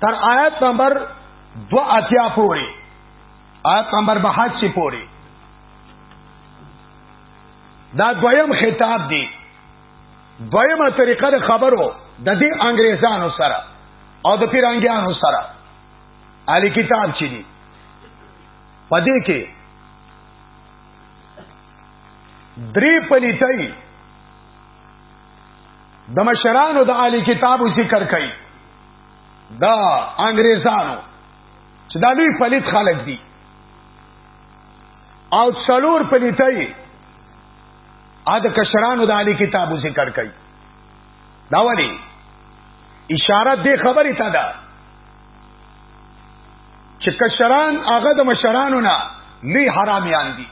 تر آیت نمبر دو اتیا پوری آیت نمبر بحثی پوری دا دویم خطاب دی دویمه طریقه د خبرو د دې انګريزانو سره او د پیرانګیانو سره علي کتاب چي دي پدې کې درې پلیتای د مشرانو د عالی کتابو ذکر کوي دا انګريزانو چې دا لوی پلیت خلک دي او څلور پلیتای ا د کشرانو د عالی کتابو ذکر کوي دا ولی اشاره دې خبرې ته ده چې کشران هغه د مشرانو نه لوی حرامیان دي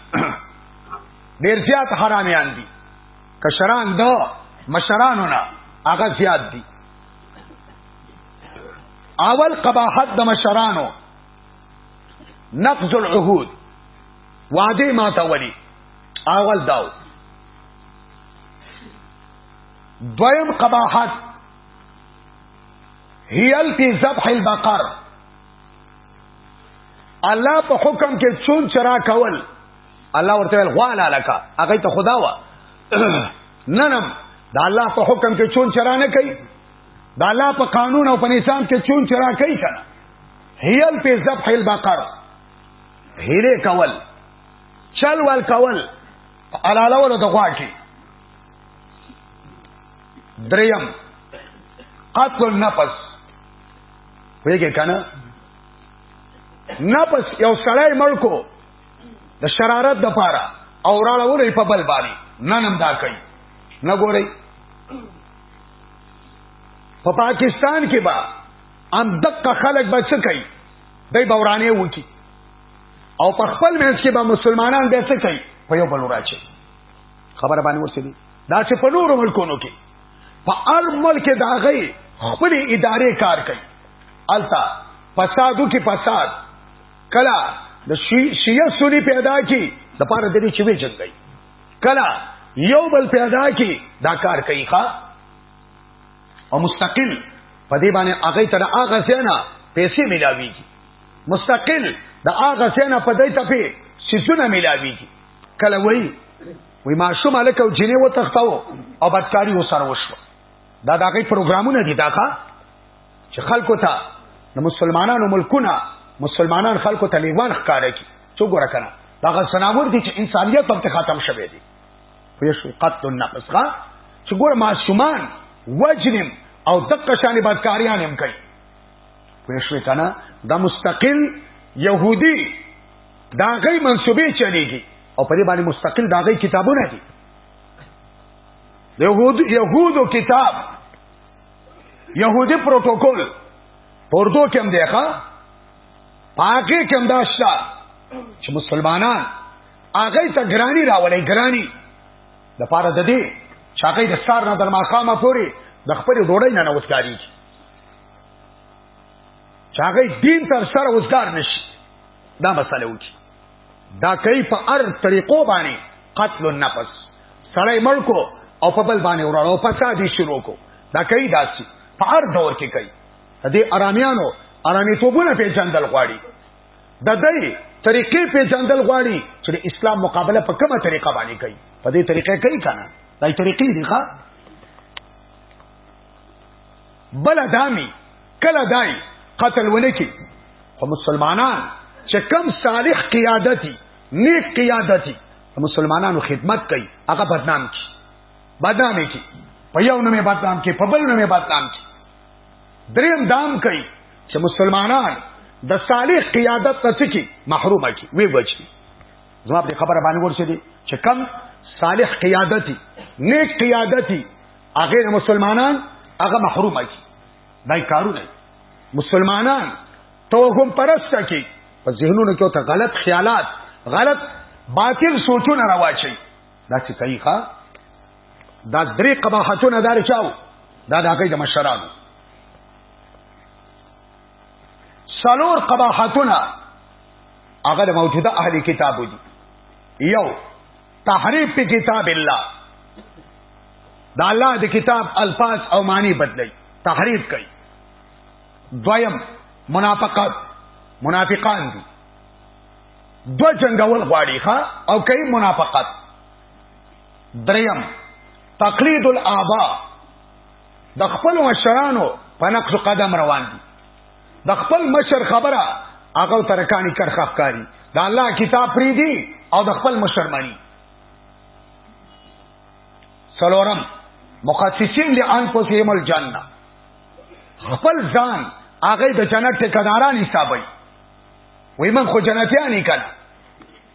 ډیر زیات حرامیان دي کشران د مشرانو نه هغه زیات دي اول قباحت د مشرانو نقض العهود وعده ما ته ولي اول داو دویم قباحت هیل فی ذبح البقر الله په حکم کې چون چرا کول الله ورته ویل غوالا لکا هغه ته خدا وا ننم دا الله په حکم کې چون چرا نه کوي دا الله په قانون او په نظام کې چون چرا کوي کنه هیل په ذبح البقر هیله کول چل ول کول علاله ول د غوا کې دریم قتل النفس ویګه کنه نفس یو سړی مړ کو د شرارت د پاره او راړولې په بل باندې نن هم دا کوي نه ګوري په پا پاکستان کې با ان دقه خلک به څه کوي دای بورانه وکی او په خپل منځ کې به مسلمانان به څه کوي په یو بل راچي خبره باندې ورسېدي دا چې په نورو ملکونو کې په هر ملک کې دا غي خپل ادارې کار کوي التا فسادو کې فساد کلا د شیعه سنی پیدا کی د پاره د دې چې وی جنگي کلا یو بل پیدا کی دا کار کوي ښا او مستقل په دې باندې هغه تر هغه سینا پیسې ملاويږي مستقل د هغه سینا په دې ته په سيزونه ملاويږي کله وای وای ماشوم الک او جنې و تختاو او بدکاری وسره وشو دا دغه پروګرامونه دي داخه چې خلکو ته د مسلمانانو ملکونه مسلمانان خلکو ته لیوان ښکاره کی څو ګره کنه دا غل سنامور دي چې انسانیت هم ته ختم شوه دي خو شو قتل النفس ښا چې ګور معصومان وجنم او دقه شان بدکاریان هم کوي خو شو کنه دا مستقل يهودي دا غي منسوبې چلےږي او په دې باندې مستقل دا غي کتابونه دي يهود يهودو کتاب يهودي پروتوکول پردو کې هم دی ښا پاکي کې هم دا شته چې مسلمانان هغه ته ګرانی راولې ګرانی د پاره د دې چې هغه د سار نه د ماقامه پوري د خپل ډوړې نه نوښتاري چې هغه دین تر سره وزګار نشي دا مسله وکړي دا کوي په هر طریقو باندې قتل النفس سړی ملکو او په بل باندې ورو فساد شروع کو دا کوي داسي په هر دور کې کوي د دې ارامیانو ارامي توبونه په جندل غواړي د دې طریقې په جندل غواړي چې د اسلام مقابله په کومه طریقه باندې کوي په دې طریقې کوي کنه دا طریقې دي ښا بل دامي کله دای قتل ونکي خو مسلمانان چې کم صالح قیادتي نیک قیادتي مسلمانانو خدمت کوي هغه بدنام کی بدنام کی په یو نومه بدنام کی په بل نومه بدنام کی دریم دام کوي چې مسلمانان د صالح قیادت څخه کی محروم کی وی بچي زما په خبره باندې ورسېدي چې کم صالح قیادتي نیک قیادتي هغه مسلمانان هغه محروم کی دای کارونه مسلمانان توهم پرسته کی په ذهنونو کې ته غلط خیالات غلط باطل سوچونه راواچي دا څه کوي ښا دا درې قباحتونه دار چاو دا د هغه د مشرانو سلور قباحتونه هغه د موجوده اهلي کتابو دي یو تحریف په کتاب الله دا الله د کتاب الفاظ او معنی بدلی تحریف کوي دویم منافقت منافقان دي دو جنگول غواړي ښا او کوي منافقت دریم تقلید الابا د خپل مشرانو په نقش قدم روان دي د خپل مشر خبره هغه ترکانی کرخه ښکاری د الله کتاب پری دی او د خپل مشر مانی سلورم مخصصین لانفسهم الجنه خپل ځان هغه د جنت ټکداران حسابي وای من خو جنتیانی کړه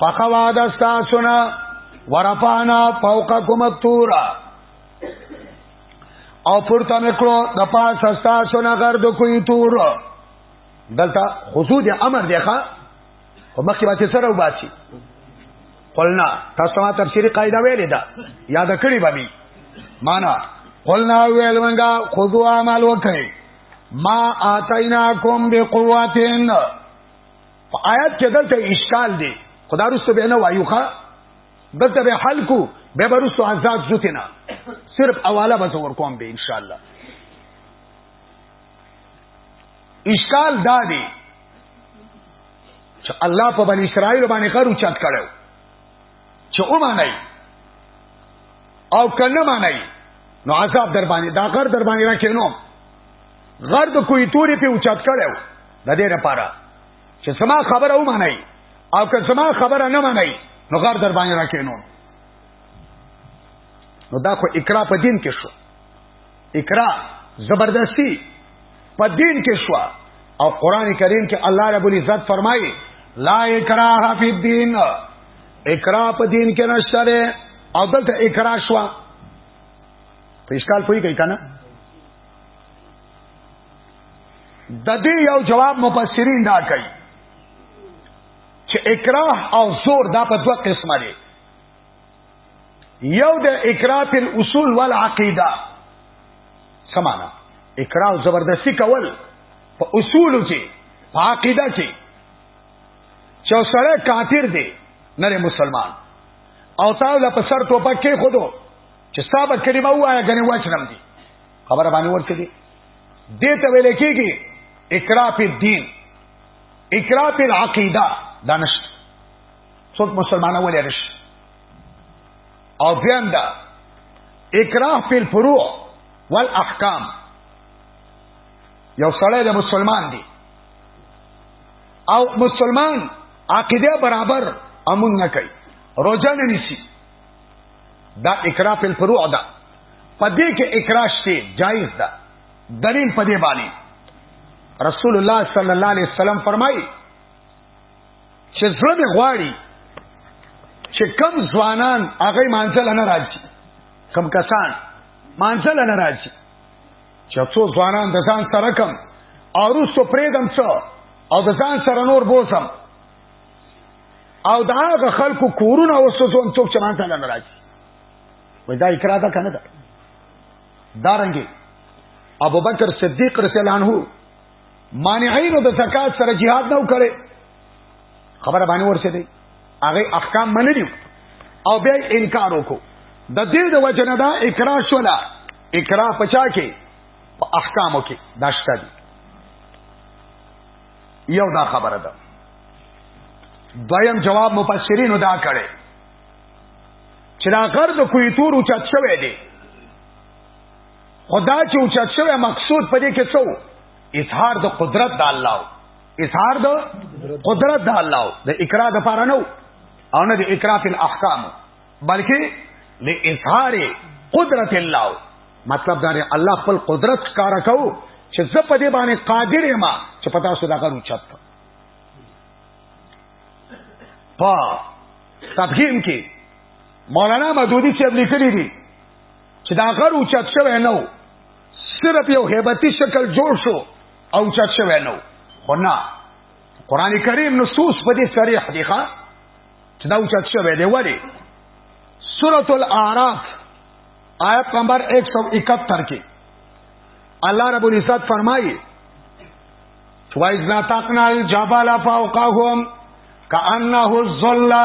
پخوا د تاسو نه ورفانا فوقکم الطور او پورته میکړو د پاس تاسو نه غرد کوی تور دلته خصوص امر دی ښا او مخکې به سره وباسي قلنا تاسو ما تفسیری قاعده ویلې ده یاد کړی به می معنا قلنا ویل منګه خذو عمل وکړي ما اتیناکم بقوتین په آیات کې دلته اشکال دی خدا رسو به نه وایو ښا دلته به حل کو به برسو عذاب زوتنا صرف اواله به زور کوم به ان شاء الله اشکال دا دی چې الله په بنی اسرائیل باندې غرو چت کړو چې او معنی او کنه معنی نو عذاب در باندې دا غر در باندې راکې نو غر د کوی توري په اوچت کړو د دې لپاره چې سما خبره او معنی او که سما خبره نه معنی نو غر در باندې راکې نو نو دا خو اقرا په دین کې شو اقرا زبردستی په دین کې شو او قران کریم کې الله رب العزت فرمایي لا اکراه فی الدین اقرا په دین کې نشته او دلته اقرا شو په اشکال پوي کوي کنه د دې یو جواب مفسرین دا کوي چې اکراه او زور دا په دوه قسمه دي یو د اقرا په اصول والعقیده سمانا اقرا زبردستی کول په اصول کې په عقیده کې چې سره کافر دی نه مسلمان او تعالی په سر ټوپک کې خودو چې صاحب کلمه وایا غني وچنم دي خبره باندې ورته دي دې ته ویل کېږي اقرا په دین اقرا په عقیده دانش څوک مسلمانه ولې نشي او بیم دا اکراه فی الفروع والاحکام یو سړی د مسلمان دی او مسلمان عقیده برابر امون نه کوي روزه نه نیسی دا اکراه فی الفروع ده پدې کې اکراه شته جایز ده دلیل پدې باندې رسول الله صلی الله علیه وسلم فرمایي چې زړه مې غواړي چې کم ځوانان هغه مانځل نه راځي کم کسان مانځل نه راځي چې څو ځوانان د ځان سره کم او رسو پرېدم څو او د ځان سره نور بوسم او دا هغه خلکو کورونه وسوځوم څوک چې مانځل نه راځي وای دا اقرار ده کنه دا دارنګي ابوبکر صدیق رضی الله عنه مانعینو د زکات سره jihad نه وکړي خبره باندې ورسې دی هغه احکام منلی او بیا انکار وکړو د دې د وجنه دا اقرار شولا اقرار پچا کې په احکامو کې داشته دي یو دا خبره ده دویم جواب مفسرینو دا کړي چې دا غرد کوی تور او چت شوی دی خدا چې اوچت شوی مقصود په دې کې څو اظهار د قدرت د الله اظهار د قدرت د الله د اقرا د پاره نو او نه د اقرا فی الاحکام بلکې لاظهار قدرت الله مطلب دا دی الله خپل قدرت کار کو چې زه په دې باندې قادر یم چې پتا سو دا کار اوچت په تفهیم کې مولانا مودودی چې لیکلي دي چې دا غر اوچت شوی نه صرف یو هیبتی شکل جوړ شو او اوچت شوی نه خو نه قران کریم نصوص په دې صریح دي ښا چې دا اوچت شوی دی ولی سورۃ الاعراف آیت نمبر 171 کې الله رب العزت فرمایي وَإِذْ نَتَقْنَا الْجَبَلَ فَوْقَهُمْ كَأَنَّهُ الظُّلَّةُ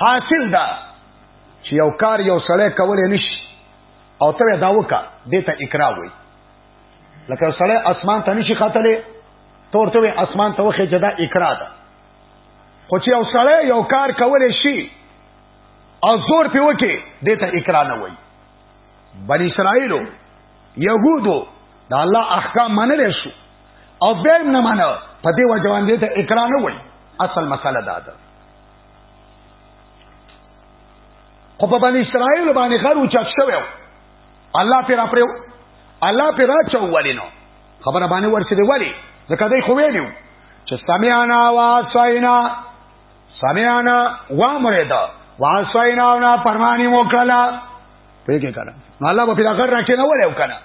حاصل دا چې یو کار یو سړی کولای نشي او ته دا وکا دته اقرا وای لکه سړی اسمان ته نشي خاتلې تورته وي اسمان ته وخه جدا اقرا ده خو چې یو سړی یو کار کولای شي او زور په وکي دته اقرا نه وای بنی اسرائیلو يهودو دا الله احکام منل شو او به نه منه په دې وجه باندې ته اقرا نه وای اصل مسله دا ده خو په بنی اسرائیل باندې خر اوچت شوی الله پر اپرو الله پر راچو ولینو خبره باندې ورسېده ولی ځکه دوی خو ویلو چې سمعنا واسینا سمعنا وامرد واسوینا او نا فرمانی مو کړلا پیګه کړه نو الله په دغه راکې نه وړو کنه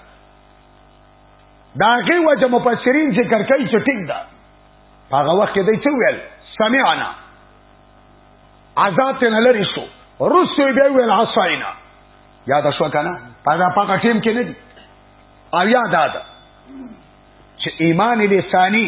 دا کې وجه مفسرین ذکر کوي چې ټیک ده هغه وخت کې دوی څه ویل سمعنا عذاب ته نه لری شو رسو بیا ویل عصاینا یاد شو کنه پاګه پاګه ټیم کې نه دي او یاد ده چې ایمان لسانی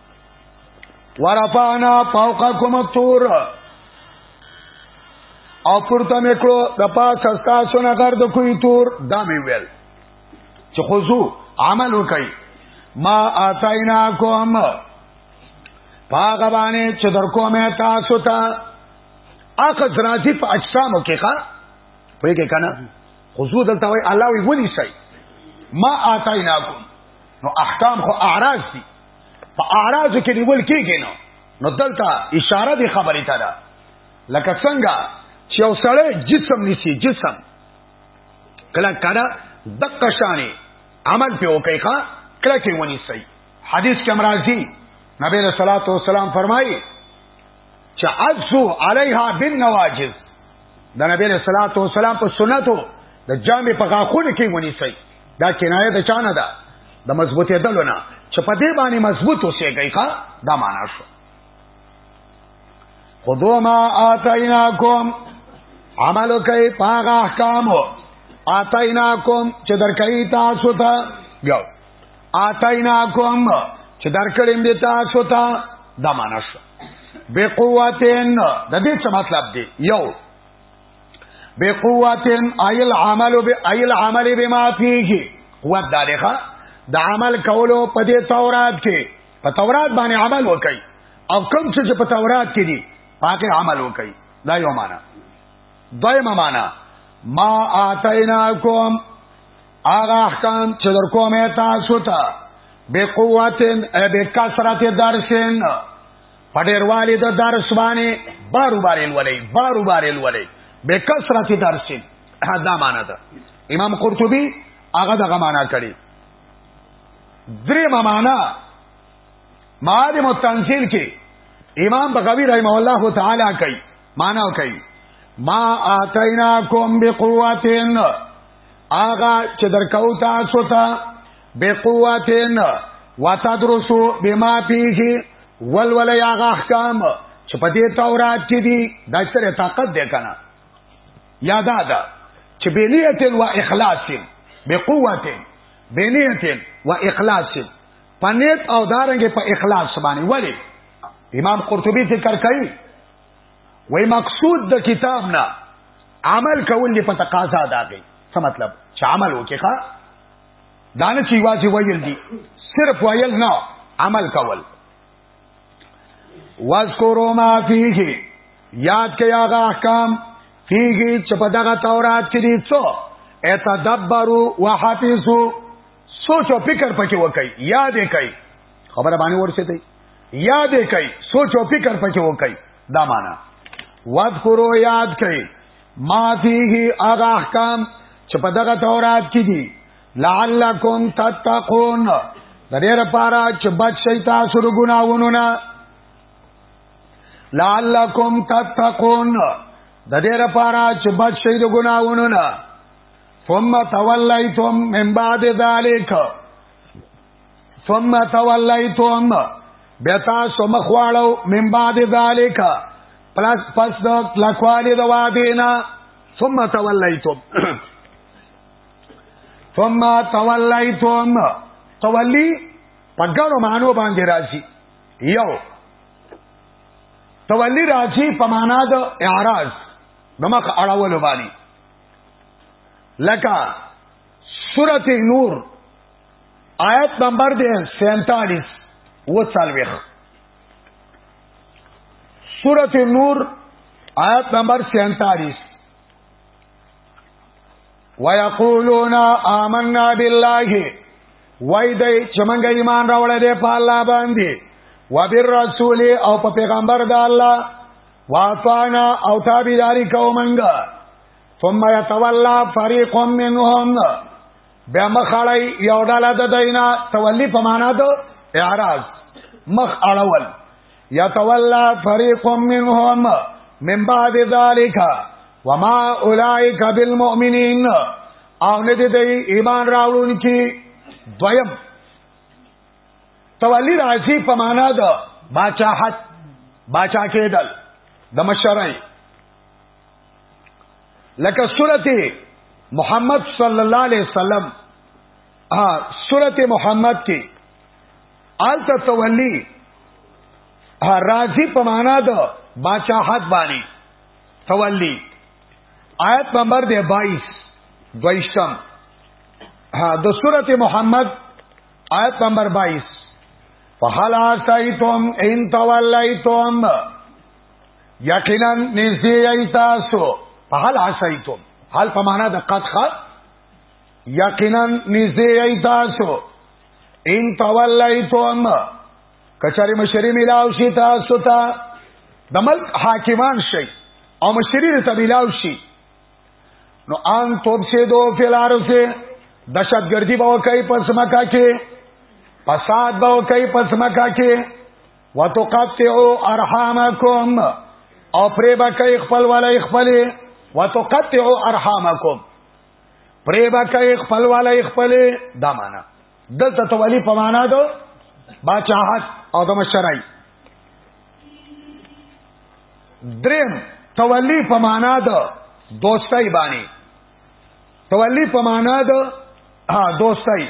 ورفانا فوقکم الطور او پورته میکړو د پاس استا سونه غر د کوی تور دا می ویل چې خوزو عمل وکي ما اتاینا کوم پاګه باندې چې در کومه تاسو ته اخذ راضی په اجسامو کې ښا پوهې کې کنه خوزو دلته وای الله وی ونی شي ما اتاینا کوم نو احکام خو اعراض دي په اعراض کې نیول کېږي نو نو دلته اشاره دی خبرې ته ده لکه څنګه چې یو سړی جسم نیسی جسم کله کړه دقه شانې عمل په وکړي ښا کله کې ونی سي حدیث کې امراضي نبی رسول الله صلی الله علیه وسلم فرمایي چې عجزو علیها بالنواجز د نبی له صلوات و سلام په سنتو د جامې په غاخونه کې ونی سي دا کنایه د چانه ده د مضبوطې دلونه چې په دې باندې مضبوط اوسېږي ښا دا معنا شو خذوا ما آتيناكم عملو کوي پاغه احکام آتيناكم چې درکې تاسو ته یو آتایناکم چې درکړم دې تاسو ته دا مانش بے قوتن د دې څه مطلب دی یو بے قوتن ایل عمل به ایل عمل بما فيه قوت دالخه د عمل کولو په دې تورات کې په تورات باندې عمل وکړي او کوم څه چې په تورات کې دي پاکه عمل وکړي دا یو معنا دویمه معنا ما آتیناکم هغه احکام چې در کومه تاسو ته به قوتن به کثرت درسین پډیر والی د درس باندې بارو بارل ولی بارو بارل ولی به کثرت درسین دا معنا ده امام قرطبي هغه دغه معنا کړي درې معنا معالم التنزيل کې امام بغوی رحم الله تعالی کوي معنا کوي ما اتیناکم بقوتن آغا چې درکو تاسو ته بے قوتین وتدرسو بما فيه ولول یا احکام چې په دې تورات کې دي دا ستره طاقت ده کنه یادا ده چې بنیت و اخلاص بے قوتین بنیت و اخلاص پنیت او دارنګ په اخلاص باندې ولی امام قرطبی ذکر کوي وای مقصود د کتاب نه عمل کول دی په تقاضا داږي څه مطلب چې عمل وکړه دانه چې واځي ویل دي صرف ویل نه عمل کول واذکروا ما فيه یاد کړئ هغه احکام فيه چې په دغه تورات کې دي څو اتدبروا وحفظوا سوچ او فکر پکې وکړئ یاد یې کړئ خبره باندې ورسېدې یاد یې کوي سوچ او فکر پکې وکړي دا معنا واذکرو یاد کړئ ما فيه اغه احکام چې په دغه تورات کې دي لعلکم تتقون د دې لپاره چې بچ شئ تاسو له ګناوونو نه لعلکم تتقون د دې لپاره چې بچ شئ له ګناوونو نه ثم تولیتم من بعد ذلک ثم تولیتم بیا تاسو مخواړو من بعد ذالک پس پس د لکوالی د وادینا ثم تولیتم ثم تولیتم تولی په ګڼو معنو باندې راځي یو تولی راځي په معنا د اعراض د مخ اړول باندې لکه سورته نور آیت نمبر دی 47 و څلويخ سورت نور آیت نمبر 47 ويقولون آمنا بالله وای دی چې مونږ ایمان راوړل دی په الله باندې وبالرسول او په پیغمبر د الله وافانا او تابعداري کومنګ ثم يتولى فريق منهم بیا مخ اړای یو ډاله د دینا تولی په معنا د اعراض مخ اړول یتولا فریق منهم من بعد ذالک وما اولئک بالمؤمنین او نه دې دی ایمان راوړون کی دویم تولی راځي په معنا د باچاحت باچا کېدل د مشرۍ لکه سورته محمد صلی الله علیه وسلم ها سورته محمد کې آل تتولی ها راضی په معنا ده باچاحت باندې تولی آیت نمبر دی 22 دویشتم ها د سورته محمد آیت نمبر 22 فحل عسیتم ان تولیتم یقینا نږدې ای تاسو په حال عصیتم حال په معنا د قد خط یقینا نږدې ای تاسو ان تولیتم کچاري مشری ملاو شي تاسو ته د ملک حاکمان شي او مشری ته ملاو شي نو ان توب سه دو فلارو سه دشت گردی باو کئی پس مکا کې فساد باو کئی پس مکا کې وتقطعوا ارحامکم او پرې به کوي خپل ولای خپلې وتقطعوا ارحامکم پرې به کوي خپل ولای خپلې دا معنا دلته ته ولی په معنا دو باچاحت او د مشرای دریم تولی په معنا دو دوستای باندې تولی په معنا دو دوستای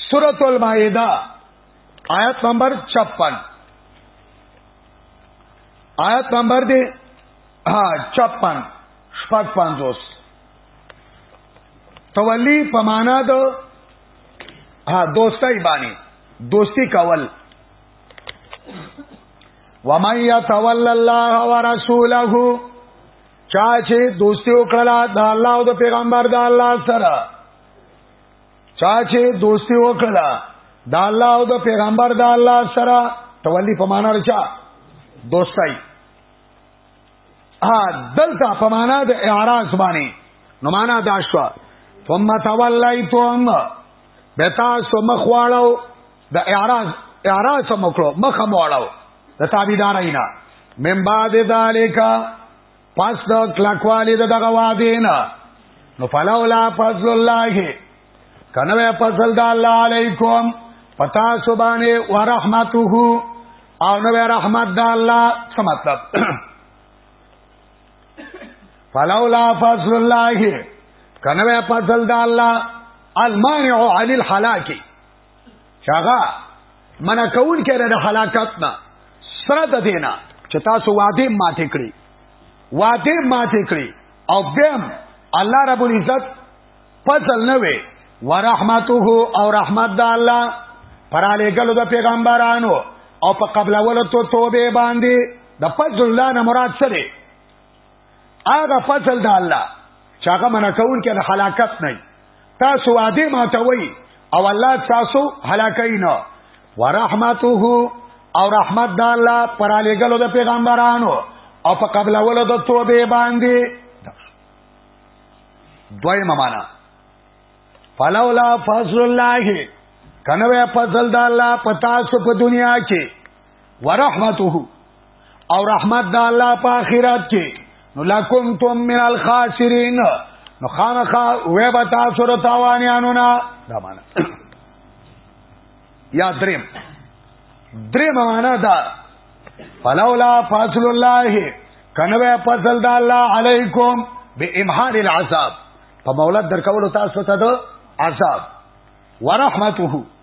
سورۃ المائده آیت نمبر 56 آیت نمبر دی ها 56 شپږ پنځوس تولی په معنا د ها دوستای باندې دوستی کول ومن يتول الله ورسوله چا چې دوستی وکړه د الله او د پیغمبر د الله سره چا چې دوستی وکړه د الله او د پیغمبر د الله سره تولی په معنا رچا دوستای ها دلته په معنا د اعراض باندې نو معنا دا شو ثم تولیتم بتا سو مخواړو د اعراض اعراض سم وکړو مخ مواړو د تابعدارینا من بعد ذالک پس د کلکوالی د دغه وادینا نو فلولا فضل الله کنه فضل د الله علیکم پتا سبحانه ورحمته او نو رحمت د الله څه مطلب فلولا فضل الله کنه فضل د الله المانع عن الحلاکی چاغه منع کول کړه د هلاکت نه سره د دینا چې تاسو وعده ماته کړی وعده ماته کړی او بهم الله رب العزت فضل نه وي ورحمته او رحمت د الله پر علی ګلو د پیغمبرانو او په قبل ولته توبه باندې د فضل الله نه مراد څه دی هغه فضل د الله چې هغه منع کول کې د هلاکت نه تاسو وعده ماتوي او الله تاسو هلاکای نه ورحمته او رحمت د الله پر علی ګلو د پیغمبرانو او په قبل ولو د توبه باندې دویمه معنا فلولا فضل الله کنه فضل د الله پتا سو په دنیا کې ورحمته او رحمت د الله په آخرت کې نو لکنتم من الخاسرین نو خامخا وې به تاسو ر تاوانیانو نه دا معنا یا دریم دریم معنا دا فلولا فضل الله کنوې فضل د الله علیکم بامحال العذاب په مولد درکول تاسو ته د عذاب ورحمته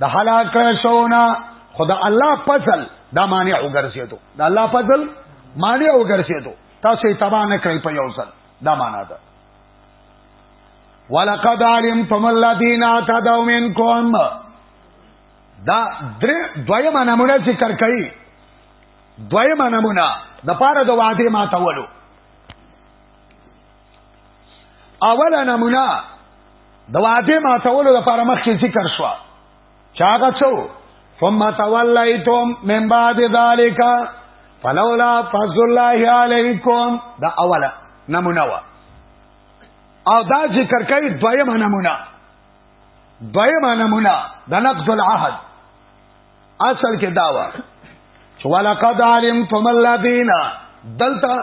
د هلاک کړه شونا خدا الله فضل دا معنی وګرځیدو دا الله فضل معنی وګرځیدو تاسو یې تبا نه کړی په یو ځل دا معنا ده ولقد علمتم الذين اعتدوا منكم دا درې دویمه نمونه ذکر کړي دویمه نمونه د پاره د وعده ماتولو اوله نمونه د وعده ماتولو لپاره مخکې ذکر شو چاغه څو ثم تولیتم من بعد ذالک فلولا فضل الله علیکم دا اوله نمونه وا او دا ذکر کوي دویمه نمونه دویمه نمونه د نقض العهد اصل کې داوا چې ولقد علمتم الذين دلته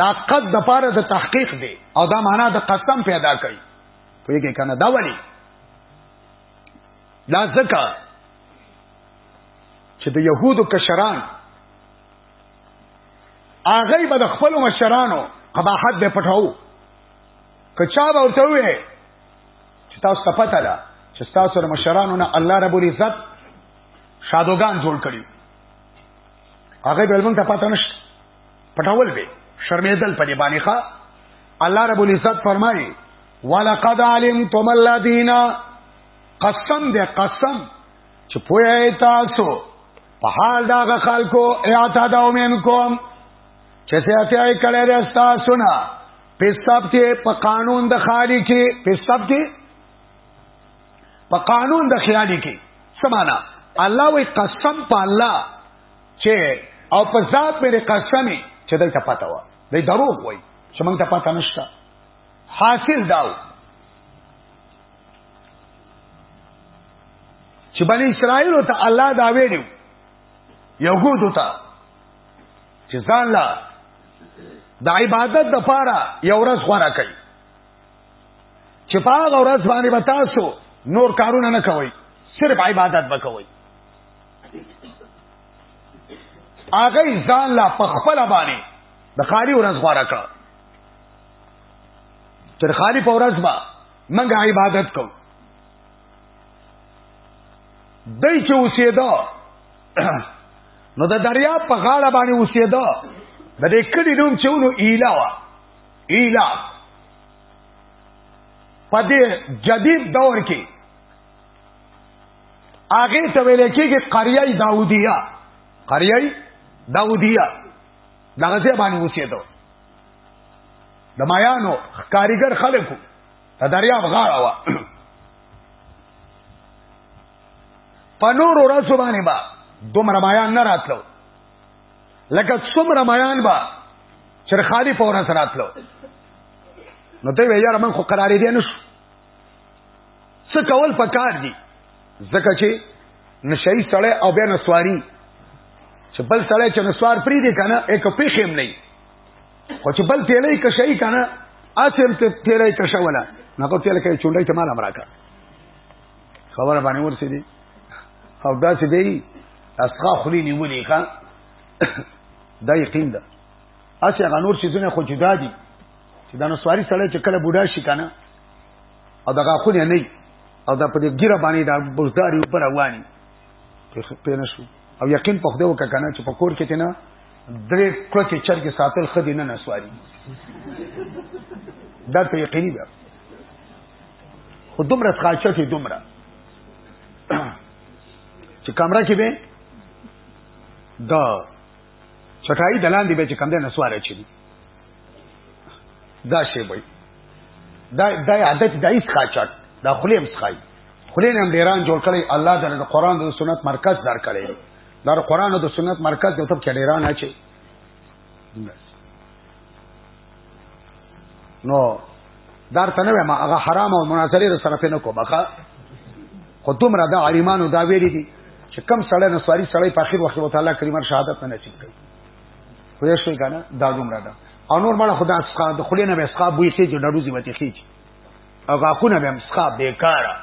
دا قد د پاره د تحقیق دی او دا معنا د قسم پیدا کوي پوهیږي کنه دا ولی دا ځکه چې د يهودو کشران هغه به د خپل مشرانو قباحت به پټاو کچا به ورته وي چې تاسو ته پته ده چې تاسو له مشرانو نه الله رب العزت شادوغان جوړ کړی هغه بل مونږ ته پته نشته پټول به شرمېدل په دې باندې ښا الله رب العزت فرمایي ولقد علمتم الذين قسم دې قسم چې پوهه تاسو په حال دا خلکو اعتداء منکم چې سیاته کړه رستا سنا په ثبت په قانون د خالي کې په ثبت په قانون د خیالي کې سمانا الله وی قسم په الله چې او په ذات مې قسمي چې دای ته پتا و دای دروغ وای چې موږ ته پتا نشته حاصل داو چې بنی اسرائیل ته الله دا ویلو یهودو ته چې ځان لا د عبادت د پاره یو ورځ غوړه کوي چې په هغه ورځ باندې به تاسو نور کارونه نه کوئ صرف عبادت به کوئ هغه ځان لا په خپل باندې د خالي ورځ غوړه کړ تر خالي په ورځ به موږ عبادت کوو دای چې اوسېدا نو د دریا په غاړه باندې اوسېده د دې کلی نوم چې ونو ایلا وا ایلا په دې جدید دور کې هغه ته ویل کېږي قریه داودیه قریه داودیه دغه ځای باندې اوسېده د مایانو کاریګر خلکو د دریاب غاړه وا په نور ورځو باندې با دومره بیان نه راتلو لکه څومره بیان با چې خالی په ورځ راتلو نو دوی ویل یاره من خو قرارې دی نه شو څه کول په کار دي ځکه چې نشئی سړی او بیا نسواری چې بل سړی چې نسوار پری دی کنه یک پیښیم نه خو چې بل تیلې کشئی کنه اته تیلې کشوله نو تیلې کې چونډې ته مال امراکه خبره باندې ورسې دي او دا چې دی اسخا خلی نیولې ښا دا یقین ده اسی هغه نور چې ځنه خو جدا دي چې دا نو سواری سره چې کله بوډا شي کنه او دغه خو نه نه او دا په دې ګیره باندې دا بوزداري پر رواني په نه شو او یقین په خدای وکړه کنه چې په کور کې تنه درې کلچې چرګ ساتل خدي نه نسواري دا ته یقیني ده خو دومره ښاچه چې دومره چې کمره کې به د چټای دلان دی به چې کم ده نسواره چي دا شی وای دا د عادت د ایس خاچټ دا خلیم څخای خلین هم ډیران جوړ کړي الله د قرآن د سنت مرکز دار کړي دا قرآن او د سنت مرکز یو ته کې ډیران اچي نو دار ته نه ما هغه حرام او مناظره در سره پنه کوم هغه خو دومره د عالمانو دا ویلي دي چې کم سړی نه سواری سړی په اخر وخت وته الله کریم شهادت نه نصیب کوي خو یې شوی کنه دا دومره ده او نور مړه خدا اسقا د خلینه به اسقا بوې چې جوړو زی وتی خېج او غاخونه به اسقا بیکاره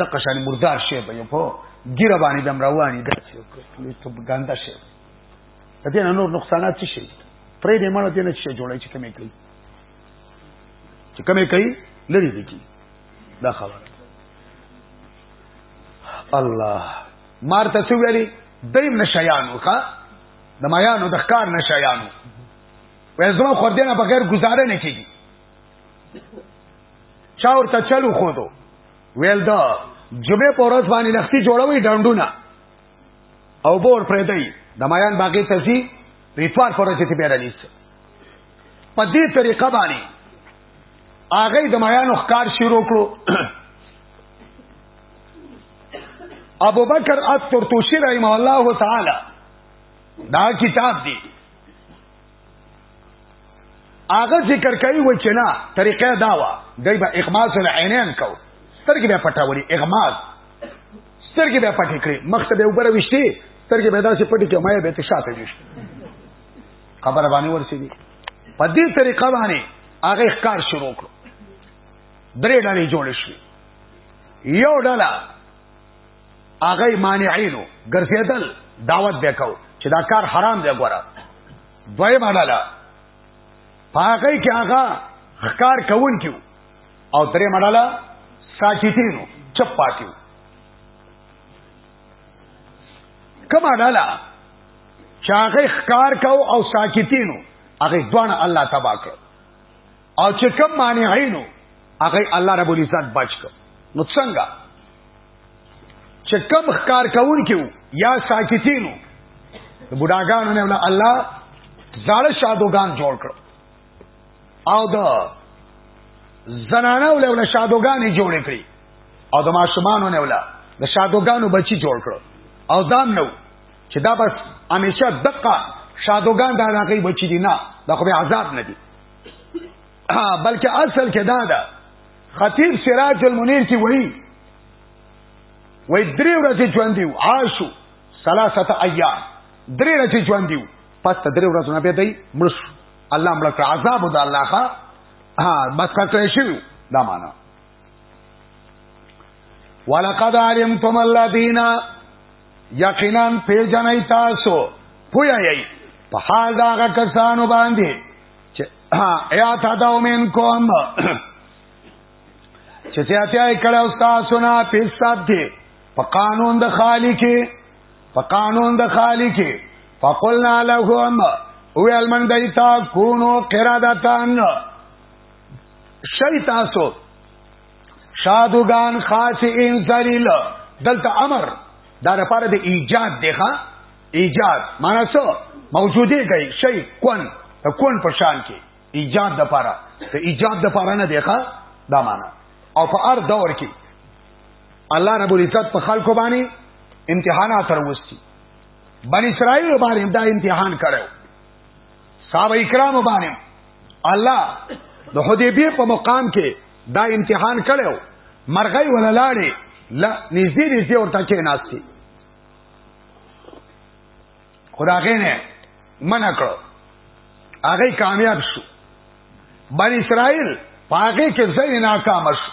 د قشانی مردار شی به یو په ګیره باندې دم رواني داسې ته ګنده شی د دې نور نقصانات څه شي پرې دې مړ دې نه شي جوړې چې کمې کوي چې کمې کوي لري دي کی دا خبره الله مار ته څه ویلي دیم نشیانو ښا د مایانو د ښکار نشیانو وې زما خور دې نه بغیر گزاره نه کیږي چا ورته چلو خو دو ویل دا جمعه پر ورځ باندې لختی جوړوي ډنډونه او بور پرې دی د میان باغې ته ځي ریفار فرض ته پیدا نیسته په دې طریقه باندې هغه د میانو ښکار شروع کړو ابو بکر الترتوشی رحمه الله تعالی دا کتاب دی هغه ذکر کوي و چې نه طریقه دا و دای به اغماز العینین کو سترګې به پټاولي اغماز سترګې به پټې کړې مخ ته به وګره وشتي سترګې به داسې پټې کې مې به ته شاته وشتي خبره باندې ورسېږي په دې طریقه باندې هغه ښکار شروع کړو درې ډلې جوړې شوې یو ډله هغه مانعینو ګرځیدل دعوت وکاو چې دا کار حرام دی ګوره دوی منله پاګه کې هغه خکار کون کیو او درې منله ساکتینو چپ پاتیو کما ډاله چاغه خکار کو او ساکتینو هغه دوان الله تبا کړ او چې کوم مانعینو هغه الله رب العزت بچ کو نو څنګه چې کوم ښکار کول کیو یا ساکتینو د بډاګانو نه الله زاړه شادوغان جوړ کړ او د زنانه ولې ول شادوغانې جوړ کړې او د ماشومانو نه ولا د شادوګانو بچی جوړ کړو او دام نو چې دا بس همیشه دقه شادوګان دا راغی بچی دي نه دا خو به عذاب نه دي بلکې اصل کې دا ده خطیب سراج المنیر کې وایي وای درې ورځې ژوند دیو عاشو ثلاثه ایام درې ورځې ژوند دیو پس ته درې ورځې نه به دی مړ الله مړ کړ عذاب د الله ښا ها بس کړی شو دا معنا ولقد علمتم الذين یقینا پیجنای تاسو پویای په حال دا کسانو باندې چې یا تا دا ومن کوم چې سیاتیا کړه او تاسو نه پیساب دي په قانون د خالق په قانون د خالق فقلنا لهم ویل من دیتا کونو قرادتان شي تاسو شادوغان خاص ان ذلیل دلته امر دا لپاره د ایجاد دی ښا ایجاد معنا څه موجوده کوي شي کون ته کون په شان کې ایجاد د لپاره ته ایجاد د لپاره نه دی ښا دا معنا او په هر دور کې الله رب العزت په خلکو باندې امتحانات راوستي بنی اسرائیل باندې دا امتحان کړو صحابه کرامو باندې الله د حدیبیه په مقام کې دا امتحان کړو مرغۍ وللاړې لا نږدې نږدې ورته کې ناشتي خدای نه منع کړو هغه کامیاب شو بنی اسرائیل پاګه کې ځای ناکام شو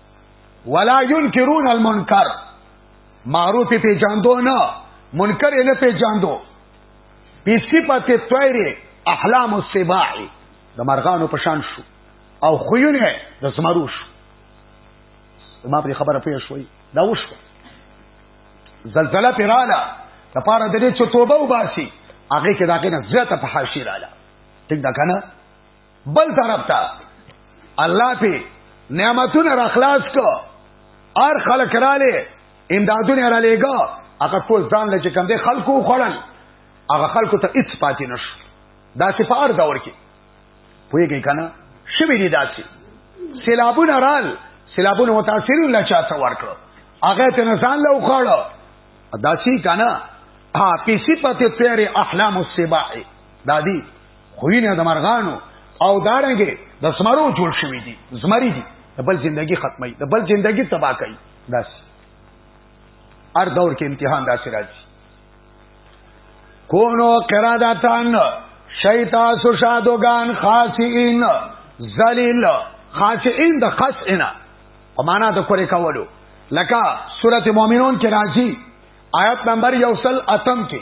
ولا ينكرون المنکر معروف په جاندو نه منکر نه په جاندو په صفته طير احلام السباع د مرغانو په شان شو او خوونه د زمرو شو ما په خبره پوه شوي دا وشو زلزلہ پیراله د پاره د دې چې توبه وباسي هغه کې داګه نه زیاته په حاشیه رااله ټیک دا کنه بل طرف ته الله په نعمتونه را خلاص کو ار خلق رااله امدادونه را لېګا هغه ټول ځان لچ کم دي خلکو خړل هغه خلکو ته هیڅ پاتې نشو دا چې په ار دور کې پوهیږي کنه شوی دی داسې سیلابونه رال سیلابونه متاثرین لا چاته ورکړو هغه ته نسان له وخړو داسې کنه ها پیسې پته تیرې احلام السباع دادی خوینه د مرغانو او دارنګې د سمرو جوړ شوی دي زمری دي د بل ژوندۍ ختمي د بل ژوندۍ تباہ کوي داس هر دور کې امتحان داسې راځي کونو قرادتان شیطا سو شادوگان خاصین ذلیل خاصین د خاصینا په معنا د کورې کولو لکه سورته مؤمنون کې راځي آیت نمبر یوصل اتم کې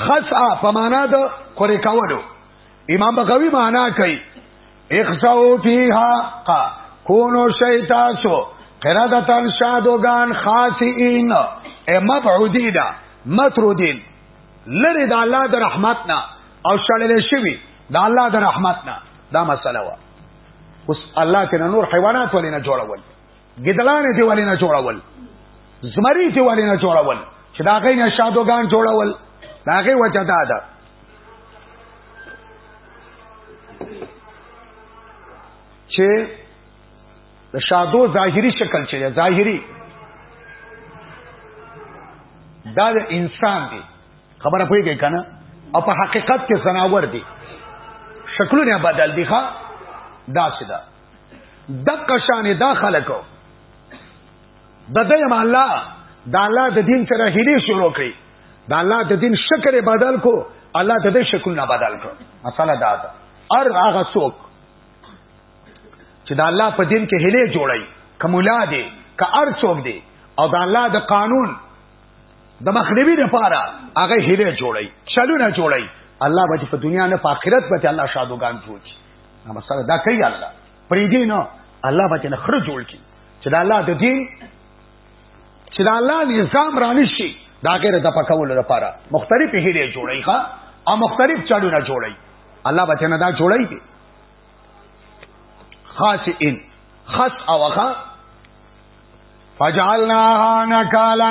خسا په معنا د کورې کولو امام بغوی معنا کوي اخسو فیها قا کونو شیطاسو قردتن شادوگان خاسئین اے مبعودین مطرودین لری د الله د رحمتنا او شړل شوی د الله د رحمتنا دا مسله وا اوس الله کنه نور حیوانات ولې نه جوړول ګدلانه دی ولې نه جوړول زمری دی ولې نه جوړول چې دا غي نه شادوغان جوړول دا غي وجه دا ده چې د شادو ظاهری شکل چې ظاهری دا د انسان دی خبره پوهیږئ کنه او په حقیقت کې زناور دی شکلونه بدل دي ښا دا څه ده دقه شان دا خلکو د دیم الله د الله د دین سره هلي شروع کړي د الله د دین شکر بدل کو الله د دې شکل نه بدل کړ مساله دا ده ار هغه څوک چې د الله په دین کې هلي جوړي کمولا دي که ار څوک دي او د الله د قانون د مخنیوي لپاره هغه هلي جوړي چلونه جوړي الله به په دنیا نه په آخرت به الله شادوغان جوړي نه مسله دا کوي الله پرې دی نو الله به نه خره جوړ کی چې دا الله د دین چې دا الله نظام رانی شي دا غیر د پکول لپاره مختلف هیلې جوړي ښا او مختلف چالو نه جوړي الله به نه دا جوړي دي خاص ان خاص او خا فجعلناها نکالا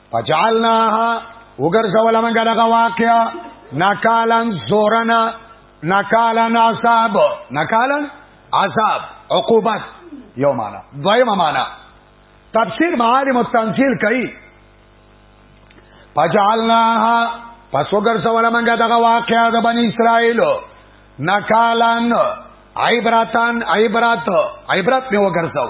فجعلناها وګرځول موږ دغه واقعا نکالن زورنا نکالن عذاب نکالن عذاب عقوبت یو معنا دویم معنا تفسیر معالم التنزیل کوي فجعلناها پس وګرځول موږ دغه واقعا د بنی اسرائیل نکالن عبرتان عبرت عبرت په وګرځاو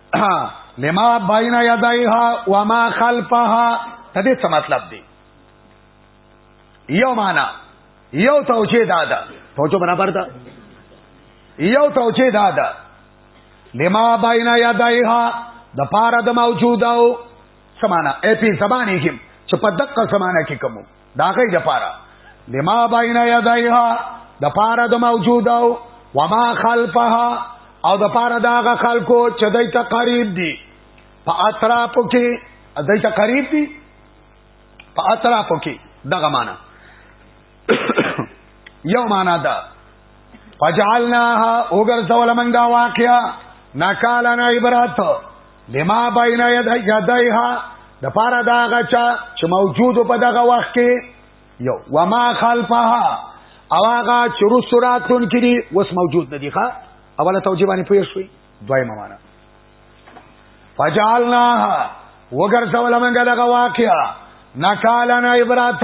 لما بین یدایها وما خلفها تدې څه مطلب دی یو معنا یو توجیه دا ده توجه برابر ده یو توجیه دا ده لما بین یدایها د پاره د موجوده او سمانا اپی زبانی کې چې په دقه سمانا کې کوم دا غي د پاره لما بین یدایها د پاره د موجوده او ما خلفها او د پاره داغه خلکو چې دای ته قریب دي په اطرافو کې دای ته قریب دي په اطرافو کې دغه معنا یو معنا ده فجعلناها اوګر زول من دا واقعا نکالنا عبرت لما بین یدیها د پاره دا غچا چې موجود په دغه وخت کې یو وما خلفها او هغه چې رسولاتون کړي وس موجود ندي ښا اوله توجیه باندې پوه شوي دویمه معنا فجعلناها وګرځول موږ دغه واقعا نکالن عبرت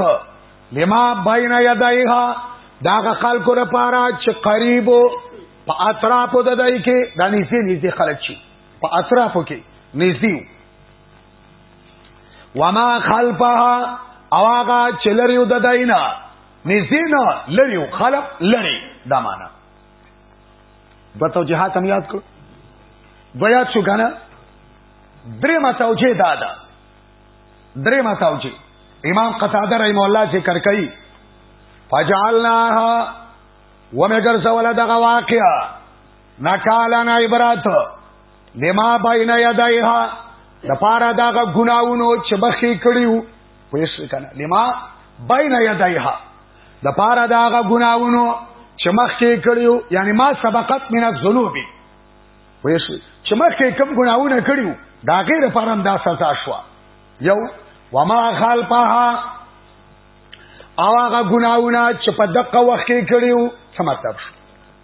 لما بین یدایها داغه خلکو لپاره چې قریبو په اطرافو د دای کې د نږدې نږدې خلک شي په اطرافو کې نږدې وو وما خلفها او هغه چې لري د داینا نږدې نه لري خلف لري دا معنا په توجيهات هم یاد کړو بیا څو غنه درې ما توجيه دادا درې ما توجيه امام قتاده رحم الله ذکر کوي فجعلناها ومگر سوال دغه واقعا نکالن عبرت لما بین یدایها د پارا داغه ګناونو چې بخې کړیو پویس کنه لما بین یدایها د پارا داغه ګناونو چې مخکې کړیو یعنی ما سبقت من الذنوب پویس چې مخکې کم ګناونه کړیو دا غیر پرم دا سزا شو یو وما خلفها او هغه ګناونه چې په دقه وخت کې کړیو څه مطلب شو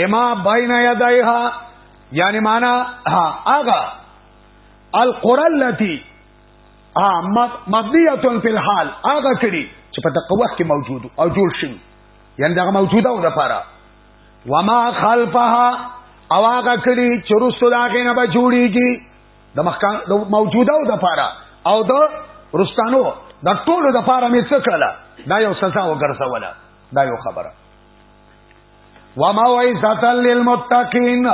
لما بین یدایها یعنی معنا هغه القرى التي مبنيه في الحال هغه کړي چې په دغه وخت کې موجود او جوړ شي یعنی دغه موجوده او لپاره وما خلفها او هغه کړي چې رسو داګه نه به جوړيږي د مخکان د موجوده او لپاره او د رستانو د ټولو لپاره مې څه کړل دا یو سزا وګرځوله دا یو خبره وموعظه للمتقین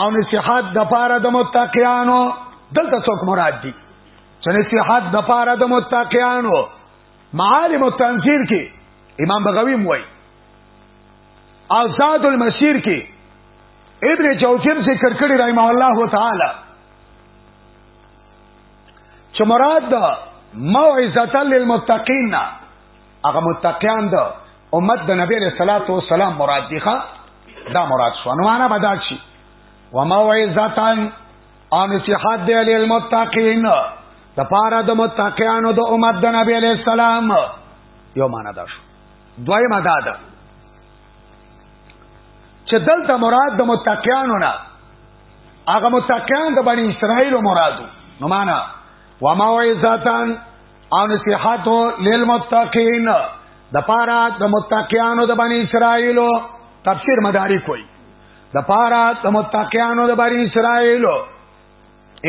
او نصيحت د پاره د متقینانو دلته څوک مراد دي چې نصيحت د پاره د متقینانو معالم التنزيل کې امام بغوی موي آزاد المسیر کې ابن جوزیم ذکر کړی رحمه الله تعالی چې مراد موعظه للمتقین هغه متقیان د امت د نبی له صلوات و سلام مراد دي ښا دا مراد شو نو معنا بدل شي وموعظتان او نصيحت دی للمتقین د پاره د متقینانو د امت د نبی له سلام یو معنا دا شو دوی مدا ده چې دلته مراد د متقینانو نه هغه متقین د بنی اسرائیل مرادو نو معنا وموعظتان او نصيحت للمتقين د پاره د متقینو د بنی اسرائیلو تفسیر مدارک وای د پاره د متقینو د بنی اسرائیلو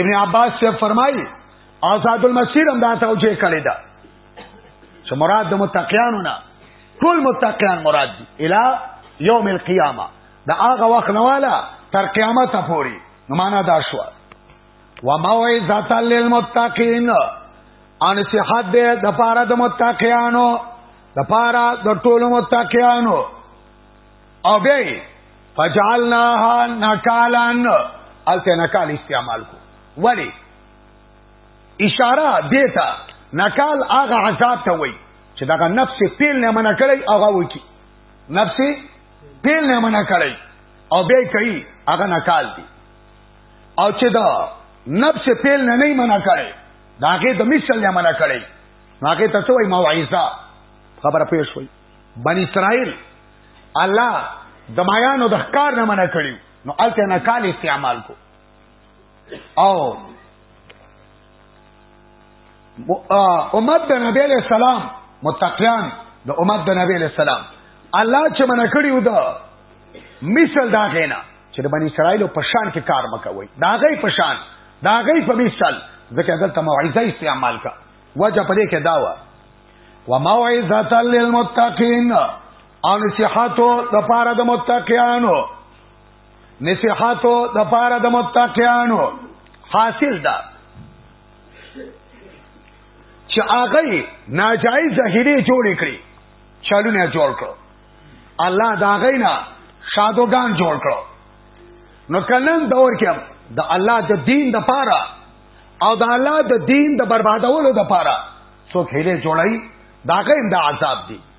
ابن عباس سے فرمایي آزاد المسیر هم دا توجیه کړی دا چې مراد د متقینو نه ټول متقین مراد دي الی یوم القیامه دا هغه وخت نواله تر قیامت پورې نو معنا دا شوه وموعظه للمتقین ان صحت دې د پاره د متقینانو د پاره د ټولو متقینانو او به فجعلناها نکالن الته نکال استعمال کو ولی اشاره دیتا نکال هغه عذاب ته وای چې دا نفس پیل نه منع کړی هغه وکی نفس پیل نه منع کړی او به کوي هغه نکال دی او چې دا نفس پیل نه نه منع کړي دا هغه د مثل نه منع کړي هغه ته څه وای موعظه خبره پېښ وای بنی اسرائیل الله د مایانو د ښکار نه منع کړي نو الته نه کال استعمال کو او امت د نبی علیہ السلام متقیان د امت د نبی علیہ السلام الله چې منع کړیو دا مثال دا غینا چې د بنی اسرائیل په شان کې کار مکوي دا غي په شان دا غي په مثال ځکه دلته موعظه استعمال کا وجه پرې کې داوا و موعظه للمتقین او نصيحت د پاره د متقینو نصيحتو د پاره د متقینو حاصل ده چې هغه ناجایز ظاهري جوړ کړی چالونه جوړ کړ الله دا غینا شادوغان جوړ کړ نو کلن دور کې د الله د دین د پاره او د الله د دین د بربادولو د پاره څوک هله جوړای دا غیم د عذاب دی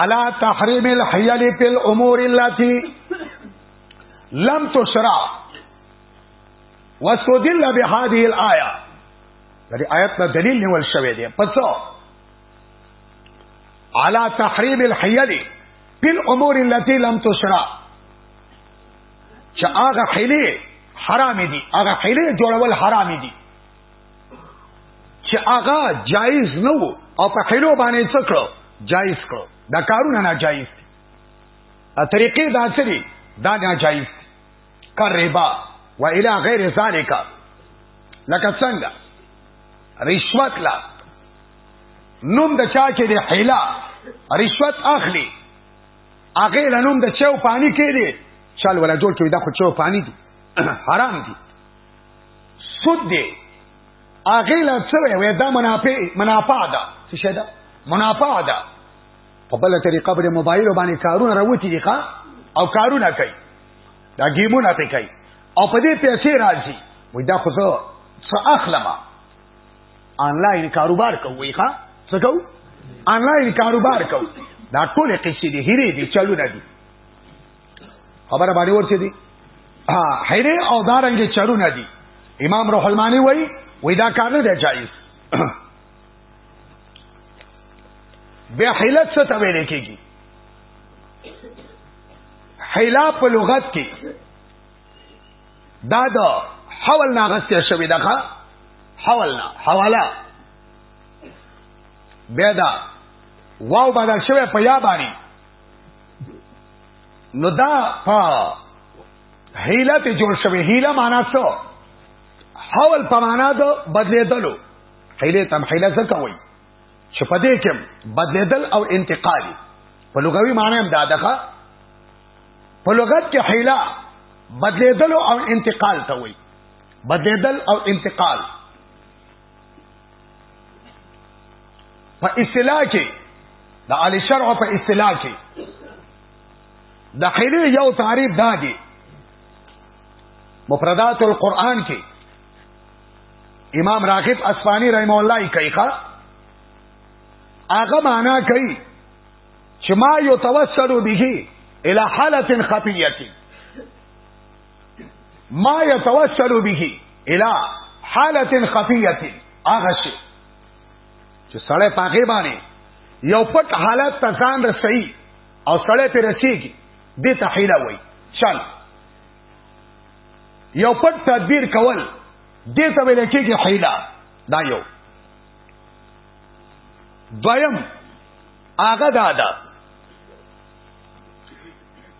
علا تحریم الحیل فی الامور التي لم تشرع واستدل بهذه الايه دغه آیت نه دلیل نیول شوی دی پس علا تحریم الحیل فی الامور التي لم تشرع چې هغه حیلې حرام دي هغه حیلې جوړول حرام دي چې هغه جایز نه وو او په حلو باندې څه کړو جایز کړو دا کارونه نه جایز دي ا طریقې دا سری دا نه جایز دي کار ربا و الی غیر ذالک لکه څنګه رشوت لا نوم د چا چې دی حیلا رشوت اخلي هغه لنوم د چاو پانی کې دی چل ولا جوړ کړی دا خو چاو پانی دی حرام دی سود دی هغه لا څه وي دا منافع منافع ده څه شه ده منافع ده په بل طریقه پر موبایل باندې کارونه راوتی دي ښا او کارونه کوي دا گیمونه پې کوي او په دې پیسې راځي وای دا خو زه څه اخلم آنلاین کاروبار کوي ښا څه کوو آنلاین کاروبار کوو دا ټول قصې دي هری دي چلونه دي خبره باندې ورته دي ها حیره او دارنګ چرونه دي امام روح المانی وای وای دا کار نه دی جایز بیا حیلت څه ته ویل کېږي حیلا په لغت کې دا د حول نه غسته شوی دغه حول نه حواله بیا دا واو بدل شوی په یا باندې نو دا په هیله ته جوړ شوی هیله معنا څه حول په معنا د بدلیدلو هیله تم هیله څه کوي چې په دې کې بدلیدل او انتقال په لغوي معنی هم دا ده په لغت کې هیله بدلیدل او انتقال ته وایي بدلیدل او انتقال په اصطلاح کې د علی شرع په اصطلاح کې د خلی یو تعریف دا دی مفردات القرآن کې امام راغب اسفانی رحم الله یې کوي ښا هغه معنا کوي چې ما یو توسل به اله حالت خفیه ما يتوسل به الى حاله خفيه هغه شي چې سړی پاګې باندې یو پټ حالت ته ځان رسي او سړی پر رسیږي دې ته حیله وای چل یو پټ تدبیر کول دې ته ویل کېږي حیله دا یو دویم هغه دا ده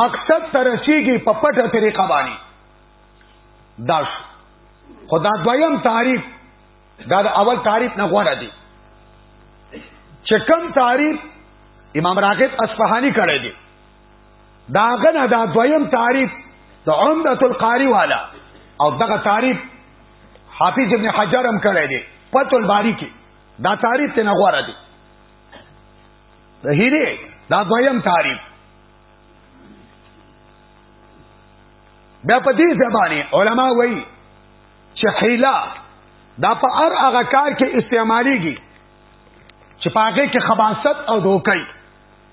مقصد ته رسیږي په پټه طریقه باندې دا شو خدا دویم تعریف دا د اول تعریف نه غوړه دي چې کوم تعریف امام راغب اصفهاني کړی دی دا غنه دا دویم تعریف د عمدۃ القاری والا او دغه تعریف حافظ ابن حجر هم کړی دی فتح الباری کې دا تعریف ته نه غوړه دي صحیح دی دا دویم تعریف بیا په دې زبانه علما وایي چې حیلا دا په هر هغه کار کې استعماليږي چې پاګه کې خباست او دوکي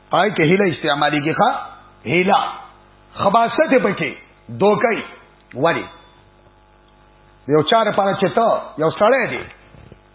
پای کې هیله استعماليږي ښا هیلا خباست پکې دوکي وړي یو چار پاره چې ته یو سړی دی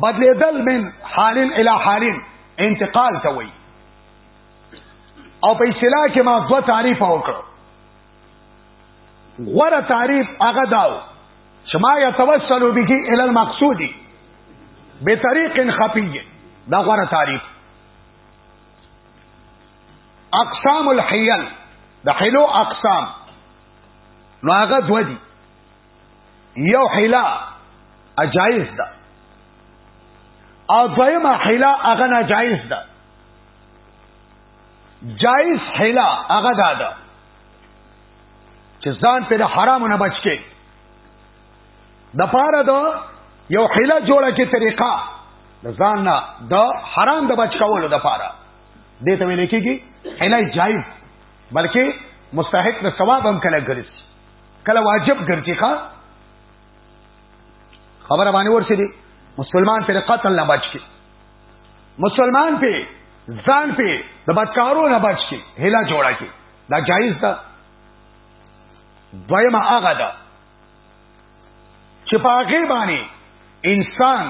بدلیدل من حالین الی حالین انتقال ته وایي او په اصطلاح کې ما دوه تعریف وکړو غوره تعریف هغه داو چې ما يتوسل به الى المقصود به طریق خفي دا غوره تعریف اقسام الحیل د حلو اقسام نو هغه دوه دي یو حیلا اجایز ده او دویمه حیلا هغه ناجایز ده جایز حیلا هغه دا ده چې ځان په حرامو نه بچ کې د پاره ده یو حیلا جوړه کې طریقه د ځان نه د حرام د بچ کولو د پاره دې ته ویل کېږي حیلا جایز بلکې مستحق د ثواب هم کله ګرځي کله واجب ګرځي ښا خبره باندې ورسې دي مسلمان پر قتل نه بچ کی مسلمان په ځان په د بدکارو نه بچ کی هلا جوړا کی دا جایز ده دویمه هغه ده چې په هغه باندې انسان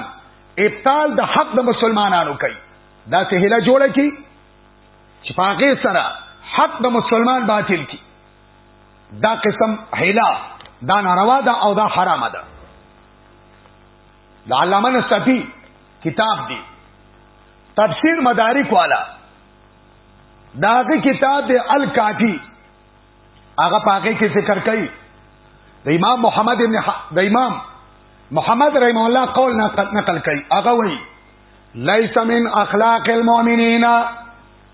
ابطال د حق د مسلمانانو کوي دا څه هله جوړه کی چې پاګه سره حق د مسلمان باطل کی دا قسم حیلا دا ناروا ده او دا حرام ده د علامه نصفی کتاب دی تفسیر مدارک والا داغه کتاب دی الکافی هغه پاګه کې ذکر کړي د امام محمد ابن ح... د امام محمد رحم الله قول نقل نقل کړي هغه وایي ليس من اخلاق المؤمنين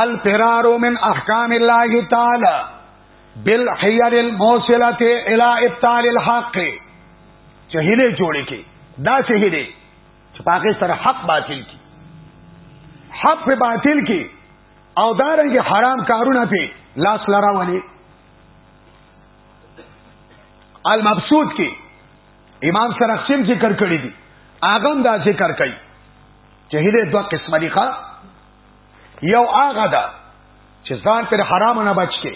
الفرار من احکام الله تعالی بالحیل الموصله الى ابطال الحق چهله جوړی کی دا چهله چې پاکه سره حق باطل کی حق په باطل کی او دارنګ حرام کارونه په لاس لراولي المبسوط کی امام سرخسیم ذکر کړی دی هغه دا ذکر کوي چې هله دوه قسمه دي ښا یو هغه دا چې ځان پر حرام نه بچ کې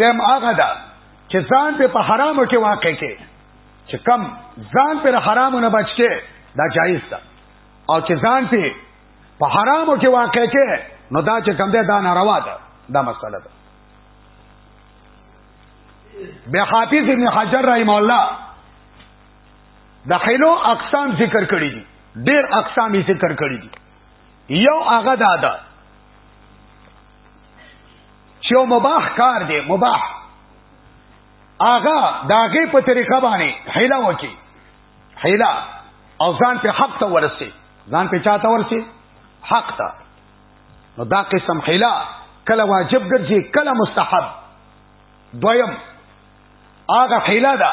دیم هغه دا چې ځان په په حرامو کې واقع کې چې کم ځان پر حرامو نه بچ کې دا جایز ده او چې ځان په په حرامو کې واقع کې نو دا چې کم ده دا ناروا ده دا مسله ده بیا حافظ ابن حجر رحم الله د حلو اقسام ذکر کړی دي ډیر اقسام یې ذکر کړی دي یو هغه دا ده چې یو مباح کار دی مباح هغه داغه په طریقه باندې حیله وکي حیله او ځان په حق ته ورسي ځان په چاته ورسي حق ته نو دا قسم حیلا کله واجب ګرځي کله مستحب دویم هغه حیلا ده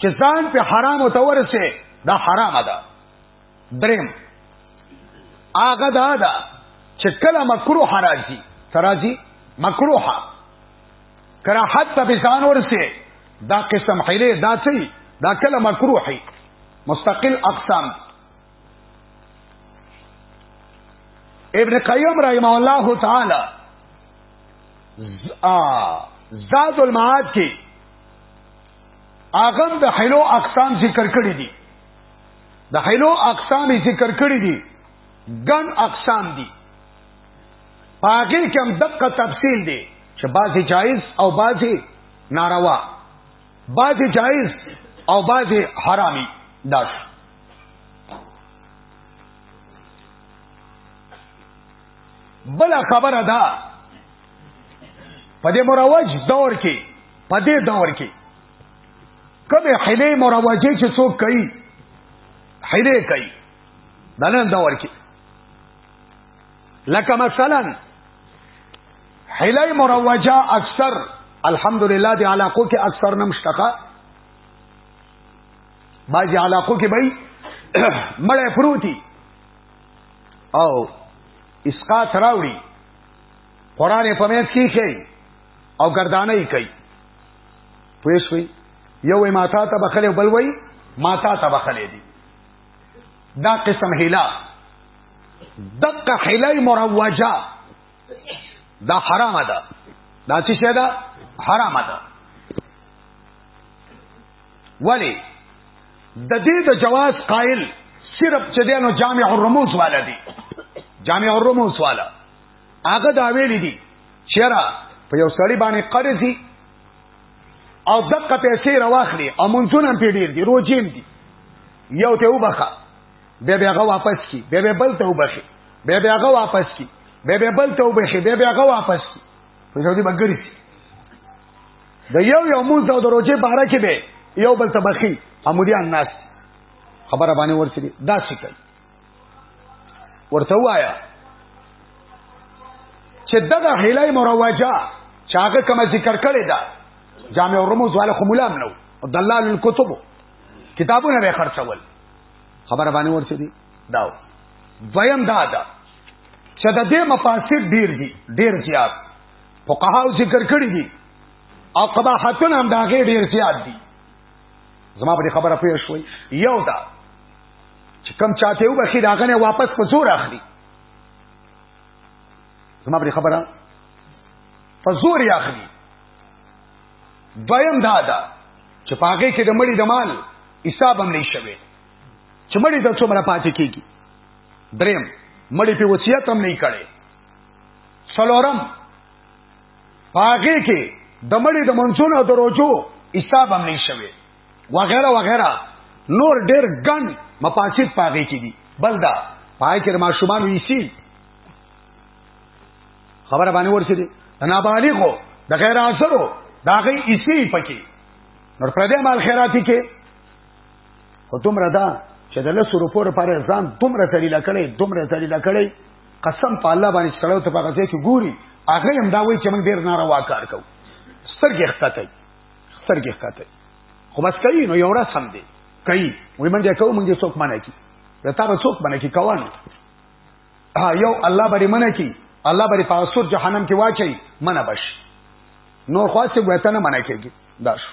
چې ځان په حرام او تورسه دا حرام ده دریم هغه دا ده چې کله مکروه راځي تراځي مکروه کراحت ته به ځان ورسه دا قسم حیله دا څه دا کله مکروه مستقل اقسام ابن قیم رحمه الله تعالی زاد المعاد کې اغم د حلو اقسام ذکر کړی دي د حلو اقسام ذکر کړی دي ګن اقسام دي پاګه کې هم دقه تفصیل دي چې بعضی جایز او بعضی ناروا بعضی جایز او بعضی حرامي داش بل خبره ده په دې مروج دور کې په دې دور کې کومه حلې مروجه چې څوک کوي حلې کوي د نن دور کې لکه مثلا حلې مروجه اکثر الحمدلله دې علاقو کې اکثر نمشتقه باجی علاقو کې بای مړې پروتي او اسقات راوړي قران په مېز کې کوي او گردانه یې کوي پوه شوي یو وای ماتا ته بخلې بل وای ماتا ته بخلې دي دا قسم هلا دقه حلای مروجه دا حرام ده دا څه شه ده حرام ده ولی د دې د جواز قائل صرف چې دینو جامع الرموز والا دي جامع الرموز والا هغه دا ویل دي چیرې په یو سړی باندې قرضي او دقه پیسې راواخلي او منځونه په ډیر دي روجیم دي یو ته وبخه به به هغه واپس کی به به بل ته وبخي به به هغه واپس کی به به بل ته وبخي به به هغه واپس کی په دې بغیر د یو یو مونږ او د روزه په اړه کې به یو بل تبخي امریان ناس خبره باندې ورسېږي دا څه کوي ورته وایا چې دغه هلای مروجه چاګه کوم ذکر کړی دا جامع الرموز والا خو ملام نو دلال الكتب کتابونه به خرڅول خبره باندې ورسېږي دا دویم دا ده چې د دې مفاسد ډیر دي ډیر زیات فقهاو ذکر کړی دي او قباحتونه هم دا غي ډیر زیات دي زما په خبره پوه شوي یو دا چې کم چاته یو بخیر هغه نه واپس په زور اخلي زما په خبره په زور یې اخلي دویم دا دا چې پاګه کې د مړي د مال حساب هم نه شوي چې مړي د څومره پاتې کیږي دریم مړي په وصیت هم نه کړي سلورم پاګه کې د مړي د منځونو او دروجو حساب هم نه شوي وغیرہ وغیرہ نور ډېر ګڼ مفاسد پاګه کې دي بل دا پای کې ما شومان ویسي خبره باندې ورسې دي نه بالغو د غیر اثرو دا غي اسی پکې نور پر دې مال خیراتی کې خو دومره دا چې د لسو روپو لپاره ځان دومره ذلیل کړي دومره ذلیل کړي قسم په الله باندې سړیو ته په غزه کې ګوري هغه هم دا وایي چې موږ ډیر ناروا کار کوو سترګې ښکته سترګې ښکته خو بس کوي نو یو ورځ سم دی کوي وای موږ یې کوو موږ یې څوک منع کی دا تا به څوک منع کی کوان ها یو الله باندې منع کی الله باندې په سور جهنم کې واچي منع بش نور خاصه وته نه منع کیږي دا شو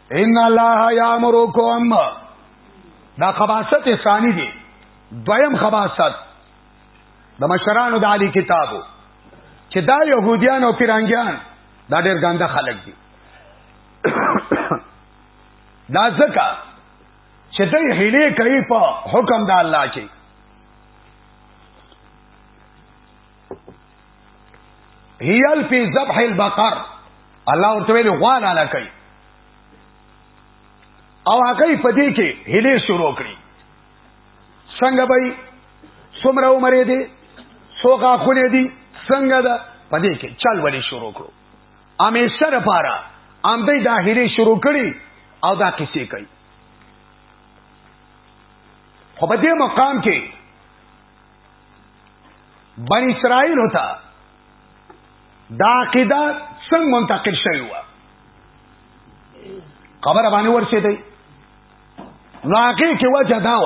ان الله یامرکم دا خباست ثانی دی دویم خباست د مشرانو د علی کتابو چې دا يهوديان او پیرانګيان دا ډېر ګنده خلک دي دا ځکه چې دوی هلي کوي په حکم د الله کې هیل فی ذبح البقر الله ورته ویل غوان علا کوي او هغه په دې کې هلې شروع کړي څنګه به څومره عمر دې څوګه خونه دې څنګه دا په دې کې چل ولې شروع کړو امیشه لپاره ام دې دا هلې شروع کړي او دا کیسې کوي خو په دې مقام کې بن اسرائیل ہوتا دا عقیده څنګه منتقل شوی و خبر باندې ورسې دی نو هغه کې وجه دا و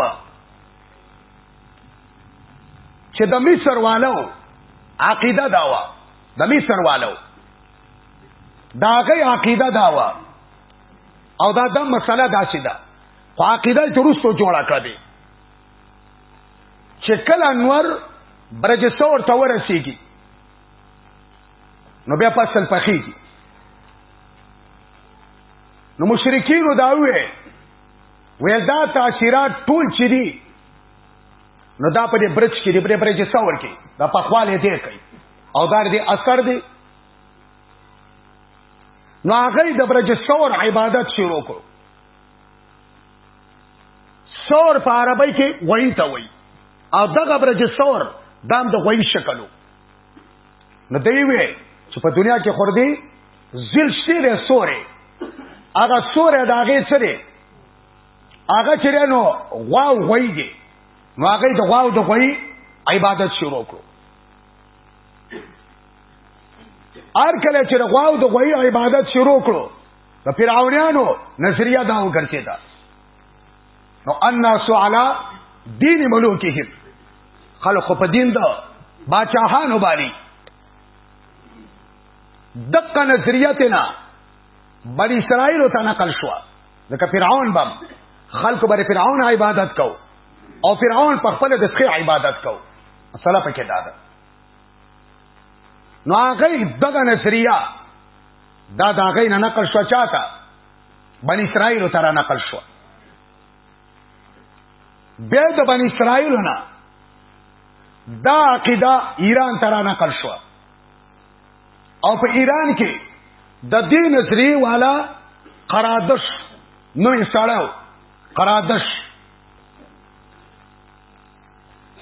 چې د مصر والو عقیده دا و د مصر والو دا غي عقیده دا و او دا د مسله داسې ده دا. خو عقیده چې روستو جوړه کړې چې کله انور برجسته ورته ورسیږي نو بیا فصل پخېږي نو مشرکینو دا وې وې دا تاثیرات ټول چې دي نو دا په دې برج کې دې په برج څور کې دا په خواله دې کوي او دا دې اثر دې نو هغه د برج څور عبادت شروع کړو ثور په عربی کې غوین ته وای او دغه برج ثور دام د غوین شکلو نو دی وی چې په دنیا کې خور دی زل شیره سوره هغه سوره د هغه سره هغه چې نو غواو غوي دي نو هغه د غواو د غوي عبادت شروع کړو ار کله چې غواو د غوي عبادت شروع کړو د فرعونانو نظریه دا وګرځیدا نو الناس علی دین ملوکهم خلق په دین دا باچاهانو باندې دقه نظریتنا بنی اسرائیل ته نقل شو لکه فرعون بم خلق بر فرعون عبادت کو او فرعون په خپل د څخه عبادت کو مسله پکې دا ده نو هغه دغه نظریه دا دا غي نه نقل شو چاته بنی اسرائیل تر نقل شو بیا د بنی اسرائیل نه دا عقیده ایران تر نقل شو او په ایران کې د دې نظریه والا قرادش نو یې ساړو قرادش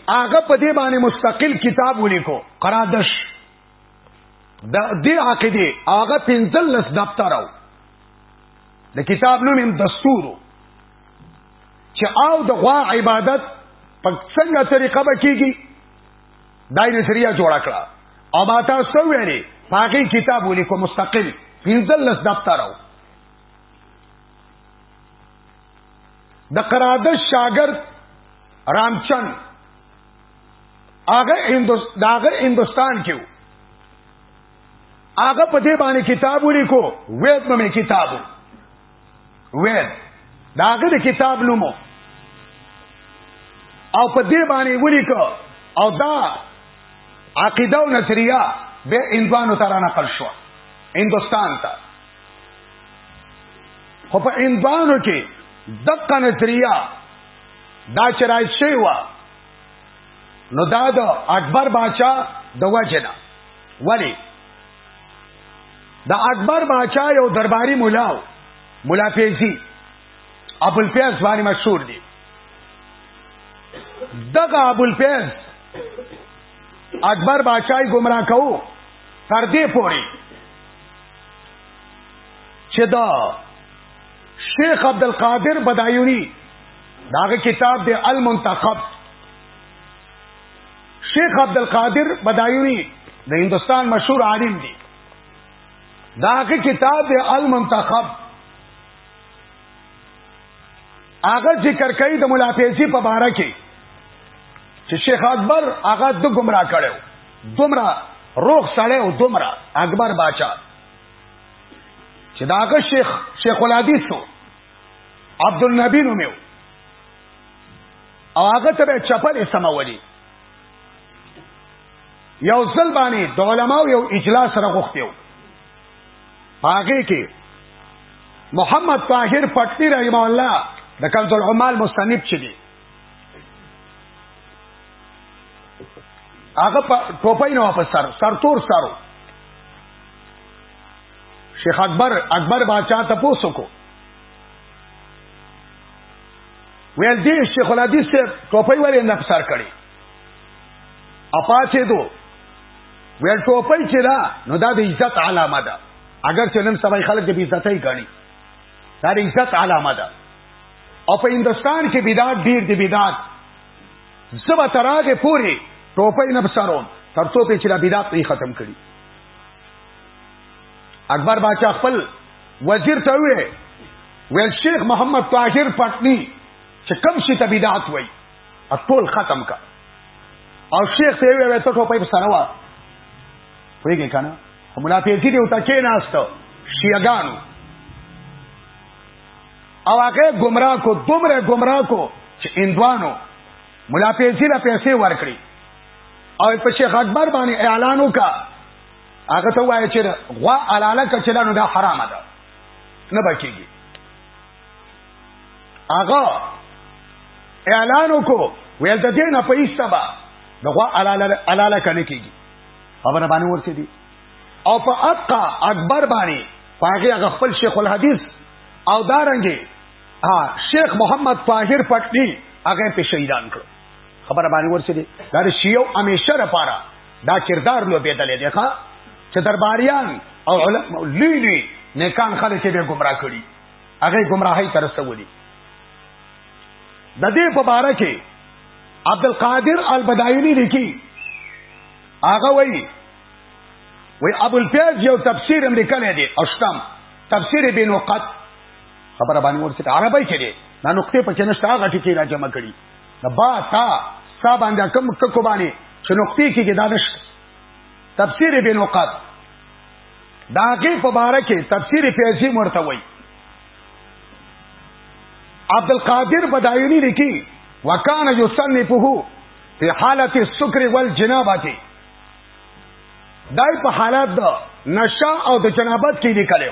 هغه په دې باندې مستقل کتاب ولیکو قرادش د دې عقیده هغه پنځل لس دفتر او د کتاب نوم هم دستور چې او د غوا عبادت په څنګه طریقه به کیږي دای نظریه جوړ کړه او ما تاسو ویلي باقي کتاب ولیکو مستقل پنځل لس دفتر او د قرادش شاګرد رامچند هغه هندوس داغه هندستان کې هغه په دې باندې کتاب ولیکو وید نومې کتاب وید داغه د کتاب نومو او په دې باندې ولیکو او دا عقیده او نظریه به اندوانو تر نقل شو هندستان ته خو په اندوانو کې دقه نظریه دا چرای شوی و نو دا د اکبر باچا د وجنه ولی د اکبر باچا یو درباری مولا مولا پیسی ابو الفیض باندې مشهور دی دغه ابو الفیض اکبر بادشاہي گمراه کو تر دې پوري چې دا شیخ عبد القادر بدایونی داغه کتاب دی المنتخب شیخ عبد القادر بدایونی د هندستان مشهور عالم دی داغه کتاب دی المنتخب هغه ذکر کوي د مولا پیسی په باره کې چې شیخ اکبر هغه د گمراه کړو دومره روغ سړی او دومره اکبر باچا چې داغه شیخ شیخ الحدیث عبد النبی نو میو او هغه ته به چپل سمولي یو ځل باندې د علماو یو اجلاس سره غوښتیو هغه کې محمد طاهر پټنی رحم الله د کنز العمال مستنیب چي دي هغه ټوپای نه واپس سر سر تور سرو شیخ اکبر اکبر باچا ته پوسو کو ویل دی شیخ الحدیث سے ټوپۍ ولې نه پسار کړي اپاچې دو ویل ټوپۍ چې دا نو دا د عزت علامه ده اگر چې نن سبا خلک د عزتۍ غاڼي دا د عزت علامه ده او په هندستان کې بدعت ډیر دی بدعت زبا تراغه پوری ټوپۍ نه بسروم ترڅو په چې دا بدعت نه ختم کړي اکبر باچا خپل وزیر ته وی ویل شیخ محمد طاهر پټنی چې کم شي ته بدعت وای ټول ختم کا او شیخ ته وی ته ټوپې په سره وا ویګه کنه مولا پیتی دی او تا کې ناستو شیعگانو او هغه گمراه کو دومره گمراه کو چې اندوانو مولا پیتی له پیسې ورکړي او په شیخ اکبر باندې اعلان وکړ هغه ته وایي چې غوا حلاله کچلا نو دا حرامه ده نه بکیږي هغه اعلان وکړو ویل د دې نه په ایستبا د غوا حلاله حلاله کنه کیږي خبره باندې ورته دي او په اقا اکبر باندې پاګه هغه خپل شیخ الحدیث او دارنګي ها شیخ محمد طاهر پټنی هغه په شهیدان کړ خبره باندې ورسېده دا شیو همیشه لپاره دا کردار لوبېدلې دی ښا چې درباریان او علماء لوی لوی نیکان خلک به گمراه کړي هغه گمراهي تر سولي د دې په باره کې عبد القادر البدایلی لیکي هغه وایي وی ابو الفیض یو تفسیر هم لیکلی دی اشتم تفسیر بن وقت خبره باندې ورسېد عربی کې دی دا نقطې په چنشت هغه ټکی را جمع کړي د با تا سا باندې کوم ټکو باندې چې نقطې کې دا نشته تفسیر به نقط دا کې په باره کې تفسیر پیسې مرته وای عبد القادر بدایونی لیکي وکان یصنفه په حالت السکر والجنابه دای په حالت د نشه او د جنابت کې لیکلو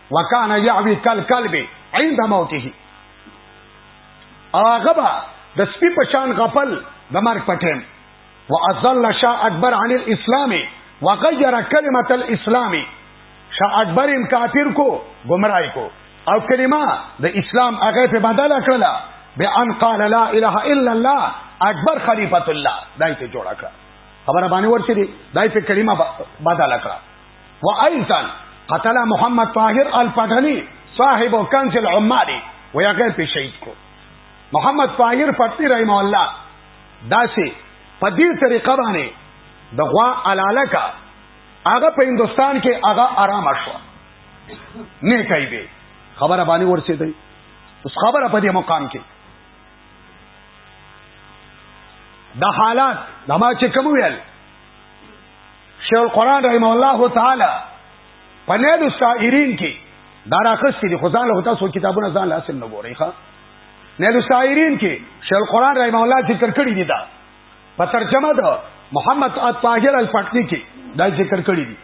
وکانه یعوی کل کلب عند موته هغه به د سپی په شان غفل د مرګ په ټیم واذل شاه اکبر عن الاسلام وغير كلمه الاسلام شاه اکبر ان کافر کو گمراهی کو او کلمه د اسلام هغه په بدل کړله به ان قال لا اله الا الله اکبر خلیفۃ الله دای ته جوړ کړ خبره باندې ورچې دی دای په کلمه بدل کړه وايضا قتل محمد طاهر الپټنی صاحب کنز العماری ویا غیر په شهید کو محمد طاهر پټنی رحم الله داسې په دې طریقه باندې د غوا علاله کا هغه په هندستان کې هغه آرام شو نه کوي به خبره باندې ورسېدې اوس خبره په دې مقام کې د حالات د ما چې کوم ویل شیخ القران رحم الله تعالی په نه د شاعرین کې دا راخستې دي خو ځان له تاسو کتابونه ځان له اصل نه ګورئ ښا نه د شاعرین کې شیخ القران رحم الله ذکر کړی دی دا په ترجمه ده محمد الطاهر الفقری کې دا ذکر کړی دی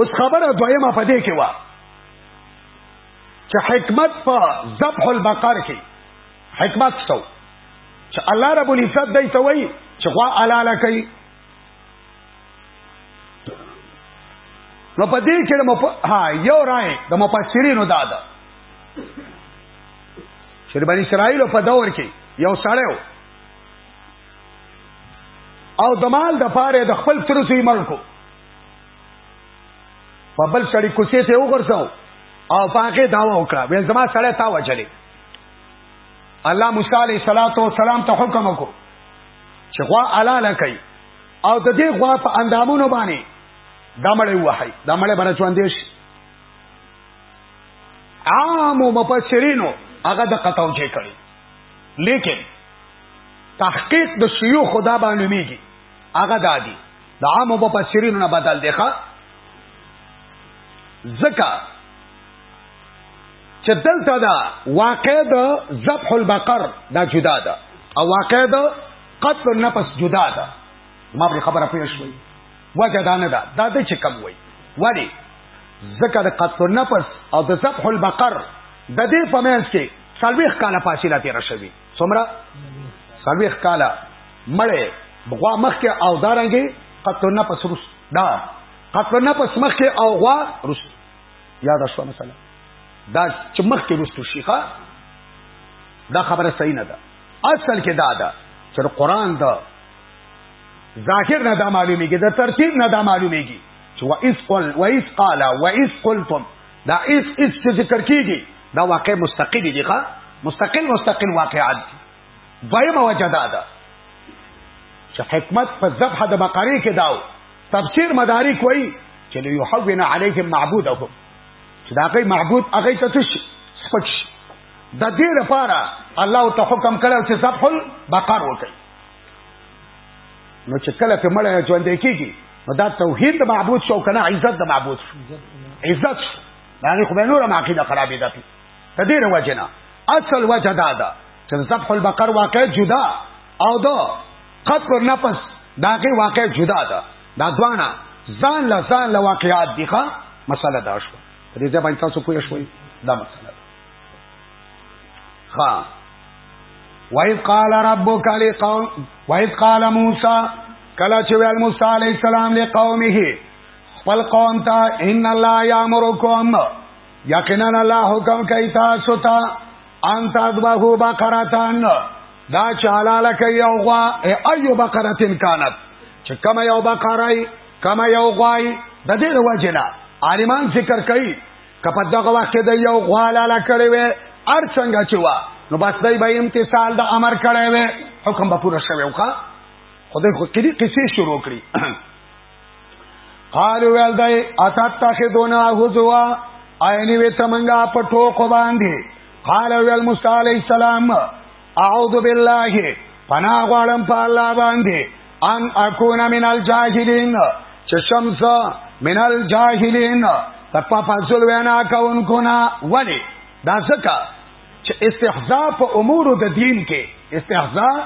اوس خبره دویمه په دې کې و چې حکمت په ذبح البقر کې حکمت څه و چې الله رب العزت دای ته وای چې خوا حلاله کوي نو په دې کې د مف... ها یو رائے د مفسرینو دا ده چې د بنی اسرائیل په دور کې یو سړی او د مال د پاره د خپل تر سوی ملکو په بل سړی کوسې ته وګرځاو او پاکه داوا وکړه وې زما سړی تا وچلې الله موسی علیه السلام ته حکم وکړو چې غوا حلاله کړي او د دې غوا په اندامونو باندې دا مړې وحي دا مړې باندې ژوند دي شي عام مفسرینو هغه د قطاو چې کړي لیکن تحقیق د شیوخ خدا باندې میږي هغه دادی د عام مفسرینو نه بدل دی ښا ځکه چې دلته دا واقع د ذبح البقر دا جدا ده او واقع د قتل النفس جدا ده ما به خبره پوه شوي وجه دا نه ده دا د چې کم وي ولی ذکر قتل النفس او د ذبح البقر د دې په منځ کې سلويخ کاله فاصله تیر شوی څومره سلويخ کاله مړې بغوا مخ کې او دارنګي قتل النفس رس دا قتل النفس مخ کې او غوا رس یاد شو مثلا دا چې مخکې رستو شيخه دا خبره صحیح نه ده اصل کې دا ده چې قران دا ظاهر نه دا معلومیږي دا ترتیب نه دا معلومیږي چې وا اس قل وا اس قال وا اس قلتم دا اس اس چې ذکر کیږي دا واقع مستقل دي ښا مستقل مستقل واقعات دي دویمه وجه دا ده چې حکمت په ذبح د بقره کې داو تفسیر مدارک وایي چې ليحوّن عليهم معبودهم چې دا کوي معبود هغه ته څه شي سپک شي د دې لپاره الله ته حکم کړو چې ذبح البقر وکړي نو چې کله په مړ ژوند کېږي نو دا توحید د معبود شو کنه عزت د معبود شو عزت شو دا نه خو به نور عقیده خرابې ده په دې وجه نه اصل وجه دا ده چې ذبح البقر واقع جدا او دا قد پر نفس داغه واقع جدا ده دا دوانه ځان له ځان له واقعات دي ښا مسله دا شو په دې ځای باندې تاسو پوه شئ دا مسله ده ها وایذ قال ربک لقوم وایذ قال موسی کله چې ویل موسی علی السلام له قومه خپل قوم ته ان الله یامرکم یقینا الله حکم کوي تاسو ته ان تذبحو بقرتان دا چالاله کوي او غوا ايو بقرتن كانت چې کوم یو بقرای کوم یو غوای د دې د وجنه عالمان ذکر کوي کپه دغه وخت د یو غوا لاله کړي وي ار څنګه چې وا نو بس دای به امتصال د امر کړي وي حکم به پوره شوی وکړه خدای خو کړي قصې شروع کړي قال ویل دای اتتخذون هزوا عینی وی تمنګا په ټوکو باندې قال ویل موسی علی السلام اعوذ بالله پنا غړم په الله باندې ان اكون من الجاهلین چې شمس من الجاهلین تپا فاصل وینا کونکو نا ولی دا ځکه چې استحزاء په امور د دین کې استحزاء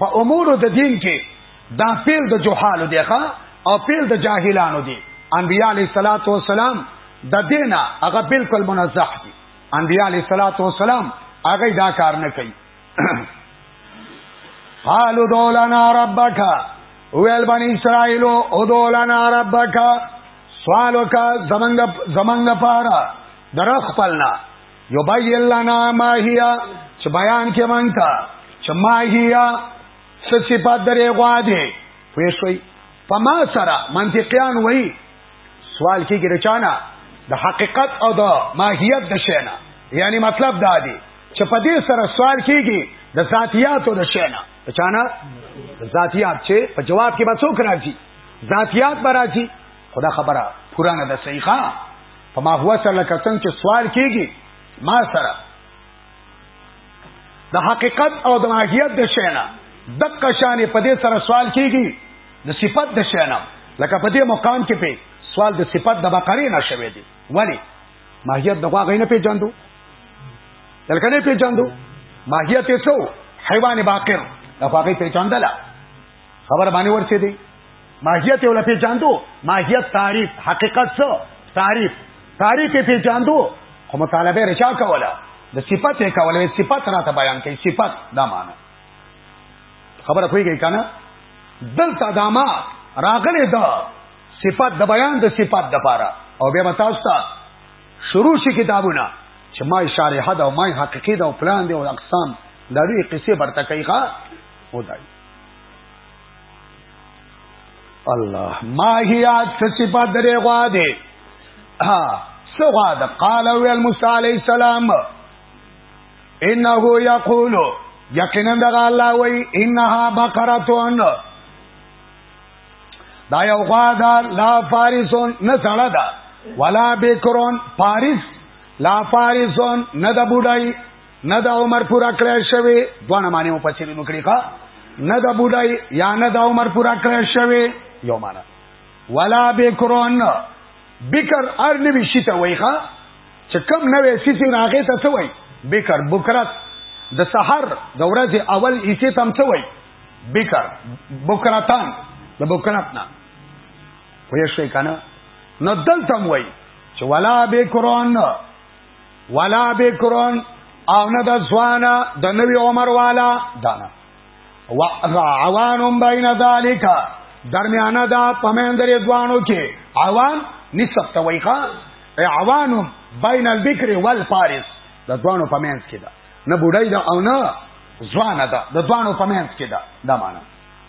په امور د دین کې دا فعل د جهالو دی ښا او فعل د جاهلانو دی انبیاء علیه الصلاۃ والسلام د دینه هغه بالکل منزه دي انبیاء علیه الصلاۃ والسلام هغه دا کار نه کوي قالو دولنا ربک ویل بنی اسرائیل او دولنا ربک سوالو کا زمنګ زمنګ پارا درخ پلنا یبین لنا ما هيا چې بیان کې مونږ ته چې ما هيا څه صفات درې غوا دي وې شوي په ما سره منطقيان وای سوال کېږي رچانا د حقیقت او د ماهیت د شینا یعنی مطلب دا دی چې په دې سره سوال کېږي د ذاتیات او د شینا رچانا ذاتیات چې په جواب کې به څوک راځي ذاتیات به راځي خدا خبره پورا نه ده صحیح ښا په ما هو سره لکه څنګه چې سوال کېږي ما سره د حقیقت او د ماهیت د شینا دقه شان په دې سره سوال کیږي د صفت د شینا لکه په دې مقام کې په سوال د صفت د بقره نه شوي دي ولی ماهیت د غوا غینه پیجاندو دلکه نه پیجاندو ماهیت یې څو حیوان باقر د هغه پیجاندله خبر باندې ورسې دی ماهیت یو لپی جاندو ماهیت تعریف حقیقت څه تعریف تعریف په جاندو خو مطالبه رچا کوله د صفت یې کوله صفت راته بیان کوي صفت دا معنی خبره کوي کنه دلته دا ما راغلی دا صفت د بیان د صفت د پاره او بیا تاسو ته شروع شي کتابونه چې ما شارحه دا ما حقیقت او پلان دی او اقسام دا لوی قصې برته کوي ښا ودای الله ماهیات څه صفات درې غوا دي ها څه غوا ده قال ویل موسی علی السلام انه یقول یقینا دغه الله وی انها بقرتون دا یو غوا ده لا فارسون نه سړه ده ولا بکرون فارس لا فارسون نه د بډای نه د عمر پورا کړی شوی دوه معنی مو پسې نکړي ښا نه د بډای یا نه د عمر پورا کړی شوی یو معنی ولا بکرون بکر ار نوی شي ته وای ښا چې کم نوې سیسی راغې ته څه وای بکر بکرت د سحر د ورځې اول ایسه تم څه وای بکر بکرتان د بکرت نه وای شي کنه نو دلته وای چې ولا بکرون ولا بکرون او نه د ځوان د نوی عمر والا دانا وعوانم بین ذالک درمیانه دا پمندر ځوانو کې عوان نسب تویخه عوانم بین البکر والفارس د ځوانو پمنس کې دا نه بډای دا او نه ځوان دا د ځوانو پمنس کې دا دا معنی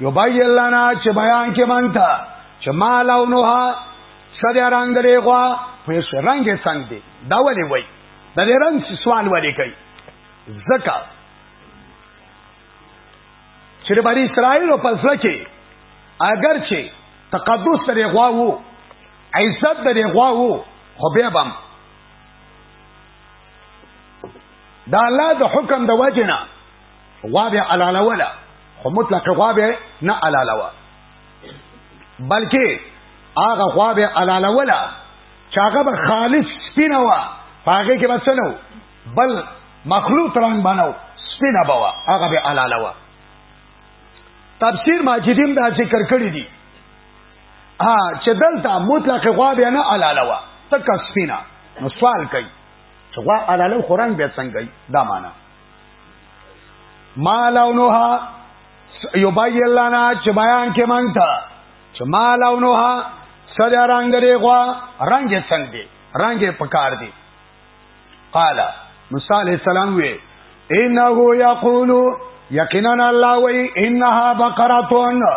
یبین لنا چې بیان کې مونږه چې ما لونها سده رنگ لري غوا په څه رنگ یې څنګه دی دا ولي وای د دې رنگ سوال ولي کوي زکا چې د بری اسرائیل په ځل کې اگر چې تقدس لري غوا وو عزت لري غوا وو خو بیا بم دا الله د حکم د وجنه غوا به علاله ولا خو مطلق غوا به نه علاله وا بلکې هغه غوا به علاله ولا چې هغه به خالص سپینه وا هغه کې بس نو بل مخلوط رنگ بنو سپینه بوا هغه به علاله وا تفسیر ماجدیم دا ذکر کړی دی ها چې دلته مطلق غوا به نه علاله وا تک سپینه نو سوال کوي چې غوا علاله قرآن به څنګه دا معنا ما لونها یبین لنا چې بیان کې مونږ ته چې ما لونها سره رنگ لري غوا رنگ یې څنګه دی رنگ یې پکار دی قال موسی علیہ السلام وی انه یقول یقینا الله وی انها بقره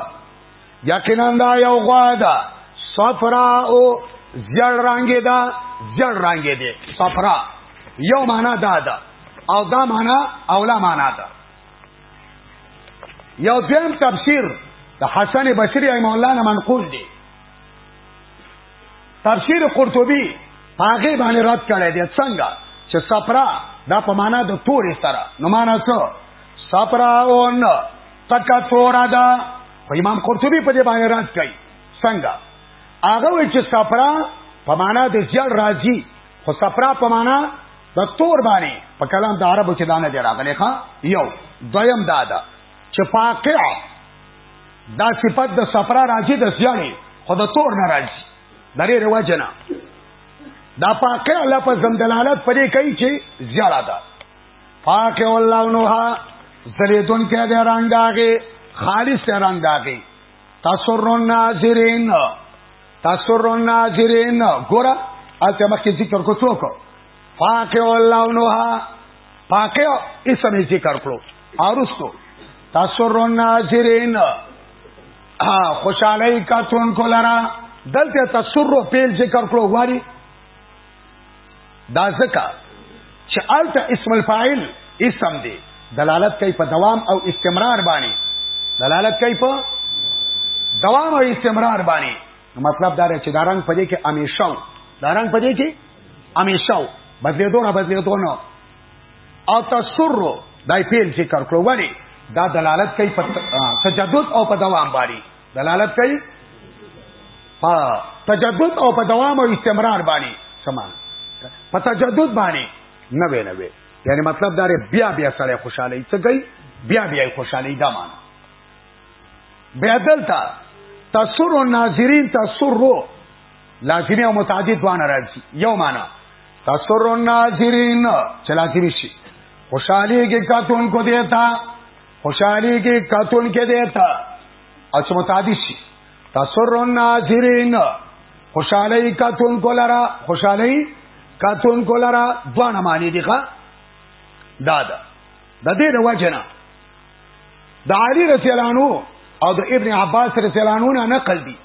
یقینا دا یو غوا ده صفرا او زیړ رنگې ده زیړ رنگې ده صفرا یو معنا دا ده او دا معنا اولا معنا ده یو دیم تفسیر د حسن بصری رحم الله نه منقول دی تفسیر قرطبی هغه باندې رد کړی دی څنګه چې صفرا دا په معنا د تورې سره نو معنا څه صفرا اون تکا تورا دا خو امام قرطبي په دې باندې راز کوي څنګه هغه وی چې صفرا په معنا د زیړ راځي خو صفرا په معنا د تور باندې په کلام د عربو کې دانه دی راغلی ښا یو دویم دا ده چې فاقع دا صفت د صفرا راځي د زیړې خو د تور نه راځي درې رواج نه دا فاقع لفظ دلالت پرې کوي چې زیړه ده پاک والله نوها زلیدون کې د رنگ داغه خالص رنگ داغه تسر الناظرین تسر الناظرین ګور اته مخکې ذکر کو څوک پاک والله نوها پاک اسم ذکر کړو ارستو تسر الناظرین خوشالۍ کا تون کو لرا دلته تسر پیل ذکر کړو واری دا ځکه چې الته اسم الفاعل اسم دی دلالت کوي په دوام او استمرار باندې دلالت کوي په دوام او استمرار باندې مطلب دا دی چې دا رنگ په دې کې همیشه دا رنگ په دې کې همیشه بدلېدو نه بدلېدو نه او تسر دای پیل ذکر کړو ولی دا دلالت کوي په تجدد او په دوام باندې دلالت کوي په تجدد او په دوام او استمرار باندې سمان په تجدد باندې نه وې نه وې یعنی مطلب دا بیا بیا سره خوشاله څه کوي بیا بیا خوشاله دا مان بیا دلته تسر الناظرین تسر لازمی او متعدد وانه راځي یو معنا تسر الناظرین چې لازمی شي خوشاله کې کاتون کو دیتا خوشحالی کی کتون کې دیتا اس متعدی شي تسر الناظرین خوشحالی کتون کولرا خوشحالی کتون کولرا دوانه معنی دی ښا دادا د دې د وجنه د علی رضی الله عنه او د ابن عباس رضی الله عنه نه نقل دي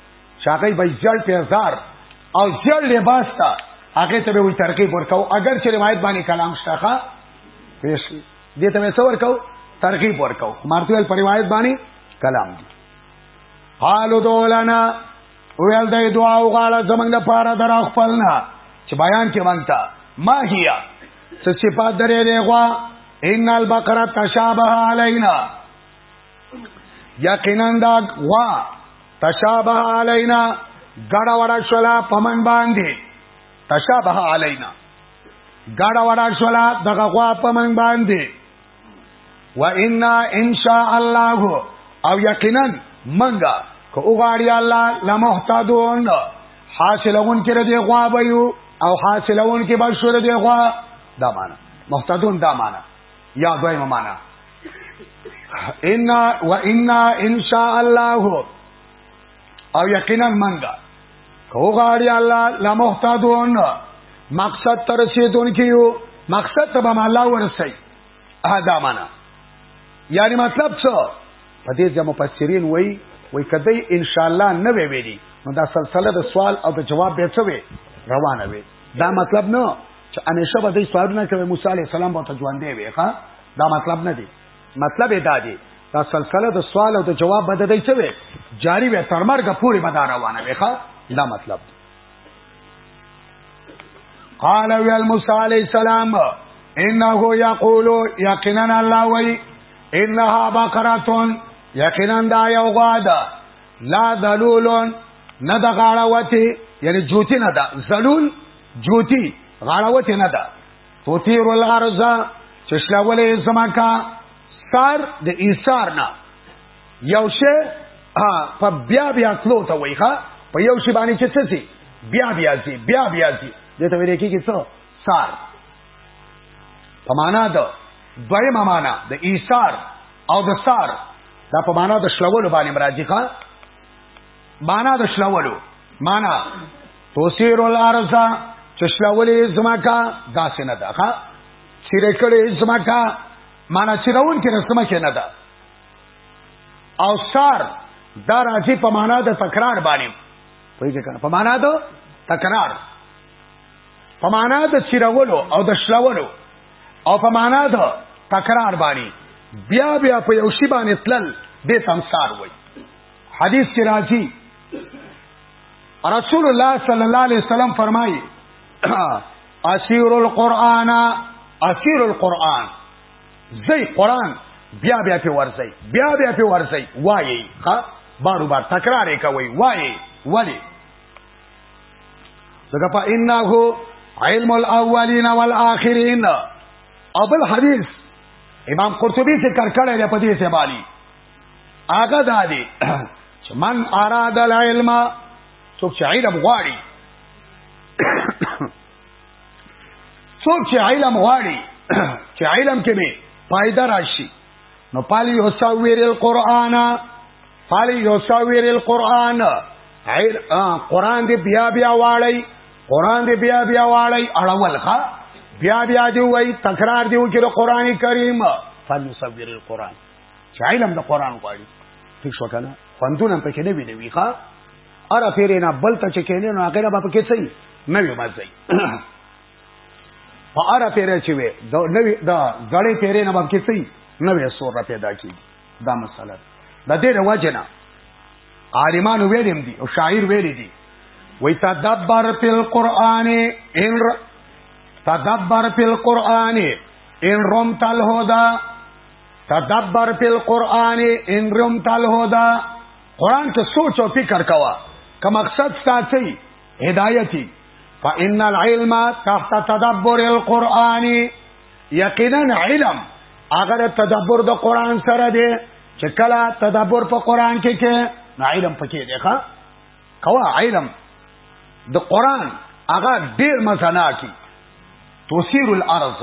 شاقي به ځل په هزار او ځل لباس تا هغه ته به وي ترکیب ورکاو اگر چې روایت باندې کلام شته ښا پیش دې ته څه ورکو ترغیب ورکو مارتویل پر روایت باندې کلام دي قالو دولنا ویل دای دعا او غاړه زمنګ د پاره در خپلنا چې بیان کې مونږه ما هيا څه صفات درې دی غوا ان البقره تشابه علينا یقینا دا غوا تشابه علينا ګډه وړه شولا پمن باندې تشابه علينا ګډه وډه شولا دغه غوا په من باندې و ان ان شاء الله او یقینا منګه کو غاړي الله لمحتدون حاصلون کې دې غوا به یو او حاصلون کې به شور دې غوا دا معنا محتدون دا معنا یا دوی معنا ان و ان ان شاء الله او یقینا منګه کو غاړي الله لا محتاجون مقصد تر رسیدون کیو مقصد ته به الله ورسي ادا معنا یعنی مطلب څه په دې ځم مفسرین وای وای کدی ان شاء الله نه وی ویری نو دا سلسله د سوال او د جواب به څه وي روانه وي دا مطلب نه چې همیشه به دې سوالونه کوي موسی عليه السلام به ته ژوندې وي ښا دا مطلب نه دی مطلب یې دا دی دا سلسله د سوال او د جواب بده دی څه وي جاری وي تر مرګ پورې به دا روانه وي ښا دا مطلب دی قال وی المصلی علیہ السلام انه یقول یقینا الله وی انها بقره یقینا دا یو غاد لا ذلول نه د غاړه وتی یعنی جوتی نه ده ذلول جوتی غاړه وتی نه ده تثیر الارض چشلولې زمکا سار د ایثار نه یو شی په بیا بیا تلو ته وای ښا په یو شی باندې چې څه سي بیا بیا سي بیا بیا سي دته ویل کېږي څه سار په معنا د دویمه معنا د ایثار او د سار دا په معنا د شلولو باندې راځي ښا معنا د شلولو معنا توسیر الارض چشلولې زمکا داسې نه ده ها سیره کړې زمکا معنا سیرون کې رسمه کې نه ده او سار دا راځي په معنا د تکرار باندې پوهیږئ کنه په معنا د تکرار په معنا د سیرولو او د شلولو او په معنا د تکرار باندې بیا بیا په یو شی باندې تلل د تمسار وای حدیث کې راځي رسول الله صلی الله علیه وسلم فرمایي اسیر القرآن اسیر القرآن زی قرآن بیا بیا په ورځي بیا بیا په ورځي وایي ها بارو بار تکرار یې کوي وایي ولی ځکه په انه علم الاولین والآخرین ابل حدیث امام قرطبی ذکر کړی دی په دې سبالی هغه دا دی چې من اراد العلم څوک چې علم غواړي څوک چې علم غواړي چې علم کې به فائدہ راشي نو پالی یوساویر القرآن پالی یوساویر القرآن قرآن دی بیا بیا واړی قرآن دی بیا بیا واړی اړول ښا بیا بیا دی وای تکرار دی وکړو قرآنی کریم فالی یوساویر القرآن چې علم د قران غواړي ټیک شو کنه خوندونه پکې نه ویني وی ښا اره پیرې نه بل ته چې کینې نو هغه به پکې صحیح نه وي مزي په اره پیرې چې وي دا نوې دا زړې پیرې نه به پکې صحیح نه وي سور پیدا کیږي دا مسله د دې رواجنه عالمان ویلم دي او شاعر ویل دي وی تدبر فی القرآن ان تدبر فی القرآن ان رمت الهدى تدبر فی القرآن ان رمت الهدى قرآن ته سوچ او فکر کوا که مقصد ساتي هدایتي فإن العلم تحت تدبر القرآن یقینا علم اگر تدبر د قرآن سره دی چې کله تدبر په قرآن کې کې نو علم پکې دی ښا کوا علم د قرآن هغه ډیر مزناکی توسیر الارض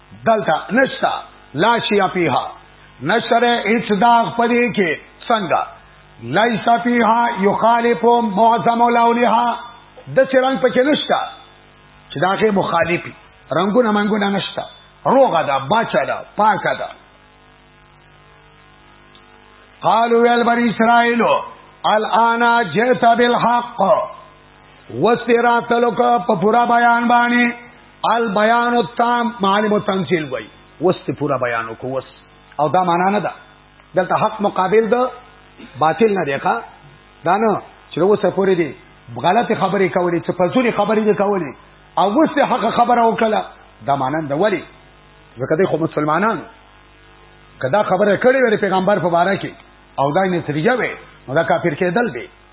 دلته نشتا لا شي فيها نشره هیڅ داغ پدې کې څنګه ليس فيها يخالف معظم لونها د سرنګ پکې نشتا چې داغه مخالفي رنگونه منګونه نشتا روغه ده باچا ده پاکه ده قالوا يا بني اسرائيل الان جئت بالحق وسترا تلک په پورا بیان باندې البیان التام معلم تنزیل وای وست پورا بیان کو وس او دا معنا نه ده دلته حق مقابل ده باطل نه دی ښا دا نه چې وسه پوری دی غلط خبرې کولې چې پزوري خبرې دي کولې او اوس حق خبره وکړه دا مانن د ولی ځکه د خو مسلمانانو کدا خبره کړې وې پیغمبر په باره کې او دا نتیجه وې نو دا کافر کېدل دی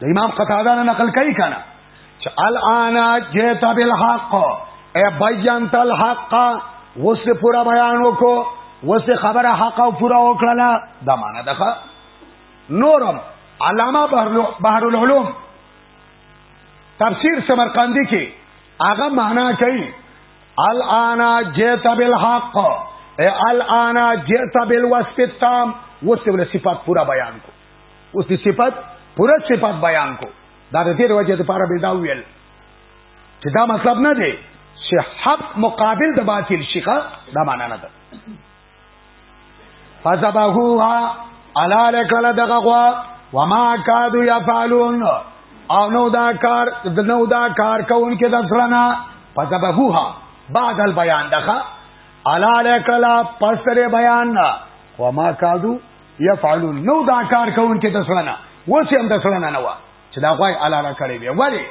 د امام قتاده نه نقل کوي کنه چې الان جئت بالحق اے بیانت الحق وس پورا بیان وکړو وس خبره حق او پورا وکړه دا معنا ده نورم علامه بحر العلوم تفسیر سمرقندی کې هغه معنا کوي الان جئت بالحق اے الان جئت بالوصف التام وس ول صفات پورا بیان کو اوس د صفات پوره صفات بیان کو دا د دې وجه لپاره به دا ویل چې دا مطلب نه دی چې حق مقابل د باطل شيخه دا معنا نه ده فذبحوها علا لکل دغه غوا وما کادو یفعلون او نو دا کار نو دا کار کوونکې د سرنا فذبحوها بعد البيان دغه علا لکل پس بیان وما کادو يفعلون نو دا کار کوون کې د سړنه وسی هم د سړنه نه و چې دا غوای الاله کړی وی ولی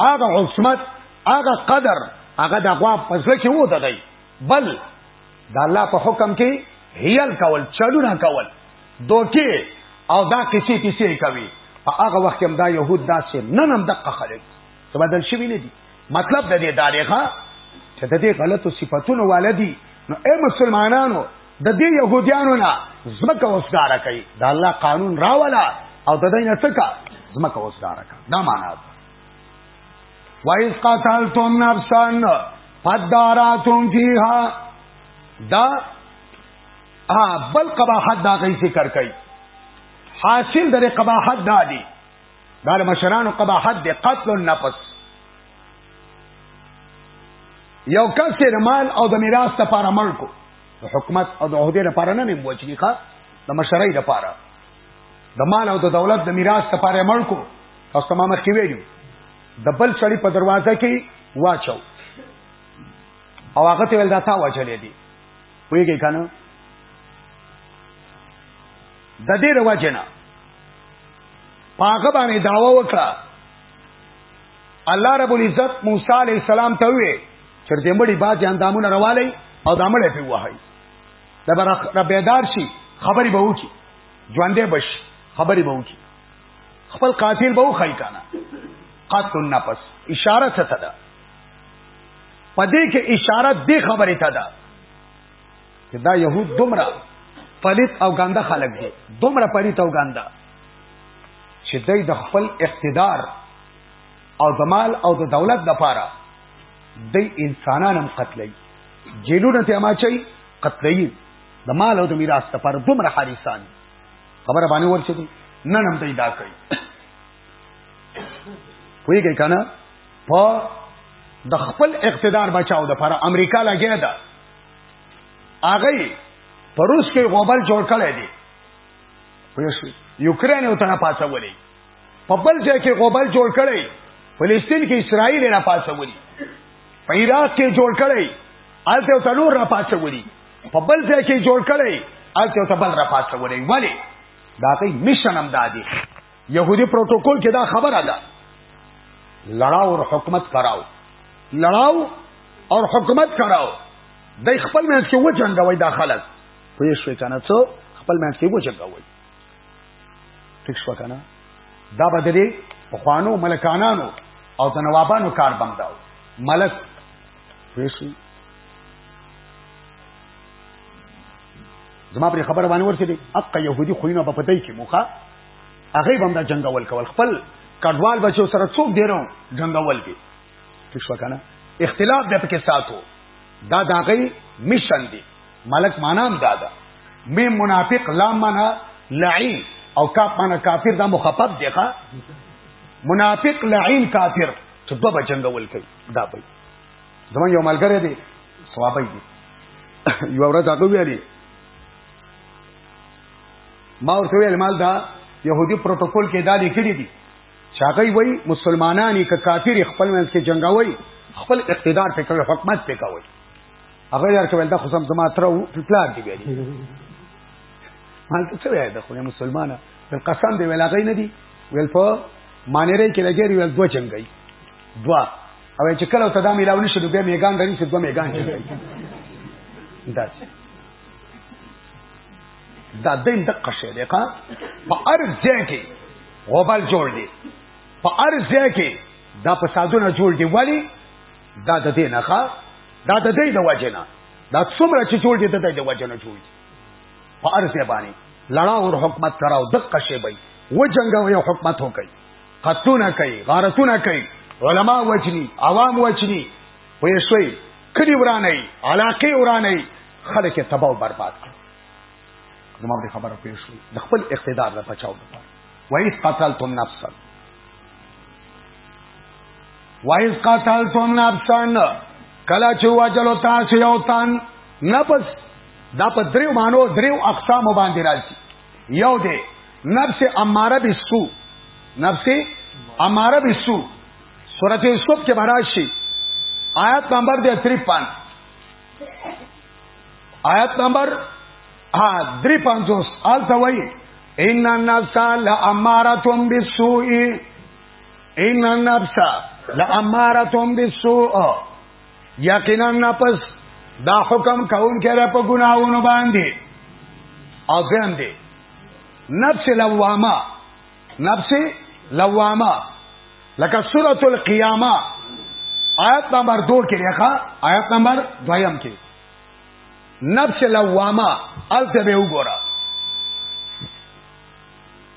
هغه عصمت هغه قدر هغه د غوا پسله کې وو ددای بل د الله په حکم کې هیل کول چلونه کول دوکي او دا کسی کسی کوي په هغه وخت هم دا يهود داسې نن هم دقه خلک څه بدل شي نه دي مطلب د دې تاریخه چې د دې غلطو صفاتونو والدي نو اے مسلمانانو د دې يهوديانو نه زمکه وسګاره کوي دا الله قانون راولا او د دې نه څخه زمکه وسګاره کوي دا معنا ده وایز قاتلتم نفسن فداراتم فیها دا ها بل قباحت دا غي ذکر کوي حاصل در قباحت دا دي دا مشرانو قباحت دي قتل النفس یو کس مال او د میراث لپاره ملکو د حکومت او د عہدې لپاره نه نیم وچی ښا د مشرۍ لپاره د مال او د دولت د میراث لپاره مړ کو تاسو ما مخکې ویلو د بل سړی په دروازه کې واچو او هغه ته ول دا تا واچلې دي ویږي کنه د دې رواجنه پاګه باندې داوا وکړه الله رب العزت موسی علی السلام ته وی چې د مړي باز اندامونه روالي او د مړي په وهي د بر ربیدار شي خبري به وکی ژوندې بش خبري به وکی خپل قاتل به وخی کنه قتل النفس اشاره څه ده پدې کې اشاره دې خبرې ته ده چې دا يهود دومره پلیت او ګنده خلک دي دومره پلیت او ګنده چې دوی د خپل اقتدار او د مال او د دولت د پاره د انسانان هم قتلې جیلونه ته ما چي قتلې د مال او د میراث د پاره دومره حریسان خبره باندې ورچې نن هم دوی دا کوي پوهیږئ کنه په د خپل اقتدار بچاو د پر امریکا لګیا ده هغه پروس کې غوبل جوړ کړی دی یوکرین یو تنه پاسولې په بل ځای کې غوبل جوړ کړي فلسطین کې اسرائیل نه پاسولي په عراق کې جوړ کړي الته یو تنور را پاسولي په بل ځای کې جوړ کړي الته یو تبل را پاسولي ولی دا کوي مشن هم دادي يهودي پروتوکول کې دا خبره ده لړاو او حکومت کراو لړاو او حکومت کراو د خپل منځ کې وجنګوي دا خلک پوه شوې کنه څو خپل منځ کې وجګوي ټیک شو کنه دا بدلی په خوانو ملکانانو او د نوابانو کار بنداو ملک پوه شو زما پر خبره باندې ورسې دي اق يهودي خوینه په پدای کې موخه هغه بم دا جنگول کول خپل کډوال بچو سره څوک دیرو جنگول کې څه شو کنه اختلاف د پکې ساتو دا داغي مشن دی ملک معنا هم دا ده میم منافق لام معنا لعین او کاف معنا کافر دا مخفف دی ښا منافق لعین کافر چې دوه بچنګ ول کوي دا به زمون یو ملګری دی ثوابي دی یو ورځ هغه ویلي ما ورته ویل مال دا يهودي پروتوکول کې دا لیکلي دي شاګي وای مسلمانانی که کافر خپل منځ کې جنگاوي خپل اقتدار په کوي حکومت په کوي هغه یار چې ولدا خو سم زما تر او پلان دی بیا دی مال څه وای دا خو مسلمانه بل قسم دی ولا غي نه دی ول په مانیره کې لګری ول دوه چنګي دوا او چې کله ته دا ملاو نشي دوه میګان غني څه دوه میګان چنګي دا دا دین دقه شی دی ښا په ارز ځای کې غوبل جوړ دی په ارز ځای کې دا په سازونه جوړ دی ولی دا د دې نه ښا دا د دې د وجه نه دا څومره چې جوړ دي د دې د وجه نه جوړ دي په ارزه باندې لړا اور حکومت کراو دقه شی وي و جنگو یو حکومت وکي قتلونه کوي غارتونه کوي علما وجني عوام وجني وې شوي کړي ورانه علاقه ورانه خلک تباہ او برباد کړ نو ما خبره پېښ شو د خپل اقتدار د بچاو لپاره وایي قتلتم نفسا وایز قاتلتم نفسن کلا چې وجلو تاسو یو تن نفس دا په دریو مانو دریو اقسام باندې راځي یو دی نفس اماره بالسو نفس اماره بالسو سورته یوسف کې براشي آیت نمبر دی 53 آیت نمبر ها 350 آلته وایي ان النفس لاماره بالسوء ان النفس لامارتهم بالسوء یقینا نفس دا حکم کون کړه په ګناونو باندې او ځان دې نفس لوامه نفس لوامه لکه سورۃ القیامه آیت نمبر 2 کې راخه آیت نمبر 2 یم کې نفس لوامه الته به وګوره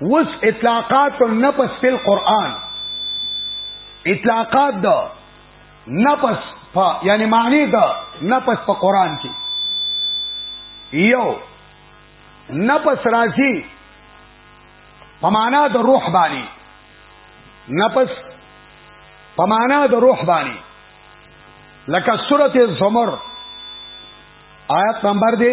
وس اطلاقات په نفس فی القرآن اطلاقات دا نفس پا یعنی معنی دا نفس په قرآن کی یو نفس راضی په معنا د روح باندې نفس په معنا د روح باندې لکه سورته زمر آیت نمبر دی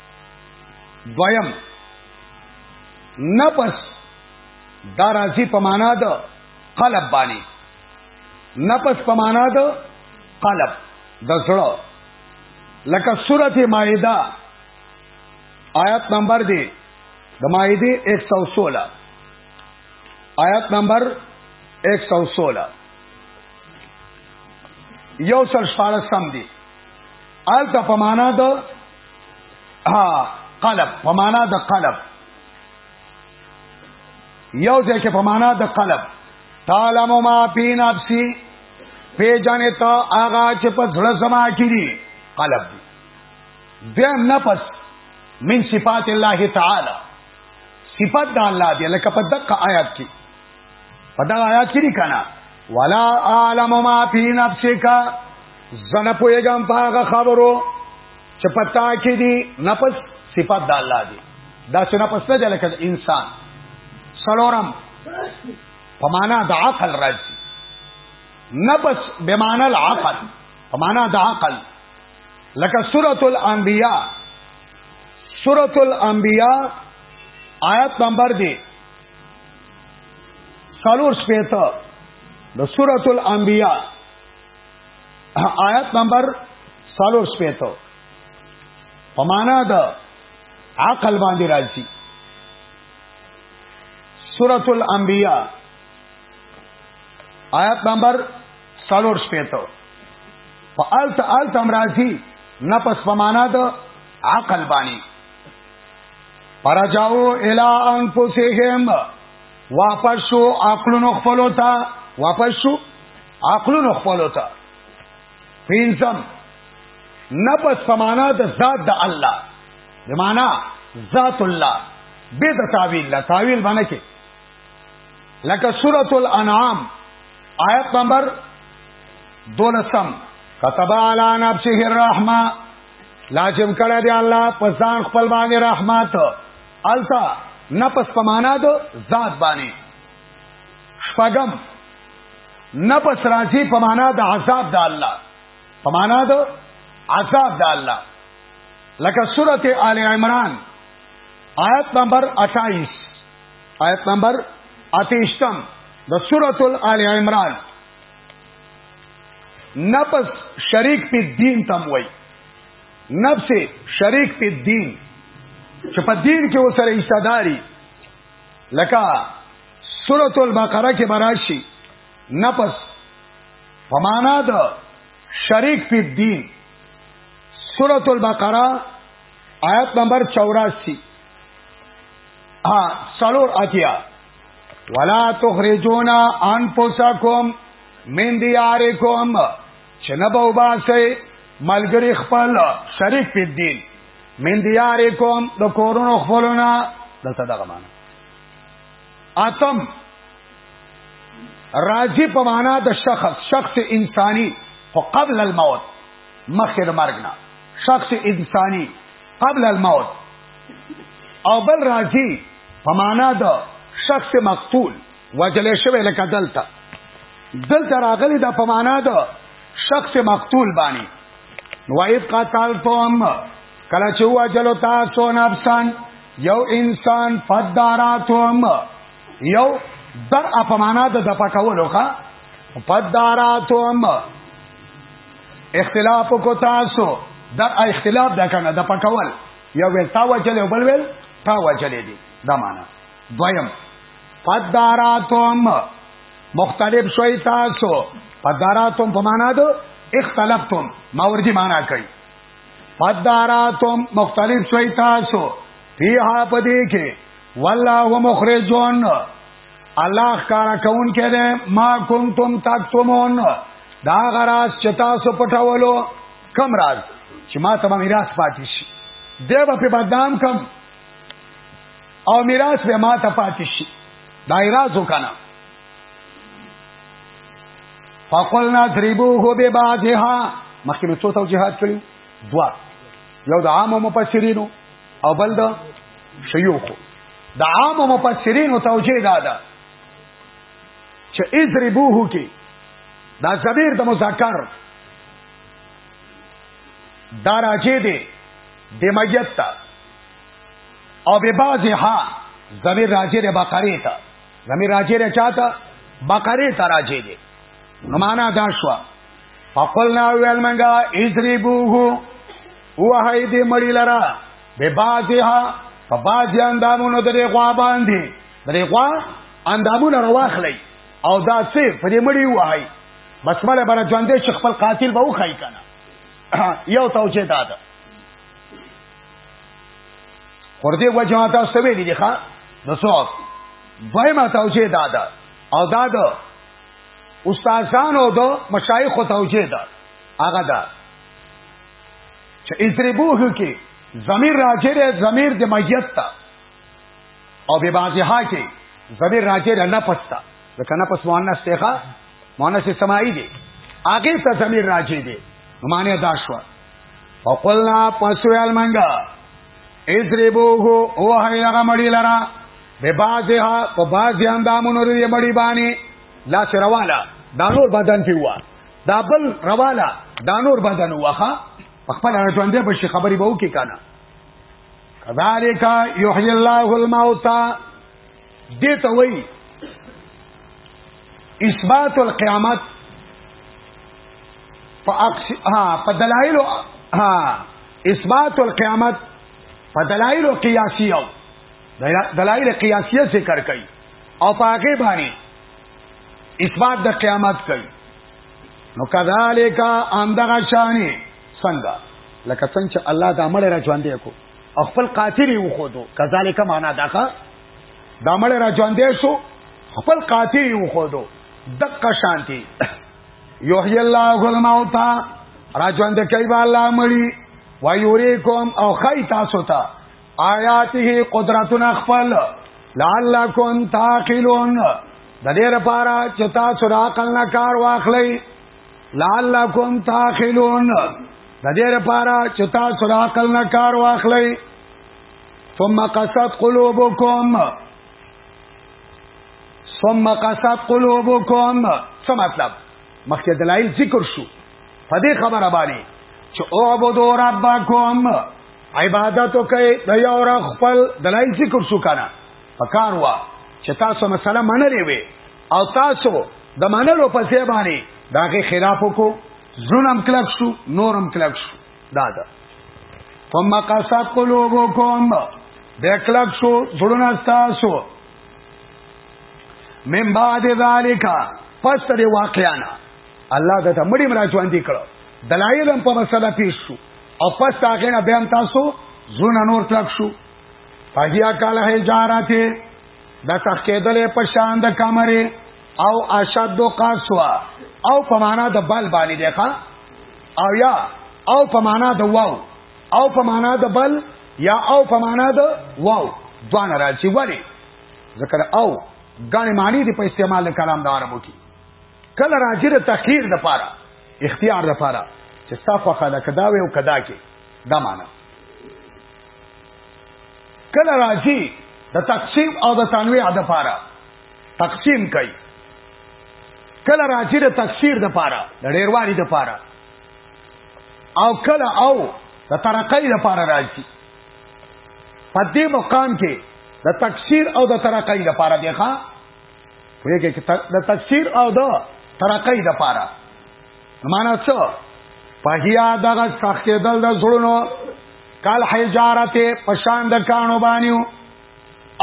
دویم نفس دا راځي په معنا د قلب باندې نفس په معنا د قلب د زړه لکه سورته مائده آیات نمبر دی د مائده 116 آیات نمبر 116 یو سل شپارسم دی آلتا پمانا دا ها قلب په معنا د قلب یو ځای کې په معنا د قلب تعلم ما فی نفسی پیجنې تا آغا چې په زړه زما کې دي قلب دی دیم نفس من صفات الله تعالی صفات د الله دی لکه په دقه آیات کې په دا آیات کې دی کنه ولا عالم ما فی نفسک زنه پویګم پاغه خبرو چې پتا کې دی نفس صفات د الله دی دا چې نفس نه لکه انسان سلورم په معنا د عقل راځي نفس به معنا العقل په معنا د عقل لکه سورۃ الانبیاء سورۃ الانبیاء آیت نمبر دی سالور سپیتا د سورۃ الانبیاء آیت نمبر سالور سپیتا په معنا د عقل باندې راځي سورۃ الانبیاء آیت نمبر سالور سپیتا په الت الت امراضی نفس په معنا د عقل باندې فرجعو الى انفسهم واپس شو عقلونو خپلو ته واپس شو عقلونو خپلو ته پینځم نفس سمانا د ذات د الله بمانا ذات الله به د تعویل لا تعویل باندې کې لکه سورۃ الانعام آیت نمبر دولسم كتب على نفسه الرحمه لاجم کړه دی الله پسان خپل باندې رحمت التا نفس په معنا د ذات باندې شپغم نفس راځي په معنا د عذاب د الله په معنا د عذاب د الله لکه سورته آل عمران آیت نمبر 28 آیت نمبر 28 د سورته آل عمران نفس شریک په دین تم وای نفس شریک په دین چې په دین کې وسره ایستاداری لکه سورۃ البقره کې براشي نفس فمانا د شریک په دین سورۃ البقره آیت نمبر 84 ها سلور اتیا ولا تخرجونا انفسکم من دیارکم چنبه وباسه ملګری خپل شریک په دین من دیارکم د کورونو خپلونه دلته دغه معنا اتم راضی په معنا د شخص شخص انساني خو قبل الموت مخکې د مرګ نه شخص انساني قبل الموت او بل راځي په معنا د شخص مقتول وجل شوی لکه دلته دلته راغلی دا په معنا د شخص مقتول باندې نو ایف قاتل توم کله چې وجل تاسو نفسان یو انسان فداراتهم یو در اپمانا د دپکولو ښا فداراتهم اختلاف کو تاسو دا اختلاف دا کنه د پکول یو ویل تا وجل یو بل ویل تا وجل دي دا معنا دویم فداراتم مختلف شوي تاسو فداراتم په معنا دو اختلفتم ماورجی معنا کوي فداراتم مختلف شوي تاسو فيها پدې کې والله مخرجون الله ښکارا کون کې ده ما کنتم تکتمون دا غراس چې تاسو پټولو کم راز چې ما ته میراث پاتې شي دی به په بدنام کم او میراث به ما ته پاتې شي دا راز وکنه فقلنا ضربوه ببعضها مخکې نو څو توجيهات کړی دوا یو د عامو مفسرینو او بل د شيوخو د عام مفسرینو توجیه دا ده چې اضربوه کې دا ضمیر د مذکر دا راځي دی د میت ته او به بازه ها ضمیر راځي د بقره ته ضمیر راځي د چاته بقره ته راځي دی نو معنا دا شو فقلنا ویل منګه اضربوه وهاي دې مړی لرا به بازها په بازي اندامونو درې غوا باندې درې غوا اندامونه رواخلې او دا څه په دې مړی وای بس مله بر ژوندې چې خپل قاتل به وخای کنه یو توجه دا ده خورده وجه تا سوي دي ښا د څوک دویمه توجه دا ده او دا ده استادانو د مشایخ توجه ده هغه ده چې اضربوه کې ضمیر راجع دی ضمیر د میت ته او به بعضها کې ضمیر راجع دی نفس ته ځکه نفس مؤنث دی ښا مؤنث سماعي دی هغه ته ضمیر راجع دی معنی دا شو فقلنا پسویل منګه اضربوه او هغه مړی لرا به بعضها په بعض اندامونو لري مړی باندې لا سرواله دا نور بدن پیوا دا بل رواله دا نور بدن وخه خپل ژوند به شي خبري به وکي کنه کذالک یحیی الله الموت دې ته وایي اثبات القیامت په دلایل ها اثبات القیامت په دلایل قیاسیه دلایل قیاسیه ذکر کړي او په هغه باندې اثبات د قیامت کوي نو کذالک اندغه شانی څنګه لکه څنګه چې الله د امر را ژوند کو خپل قاتل یو خو دو کذالک معنا داخه د امر را ژوند شو خپل قاتل یو خو دو دقه شانتی یحیی الله الموت را ژوند کوي الله مړي وایوریکم او خی تاسو ته آیاته قدرتنا خپل لعلکم تعقلون د دې لپاره چې تاسو را عقل نه کار واخلئ لعلکم تعقلون د دې لپاره چې تاسو را عقل نه کار واخلئ ثم قصد قلوبكم ثم قصد قلوبكم څه مطلب مخکې دلایل ذکر شو په دې خبره باندې چې او عبدو ربکم عبادت وکي د یو را خپل دلایل ذکر شو کنه پکار وا چې تاسو مسله منلې وي او تاسو د منلو په ځای باندې داغه خلاف وکړو زړونم کلک شو نورم کلک شو دا ده ثم قصد قلوبكم د کلک شو زړونه تاسو من بعد ذالک پس د واقعانا الله د مړي مراجوان دي کړو دلایل په مسله پیښ شو او پس هغه نه بیا تاسو زونه نور تلک شو فهیا کال هی جاراته د تخکیدلې په شان د کمرې او اشد قاسوا او په معنا د بل باندې دی ښا او یا او په معنا د واو او په معنا د بل یا او په معنا د واو دوان راځي ولی ذکر او غاڼې معنی دی په استعمال کلام د عربو کې کله راځي د تخیر د پاره اختیار لپاره چې ستا خوخه ده کدا وې او کدا کې دا معنا کله راځي د تقسیم او د تنویع د پاره تقسیم کوي کله راځي د تفسیر د پاره د ډیروالي د پاره او کله او د ترقۍ د پاره راځي په دې مقام کې د تکثیر او د ترقۍ د پاره دی ښا ویګه د تکثیر او د ترقی د پاره معنا څه پهیا دغه سخت دل د زړونو کال حجارته پشان د کانو بانیو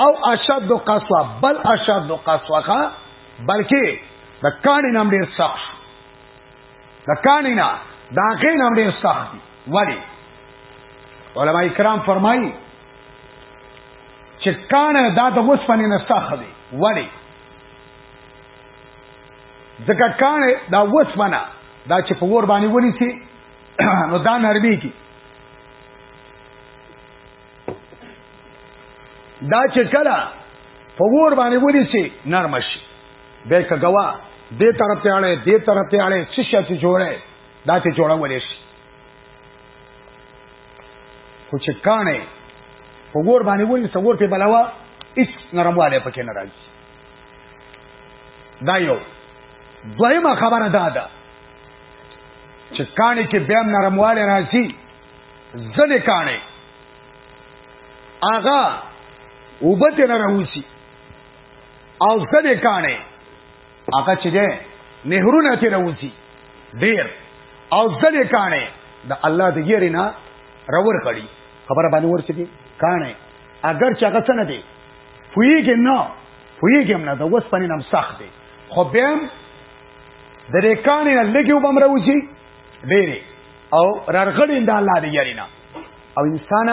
او اشد قسوه بل اشد قسوه بلکې د کانی نم ډیر سخت د کانی نه دا غین هم ډیر سخت دی ولی علما کرام فرمایي چې کانه دا د وسپنې نه سخت دی ولی ځکه کانه دا وسپنه دا چې په ور باندې ونی سي نو دا نرمي کی دا چې کله په ور باندې ودی سي نرم شي به کګوا دې طرف ته اړې دې طرف ته اړې څه شي چې جوړه دا چې جوړه ولې شي خو چې کانه په ور باندې ونی سور په بلاوا هیڅ نرمواله پکې نه راځي دا یو دویمه خبره دا ده چې کانه کې بیا نرمواله راځي ځنې کانه آغا وبت نه راوسی او ځنې کانه آغا چې ده نهرونه ته راوسی ډیر او ځنې کانه د الله د یری نه راور کړي خبره باندې ورسېږي کانه اگر چې هغه څنګه دی پویږي نه پویږي نه د وس پنې نام سخت دی خو بیا د ریکانې نه لګي وبم راوسی ډېرې او رغړې د الله دی یارینا او انسان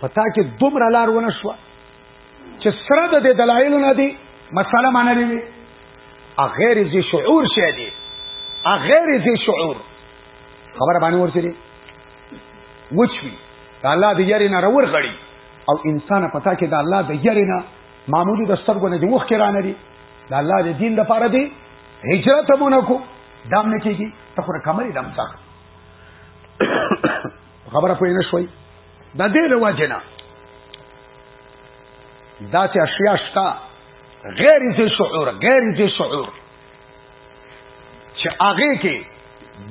پتا کې دومره لار ونه شو چې سره د دلایل نه دی مسله معنی دی غیر ذی شعور شه دی غیر ذی شعور خبر باندې ورچې وچوي د الله د یاري نه راور غړي او انسان پتا کې د الله د یاري نه معمولی د سترګو نه دی وښکرانه دی د الله د دین لپاره دی هجرت مونږ کو دام نه کیږي ته خو کمرې دم ځه خبره پوه نه شوي د دې له وجه نه دا چې اشیاء شته غیر ذی شعور غیر ذی شعور چې هغه کې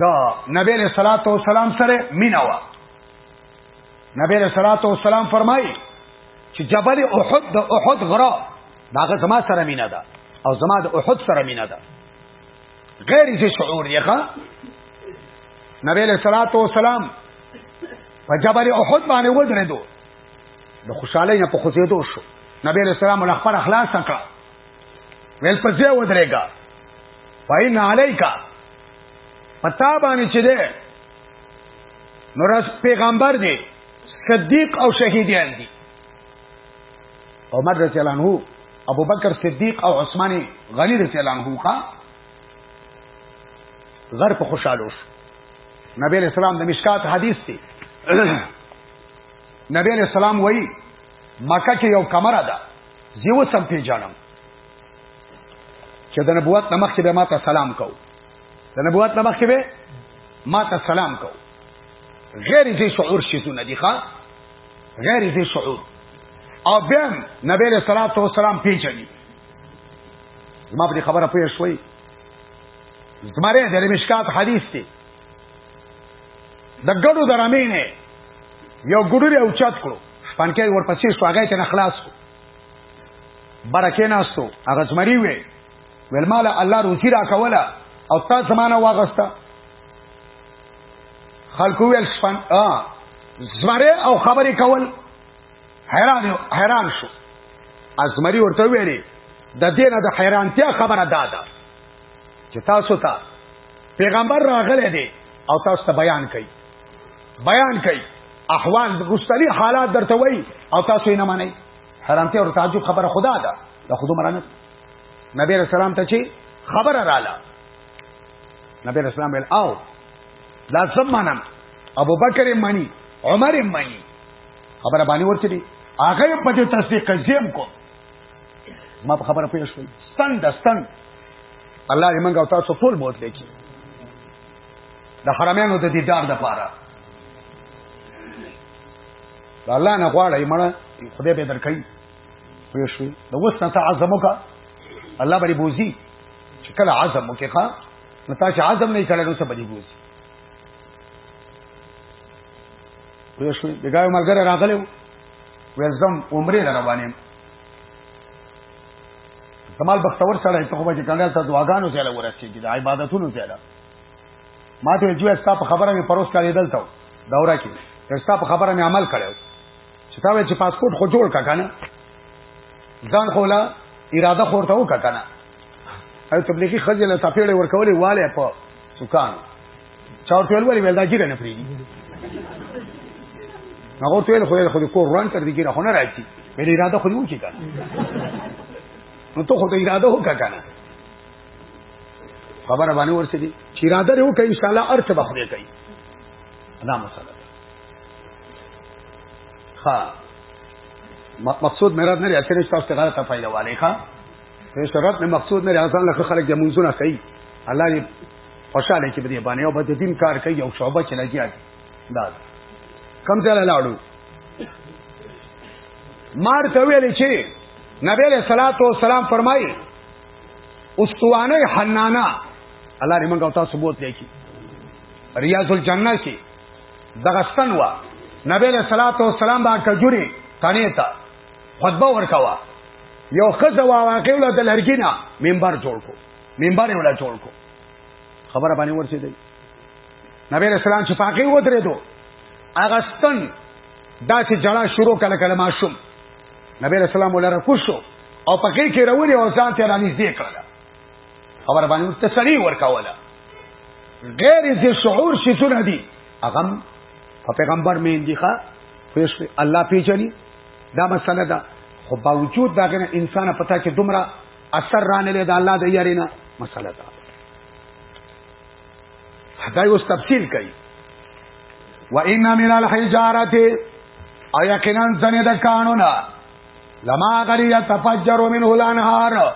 د نبی له صلوات و سلام سره مینا وا نبی له صلوات و سلام فرمایي چې جبل احد د احد غره داغه زما سره مینا ده او زما د احد سره مینا ده غیر ذی شعور دی ښا نبی له صلوات و سلام په جبل احد باندې ودرېدو د خوشاله نه په خوځېدو شو نبی له سلام له خبر اخلاص کړ ویل په ځای ودرېګا پاین علیکا پتا باندې چې ده نو رس پیغمبر دی صدیق او شهیدان دي عمر رضی الله عنه ابو بکر صدیق او عثمان غنی رضی الله عنه کا غر په خوشاله شو نبی علیہ السلام د مشکات حدیث دی نبی علیہ السلام وای مکه کې یو کمره ده زیو سم پیژنم چې د نبوت نمخ کې به ماته سلام کو د نبوت نمخ کې به ماته سلام کو غیر دې شعور شي زونه دي ښا غیر ذی شعور او بیا نبی له صلوات و سلام پیچلی زما په خبره پوه شوي زمره د مشکات حدیث دی د ګړو درامین یو ګړو له اوچت کړو شپانکې ورپسې شو هغه ته نخلاص کو برکه ناستو هغه زمری وی ویل مال الله روزی را کوله او تا زمانہ واغستا خلکو ویل سپن زمره او خبرې کول حیران حیران شو ازمری ورته ویری د دې نه د حیرانتیا خبره داده چې تاسو ته پیغمبر راغلی دی او تاسو ته بیان کوي بیان کوي احوال مستلی حالات درته وای او تاسو یې نه منئ حیرانتیا او تعجب خبره خدا ده د خودو مرانه نبی رسول الله ته چې خبره رااله نبی اسلام ویل او دا سم منم ابو بکر منی عمر منی خبره باندې ورته دي هغه په دې تصدیق زم کو ما په خبره پوه شو ستن د ستن الله دې منګه تاسو ټول موت لیکي د حرمانو د دیدار د پاره الله نه غواړي مړه خدای به درکړي پوه شو د اوس نه ته عزم وکړه الله باندې بوزي چې کله عزم وکړي ښا نو تا چې عزم نه کړی نو څه باندې بوزي پوه شو د ګاو ملګری راغلی و وزم عمرې روانم کمال بختور سره ته خو به کنه ته دعاګانو سره ورسېږي د عبادتونو سره ما ته جو استا په خبره مې پروس کړې دلته دوره کې استا په خبره مې عمل کړو چې تا وې چې پاسپورت خو جوړ کا کنه ځان خولا اراده خورته وکا کنه او تبلیغي خځله تپېړې ورکولې والے په سکان چاور ټول ولی ولدا جګ نه پریږي هغه ټول خو خو کور روان تر دې کې نه هنر راځي مې اراده خو یو چې کنه نو ته خو ته اراده وکا کنه خبره باندې ورسېږي چې اراده یې وکړي ان شاء الله ارته بخره کوي دا مسله ها مقصود مراد نه لري چې تاسو ته غلطه فائدہ والي ښا په شرط نه مقصود نه لري ځان له خلک د منځونه کوي الله دې خوشاله کې بده باندې او بده دین کار کوي او شوبه چې لګیا دي دا کم ځای لاړو مار ته ویل چې نبی له صلوات و سلام فرمایي استوانه حنانا الله دې موږ تاسو بوت لیکي ریاض الجنه کې دغه ستن وا نبی له صلوات و سلام با کجوري تنه تا خطبه ورکوا یو خزه وا واقع ول د لرګینا منبر جوړ کو منبر ولا جوړ کو خبره باندې ورسې دی نبی له سلام چې پاکي و درې دو هغه ستن دا چې جړه شروع کله کله ماشوم نبی له سلام ولر کوشو او پکې کې راوړي او ځان ته رانیږدې کړل خبر باندې ورته سړی ورکاوله غیر ذی شعور شتونه دي هغه په پیغمبر مې اندیخه پېښ الله پیچلی دا مسله ده خو باوجود دا غنه انسان پتا چې دومره اثر رانه لید الله د یارینا مسله ده دا یو تفصیل کوي و ان من الحجاره او یقینا زنه د قانونا لما غری تفجر منه الانهار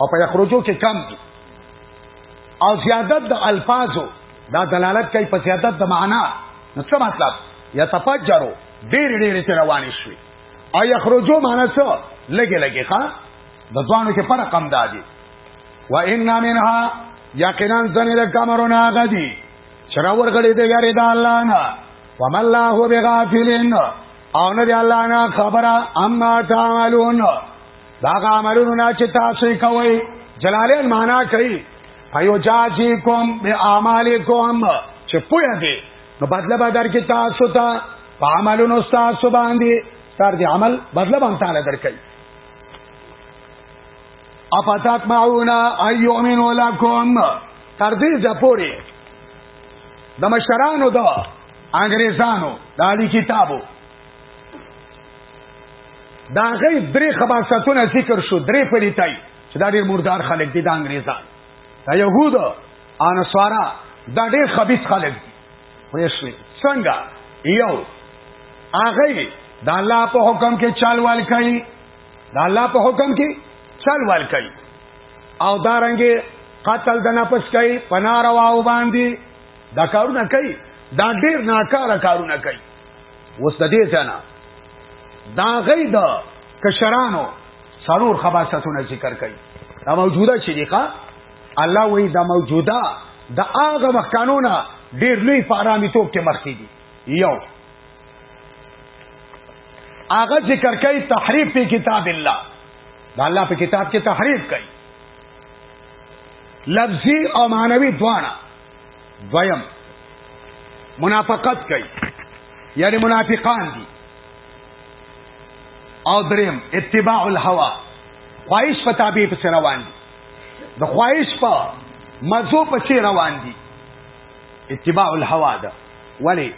او په یخرجو کې کم دي او زیادت د الفاظو دا دلالت کوي په زیادت د معنا نو څه مطلب یتفجرو ډېر ډېر تر روانې شوي او یخرجو معنا څه لګي لګي ښا د ځوانو کې فرق هم دادي و ان منها یقینا ځنې د کمرونه غدي چر ورغړې دې یاري د الله نه وم الله بغافلین او نه دی الله نه خبره اما تعملون دا هغه عملونه نه چې تاسو یې کوئ جلالین معنا کوي فیو جازی کوم به اعمال کوم چې پوهه دي نو بدله به در کې تاسو ته په عملونو تاسو باندې تر دې عمل بدله باندې تعالی درکړي افتات معونا ایومن لکم تر دې ځپوري د مشرانو د انګريزانو د علی کتابو دا غي درې خباستونه ذکر شو درې پلیتای چې دا ډېر مردار خلک دي د انګريزان دا يهود ان سوارا دا ډېر خبيث خلک دي وښوي څنګه یو هغه دا الله په حکم کې چالوال کوي دا الله په حکم کې چالوال کوي او دارنګي قتل د نفس کوي پنارواو باندې دا کارونه کوي دا ډېر ناکاره کارونه کوي اوس د دې ځنه دا غي د کشرانو سرور خباستونه ذکر کوي دا موجوده چې دی الله وی دا موجوده د هغه وخت قانون ډیر لوی فارامي توپ کې مخکې دي یو هغه ذکر کوي تحریف په کتاب الله دا الله په کتاب کې تحریف کوي لفظي او معنوي دواړه دویم منافقت کوي یعنی منافقان دي او دریم اتباع الهوا خواهش په تابع پس روان دي د خواهش په مزو پس روان دي اتباع الهوا ده ولی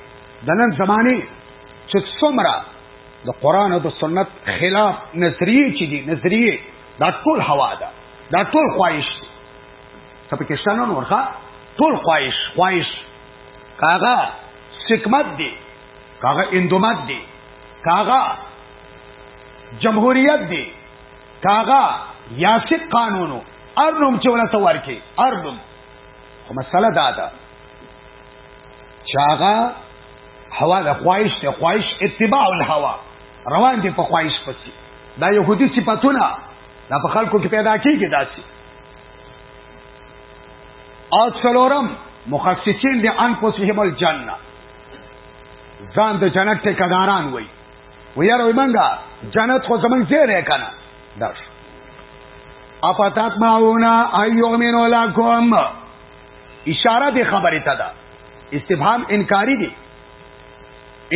د نن زمانه چې څومره د قران او د سنت خلاف نظریه چي دي نظریه دا ټول هوا ده دا ټول خواهش دي ته په کښانو نورخه ټول خواهش خواهش کاغه حکمت دی کاغه اندومت دی کاغه جمهوریت دی کاغه یاسق قانونو ارنم چې ولا سوار کې ارنم خو مسله دا ده چاغه هوا د خواهش ته خواهش اتباع الهوا روان دي په خواهش پسې دا يهودي صفاتونه دا په خلکو کې پیدا کیږي داسې او څلورم مخصصین د انفسهم الجنه ځان د جنت ټیکداران وای و یاره وای منګه جنت خو زمنګ ځای نه کنه درش اپاتات ماونا ایومن لکم اشاره دی خبره ته ده استفهام انکاری دی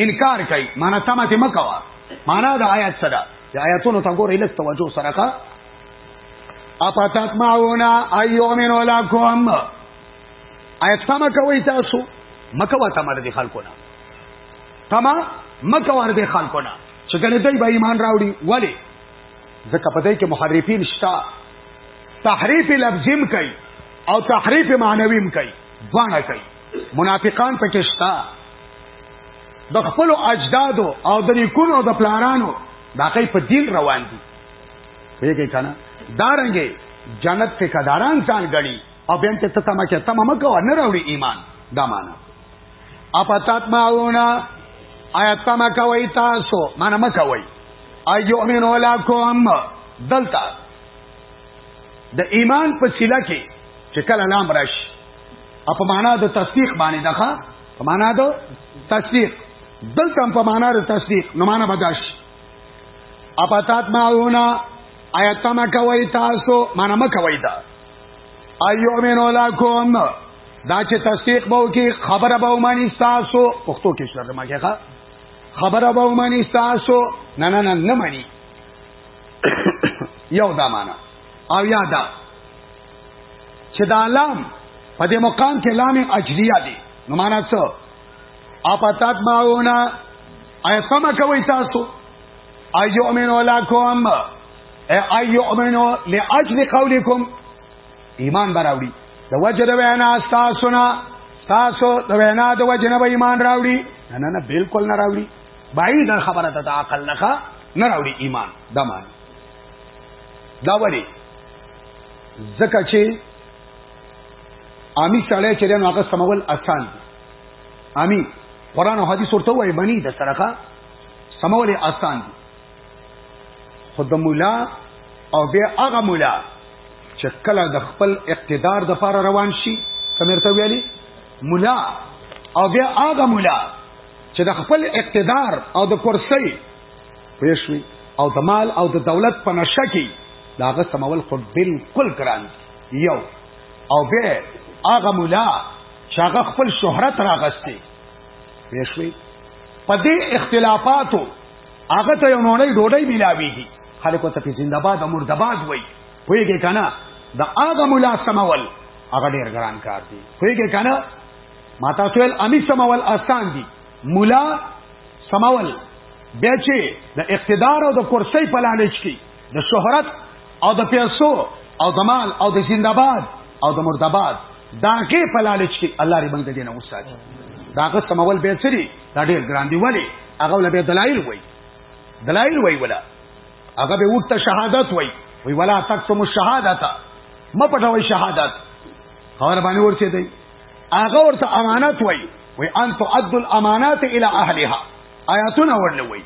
انکار کوي معنا سمته مکوا معنا د آیات صدا د آیاتونو ته ګورې لږ توجه سره اپتطمعونا ایومن ولکم آیا تما کوي تاسو مکه وته مر دي خلکو نه تما مکه ور دي خلکو نه چې ګنې دوی به ایمان راوړي ولی ځکه په دې کې محرفین شتا تحریف لفظیم کوي او تحریف معنویم کوي ځوانه کوي منافقان پکې شتا د خپل اجدادو او د نیکونو د پلارانو دا کوي په دین روان دي ویګی کنه دارنګي جنت ته کداران ځان غړي او بیا ته تمه کې تمه مکو نه راوړي ایمان دا معنا اپاتات ماونا آیا تمه کوي تاسو معنا مکوي ايو امين ولکم دلتا د ایمان په سیلا کې چې کله نام راشي او په معنا د تصدیق باندې دغه په معنا د تصدیق دلته په معنا د تصدیق نو معنا بداش اپاتات ماونا آیت ما کوي تاسو معنا ما کوي دا ايو منو لکم دا چې تصدیق به وکي خبره به ومني تاسو پښتو کې شرط ما کېخه خبره به ومني تاسو نه نه نه نه مني یو دا معنا او یا دا چې دا لام په دې مقام کې لام اجلیه دي نو معنا څه اپاتات ماونه ایا سم کوي تاسو ايو امن ولکم ايو امن لاجل قولکم ایمان براوړي د وجه د وینا تاسو نه تاسو د وینا د وجه نه ایمان راوړي نه نه نه بالکل نه راوړي بعید خبره ته عقل نه نه راوړي ایمان دا معنی دا وړي زکه چې عامي سړی چې نو هغه سمول اسان دي امين قران او حديث ورته وای بني د سرقه سمول آسان دي خود مولا او بیا هغه مولا چې کله د خپل اقتدار د فار روان شي کمرته ویلي مولا او بیا هغه مولا چې د خپل اقتدار او د کرسي پېښوي او د مال او د دولت په نشه کې داغه سمول خود بالکل ګران یو او بیا هغه مولا چې هغه خپل شهرت راغستې ویشوي په دې اختلافاتو هغه ته یو نوړی ډوډۍ ملاویږي خلکو ته په زنده باد امر دباد وای پوهیږي کنه د هغه مولا سمول هغه ډیر ګران کار دی پوهیږي کنه ما تاسو ول امی سمول آسان دی مولا سمول بیا چې د اقتدار او د کرسۍ په لالچ کې د شهرت او د پیسو او د مال او د زندباد او د مردباد داګه په لالچ کې الله ری بنګ دینه وساتي داګه سمول به سری دا ډیر ګران دی ولی هغه ول به دلایل وای دلایل وای ولا هغه به وټه شهادت وای وی ولا تکتم الشهادت ما پټوي شهادت خبر باندې ورته دی هغه ورته امانت وای وی ان تؤدوا الامانات الى اهلها آیاتونه ورلوي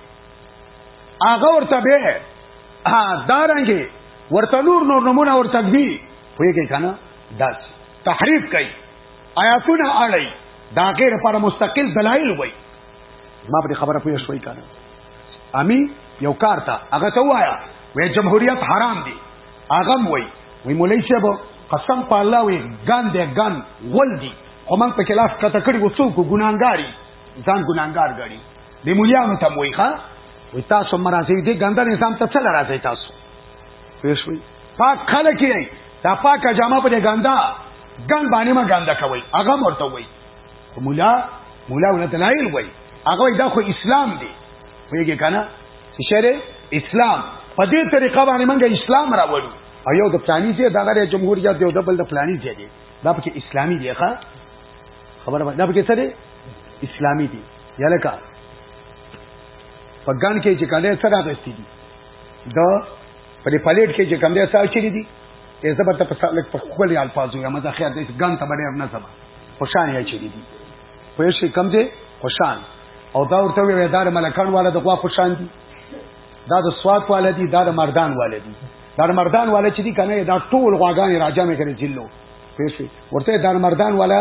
هغه ورته به دارنګي ورته نور نور نمونه ورته دی ویږي کنه داس تحریف کوي آیاتونه اړي دا غیر لپاره مستقل دلایل وای ما په خبره پوه شوي کنه امي یو کار ته هغه ته وایا وې جمهوریت حرام دی هغه وای وی مولای صاحب قسم په الله وی ګان دې ګان ول دی خو موږ په خلاف کته کړي وڅوک ګناګاری ځان ګناګار غړي دی مولیانو ته موي ښا وي تاسو مراسي دي ګنده نظام ته څل راځي تاسو پېښوي پاک خلک یې دا پاکه جامه په ګنده ګن باندې ما ګنده کوي هغه مرته وي مولا مولا ولا دلایل وي هغه دا خو اسلام دی ویږي کنه شری اسلام په دې طریقه باندې موږ اسلام راوړو او یو د پلاني چې دا غره جمهوریت دی او د بل د پلاني چې دی دا پکې اسلامي دی ښا خبره ده دا پکې څه دی اسلامي دی یلکا په ګن کې چې کنده سره راغستې دي دا په دې پلیټ کې چې کم دی ساو چي دي یې زبر ته په لک په خپل الفاظو یا مزه خیر دې ګن ته باندې ابنا سبا خوشان یې چي دي په شي کم دی خوشان او دا ورته وی دار ملکان والا د غوا خوشان دي دا د سواد والا دي دا د مردان والا دي دا د مردان والا چې دي کنه دا ټول غواګان راجامه کړي جلو پېښې ورته دا مردان والا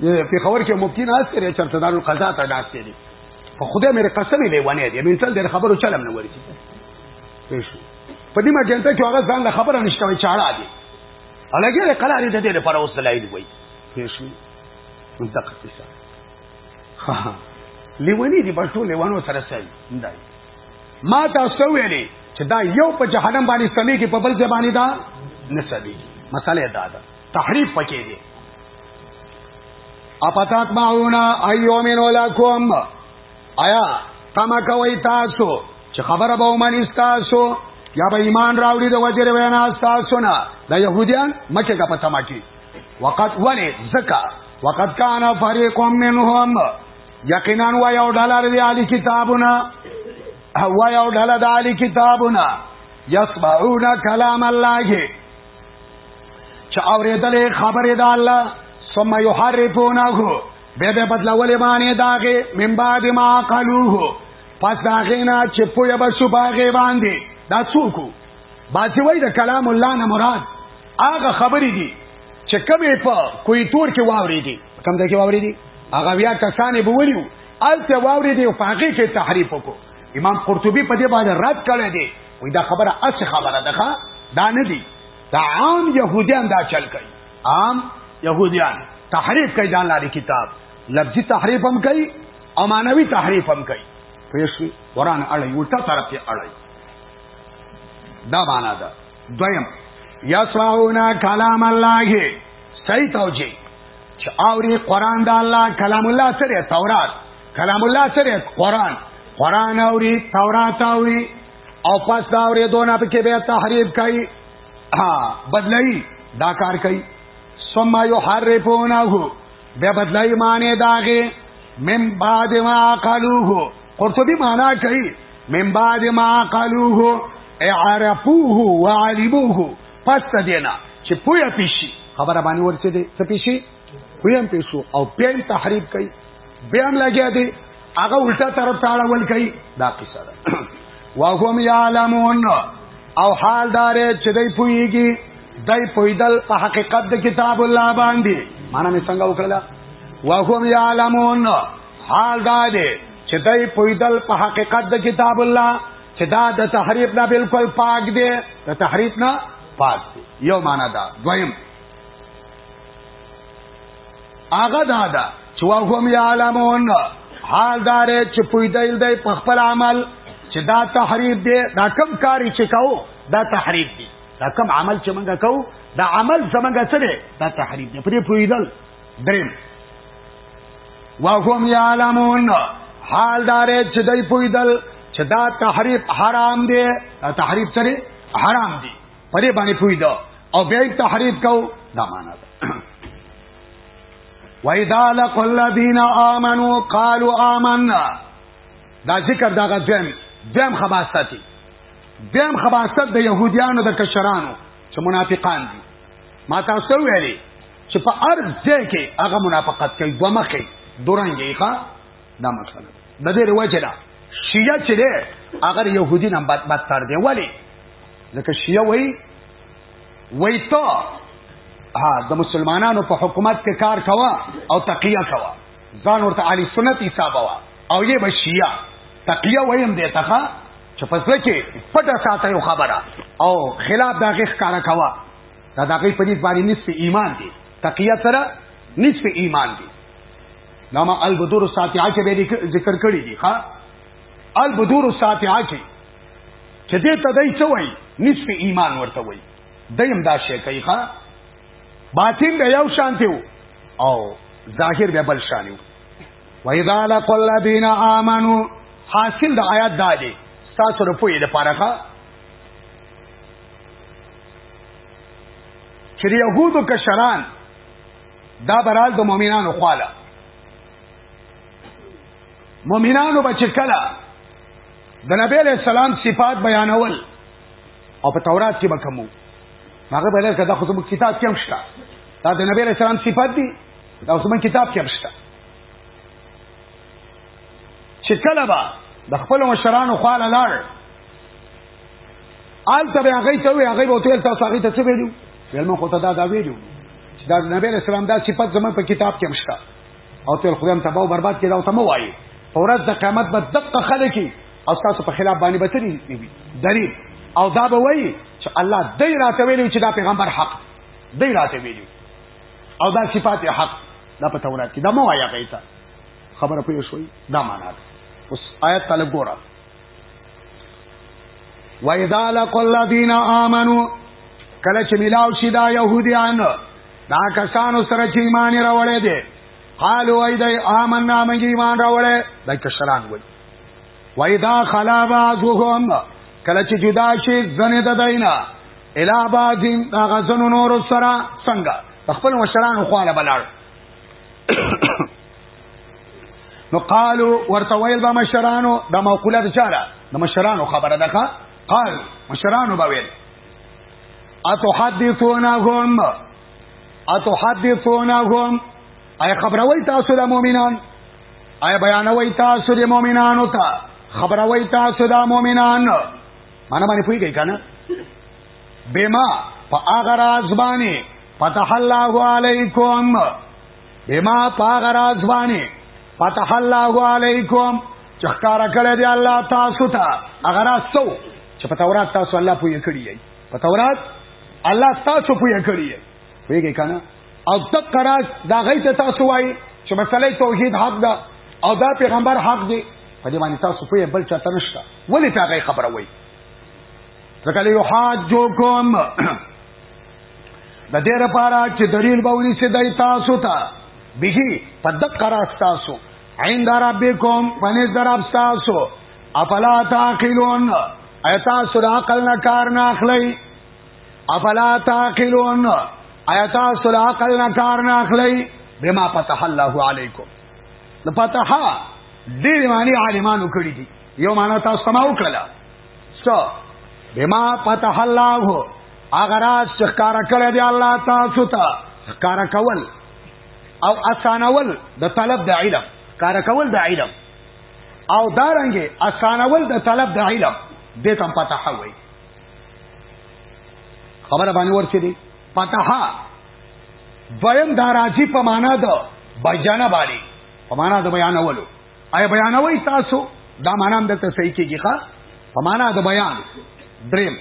پیښور کې مفتی نه استری چرته دارو قضا ته ناشته دي په خدای مې قسم دی ونه دی من تل د خبرو چلم نه ورکی په دې ما جنته کې هغه ځان له خبره نشته وي چاړه دي الګي له قلاري د دې لپاره اوس دلایل وي پیښو منتقد کیسه ها ها لیونی دی پښتو لیوانو سره سړي اندای ما تاسو ویلې چې دا یو په جهنم باندې سمې کې په بل ځای باندې دا نه سړي مسئله دا ده تحریف پکې دي اپتات معونا ایومن ولکم آیا تما کوي تاسو چې خبره به ومني تاسو یا به ایمان راوړي د وجر وینا تاسو نه د يهوديان مکه کا پتا ماکی وقت ولی زکا وقت کان فريق منهم یقینا و یو ډالر دی علی کتابونه و یو ډالر دی علی کتابونه یسمعون کلام الله چې اورېدلې خبرې د الله ثم يحرفونه به به بدلولې باندې داغه من بعد ما قالوه پس داغه نه چې پوهه به شو باغې باندې دا څوک باځي وای د کلام الله نه مراد هغه خبرې دي چې کمې په کوی تور کې واورې دي کم ځای کې واورې دي هغه بیا کسانې بولیو الته واورې دي او پاګه کې تحریف وکړو امام قرطبي په دې باندې رد کړی دی وی دا خبره اس خبره ده ښا دا نه دی دا عام يهوديان دا چل کوي عام يهوديان تحریف کوي دا لاري کتاب لفظي تحریف هم کوي او معنوي تحریف هم کوي پېښوي قران اړي الټا طرف ته اړي دا معنا ده دویم یسمعون کلام الله صحیح توجیه چې اوري قران د الله کلام الله سره تورات کلام الله سره قران قران اوري تورات اوري او پس دا اوري دونه په کې به تحریف کوي ها بدلای دا کار کوي ثم يحرفونه به بدلای معنی داغه من بعد ما قالوه قرطبي معنا کوي من بعد ما قالوه اعرفوه وعلموه پس دینا چې پویا پیشي خبره باندې ورسېده څه پیشي ویم پیسو او پین تحریب کوي بیا هم لګیا دی هغه الټا طرف ته اړول کوي دا قصه ده واهم یعلمون او حال دار چې دوی پویږي دوی پویدل په حقیقت د کتاب الله باندې معنا می څنګه وکړه واهم یعلمون حال دار چې دوی پویدل په حقیقت د کتاب الله چې دا د تحریف نه بالکل پاک دی د تحریف نه پاک دی یو معنا دا دویم هغه دا ده چې وهم یعلمون حال دار چې پویدل دی په خپل عمل چې دا تحریف دی دا کم کاری چې کاو دا تحریف دی دا کم عمل چې موږ کوو دا عمل زمونږ څه دی دا تحریف دی پرې پویدل دریم وهم یعلمون حال دار چې دی پویدل چې دا تحریف حرام دی دا تحریف سره حرام دی پرې باندې پوي دا او بیا تحریف کو دا معنا ده وَإِذَا لَقُوا الَّذِينَ آمَنُوا قَالُوا آمَنَّا دا ذکر دا غځم دیم خباست دي دیم خباست د يهوديانو د کشرانو چې منافقان دي ما تاسو ویلي چې په ارض ځای کې هغه منافقت کوي دوه مخې دورانګي ښا دا مسله ده د دې رواج ده شیعه چې ده هغه يهودي نه بد بد تر دی ولی ځکه شیعه وای وای ته ها د مسلمانانو په حکومت کې کار کوا او تقیه کوا ځان ورته علی سنت حساب وا او یې بشیا تقیه وایم دې تخا چې فسله کې پټه ساته یو خبره او خلاف دا غیخ کارا کوا دا دغه په دې باندې نصف ایمان دی تقیه سره نصف ایمان دی دا ما البدور الساتعه کې به ذکر کړی دی ها البدور الساتعه کې چې دې ته دای څه وای نصف ایمان ورته وای دیم دا شی کوي ها باطن به یو شانتی وو او ظاهر به بل شانی وو و اذا لقوا الذين امنوا حاصل د آیات دا دی تاسو رپوی د پاره ښا چې يهودو کشران دا برال د مؤمنانو خواله مؤمنانو به چې کله د نبی له سلام صفات بیانول او په تورات کې به کومو هغه به لکه دا خو زموږ کتاب کې هم شته دا د نبی له سلام صفات دي دا زموږ کتاب کې هم شته چې کله به د خپل مشرانو خواله لاړ آل ته هغه ته وی هغه به تل تاسو هغه ته څه ویلو ول ما خو ته دا دا ویلو چې دا نبی له سلام دا صفات زمون په کتاب کې مشته او تل خدام تباہ او برباد کړه او ته مو وایي اورز د قیامت به دقه خلک او تاسو په خلاف باندې به تری نیوي دلیل او دا به وایي چې الله دې راته ویلو چې دا پیغمبر حق دې راته ویلو او دا صفات حق دا په تورات کې دا مو آیا غیتا خبره پوه شوي دا معنا ده اوس آیت طالب ګوره وَإِذَا لَقُوا الَّذِينَ آمَنُوا کله چې ملاو شي دا يهوديان دا کسانو سره چې ایمان راوړې دي قالوا ايدای آمنا موږ ایمان راوړې دا کشران وایي وَإِذَا خَلَا بَعْضُهُمْ کله چې جدا شي ځنه د دینه الا بعضین دا غزن نور سره څنګه خپل مشران خواله بلار نو قالو ورته ویل به مشرانو د موقوله د چاره د مشرانو خبره ده ښا قال مشرانو به ویل اتحدثونهم اتحدثونهم اي خبروي تاسو د مؤمنان اي بیانوي تاسو د مؤمنانو ته خبروي تاسو د مؤمنان معنا باندې پوهیږئ کنه بما فاغراز باندې فتح الله علیکم بما پاغراز باندې فتح الله علیکم چې ښکارا کړی دی الله تاسو ته هغه را سو چې په تورات تاسو الله پوی کړی دی په تورات الله تاسو پوی کړی دی ویګی کنه او تقرا دا غیته تاسو وای چې مسله توحید حق ده او دا پیغمبر حق دی په دې باندې تاسو پوی بل چاته نشته ولی په غي خبره وای ځکه له حاجو کوم د دې لپاره چې دلیل به ونی سي دای تاسو ته به په دقه راستاسو عند ربکم پنځ درب تاسو افلا تعقلون ایتا سره عقل نه کار نه اخلي افلا تعقلون ایتا سره عقل نه کار نه اخلي بما فتح الله علیکم لپتها ډیر معنی عالمانو کړی دي یو معنی تاسو سماو کړل سو بما فتح الله اگر اس ښکار کړی دی الله تاسو ته ښکار کول او اسانول د طلب د علم ښکار کول د علم او دارنګي اسانول د طلب د علم د تم فتح وای خبره باندې ورچې دي فتح دویم داراجی په معنا د بیان باندې په معنا د بیانولو آیا بیانوي تاسو دا معنا هم دلته صحیح کېږي ښا په معنا د بیان دریم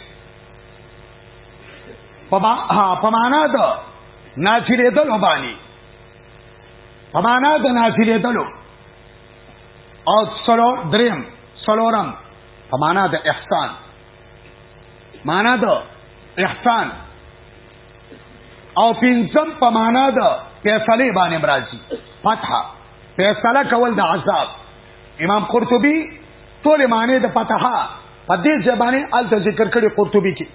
په معنا د ناچیرې دلو باندې په معنا د ناچیرې دلو او سلو دریم سلورم په معنا د احسان معنا د احسان او پنځم په معنا د فیصله باندې مرাজি فتح فیصله کول د عذاب امام قرطبي ټول معنی د فتحه په دې ځبانه ال ذکر کړي قرطبي کې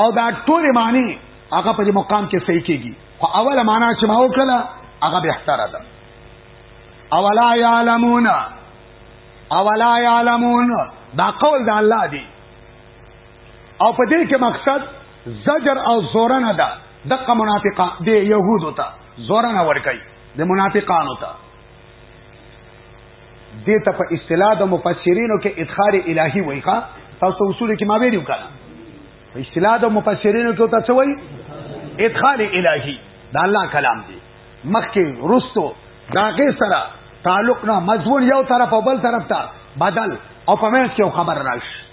او دا ټول معنی هغه په مقام کې صحیح کېږي خو اوله معنا چې ما وکړه هغه به احترا ده اولا یعلمون اولا یعلمون دا قول د الله دی او په دې کې مقصد زجر او زورنه ده دغه منافقه د يهودو ته زورنه ورکي د منافقانو ته دې ته په اصطلاح د مفسرینو کې ادخار الهي وایي ښا تاسو اصول کې ما ویلو کړه په اصطلاح د مفسرینو کې تاسو وایي ادخار الهي دا الله کلام دی مخکې رستو داګه سره تعلق نه مضمون یو طرف او بل طرف ته بدل او په منځ کې خبر راشي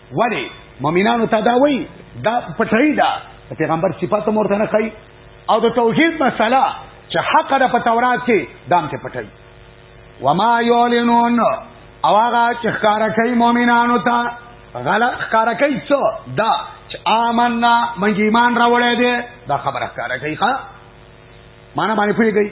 ولی مؤمنانو ته دا وای دا پټای دا پیغمبر صفات مورته نه کوي او د توحید مسله چې حق ده په تورات کې دام ته پټای وما یعلنون او هغه چې ښکارا کوي مؤمنانو ته غلط ښکارا کوي څه دا چې آمنا من ایمان راوړې دي دا خبره ښکارا کوي ښا معنا باندې پوهیږي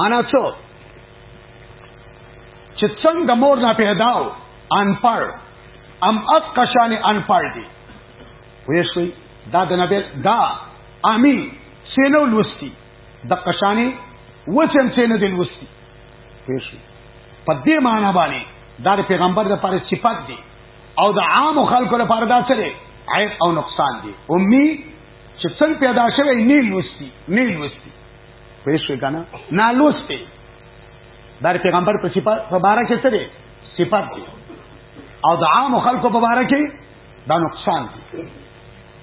معنا څه چې څنګه مور نه پیدا و ان پر ام اف قشان ان پر دی وې شوي دا د نبی دا امی سینو لوستی د قشانی وسم سینو د لوستی وې شوي په دې معنی باندې دا د پیغمبر د پر صفات دی او د عام خلکو لپاره دا څه دی عیب او نقصان دی امي چې څنګه پیدا شوی نه لوستی نه لوستی پوه شئ که نه نالوست دی دا د پیغمبر په صفت په باره کې څه دی صفت دی او د عام خلکو په باره کې دا نقصان دی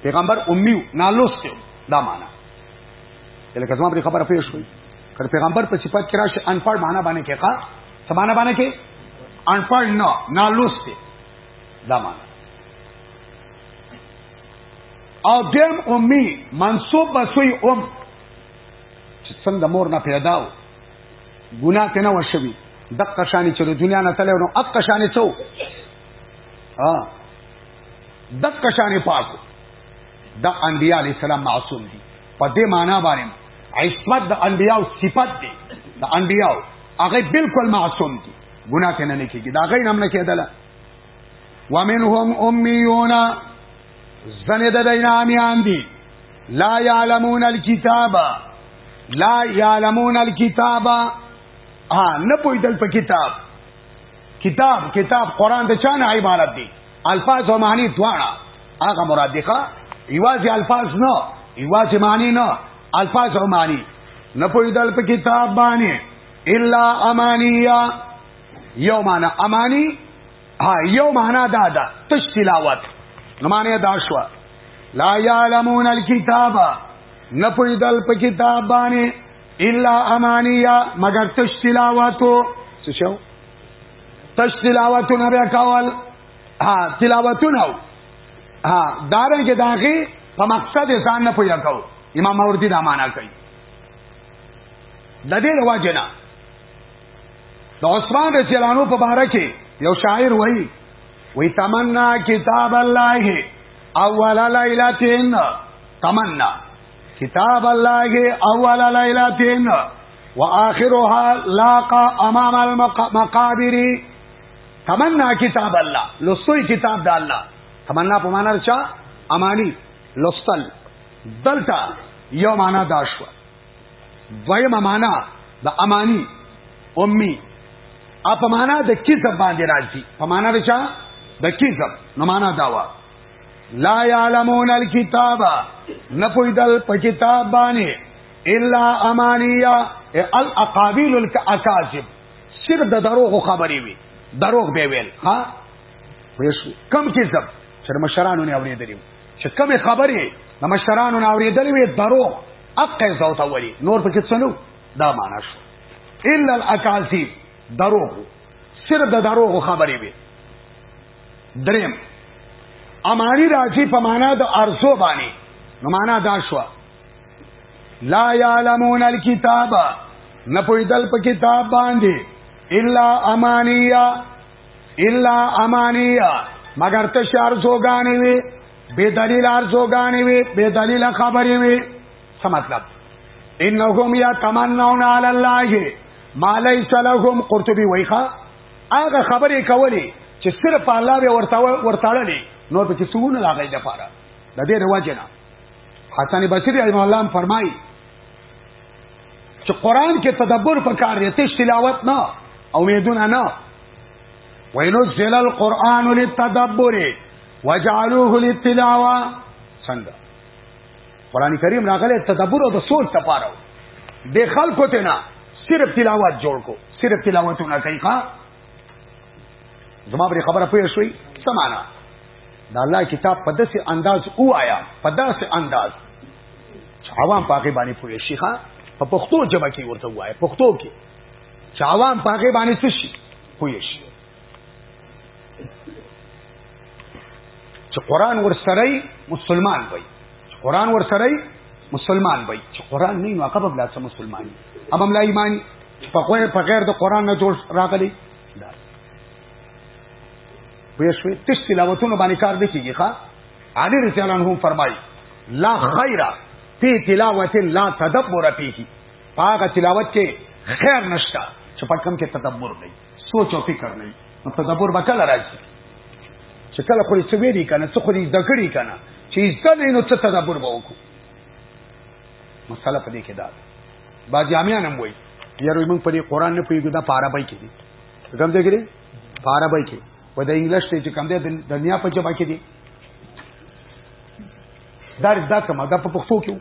پیغمبر امیو نالوست دی دا معنا لکه زما پر خبره پوه شوي که پیغمبر په صفت کې راشي انپړ معنا باندې کې ښا څه معنا باندې کې انپړ نه نالوست دی دا معنا او دیم امی منصوب بسوی ام چې څنګه مور نه پیدا و ګناه ته نه وشوي د قشانی چې د دنیا نه تلو نو اق قشانی څو ها د قشانی پاکو د انبیاء علی السلام معصوم دي په دې معنا باندې عصمت د انبیاء صفت دي د انبیاء هغه بالکل معصوم دي ګناه ته نه کیږي دا غي نام نه کېدله ومنهم اميون زنه د دینامیان دي لا یعلمون الكتاب لا یعلمون الكتاب ها نه پویدل په کتاب کتاب کتاب قران د چانه عبارت دي الفاظ او معنی دواړه هغه مراد دي ښا ایوازي الفاظ نه ایوازي معنی نه الفاظ او معنی نه پویدل په کتاب باندې الا امانیه یو معنا امانی ها یو معنا دا ده تش تلاوت نو معنی دا شو لا یعلمون الكتاب نه پویدل په کتاب باندې الا امانیه مگر تش تلاوتو څه شو تش تلاوتو نه بیا کول ها تلاوتو نه ها دارنګه داغي په مقصد ځان نه پویا کو امام اوردی دا معنا کوي د دې رواجنه د عثمان رضی الله عنه په باره کې یو شاعر وایي وی تمنا کتاب الله اول لیلتین تمنا کتاب الله اول لیلتین واخرها لاقا امام المقابر تمنا کتاب الله لوستوي کتاب د الله تمنا په معنا رچا امانی لوستل دلته یو معنا داشوه دویمه معنا د امانی امي اپ معنا د کذب باندې راځي په معنا د چا د کذب نو معنا دا وا لا يعلمون الكتاب نه پویدل په کتاب باندې الا امانیه الاقابيل الاكاذب صرف د دروغ خبرې وي دروغ به ویل ها ویش کم کذب چې مشرانو نه اورېدلی چې کومې خبرې د مشرانو نه اورېدلې وي درو حق یې زوته ولي نور پکې څنو دا معنا شو الا الاکاذی درو صرف د درو خبرې وي دریم امانی راځي په معنا د ارزو باندې نو معنا دا شو لا یعلمون الكتاب نه پویدل په کتاب باندې الا امانیه الا امانیه مگر ته شار زوګانی وی بے دلیل ارزوګانی وی بے دلیل خبرې وی څه مطلب انهم یتمنون علی الله ما ليس لهم قرطبي ویخه هغه خبرې کولې چې صرف الله به ورته ورتاړلې نو په کیسونه لاغې د پاره د دې رواجنه حسن بصری رحم الله فرمایي چې قران کې تدبر پکار دی تش تلاوت نه امیدونه نه وینزل القرآن للتدبر وجعلوه للتلاوه څنګه قران کریم راغله تدبر او د سوچ لپاره د خلکو ته نه صرف تلاوت جوړ کو صرف تلاوتونه کوي ښا زما پر خبره پوه شوي سمانا دا الله کتاب په داسې انداز او آیا په داسې انداز عوام پاکه باندې پوهې شي ښا په پښتو ژبه کې ورته وایي پښتو کې چې عوام پاکه باندې څه شي پوهې شي چې قران ورسره مسلمان وي چې قران ورسره مسلمان وي چې قران نه نو هغه بل څه مسلمان وي اب هم لا ایمان په غیر د قران نه جوړ راغلي پوه شوې تش تلاوتونو باندې کار نه کیږي ښا علي رضی الله عنه فرمایي لا خیر فی تلاوت لا تدبر فيه هغه تلاوت کې خیر نشتا چې په کوم کې تدبر نه سوچ او فکر نه نو تدبر وکړه راځي چې کله خو یې ویری کنه څه خو یې دکړی کنه چې ځل نو څه تدبر وکړو مسله په دې کې ده باجامیان هم وایي یاره موږ په دې قران نه پوهیږو دا په عربی کې دي کوم ځای کې په عربی کې و د انګلیش ته چې کوم دی د دنیا په جبا کې دی دا دا کوم دا په پښتو کې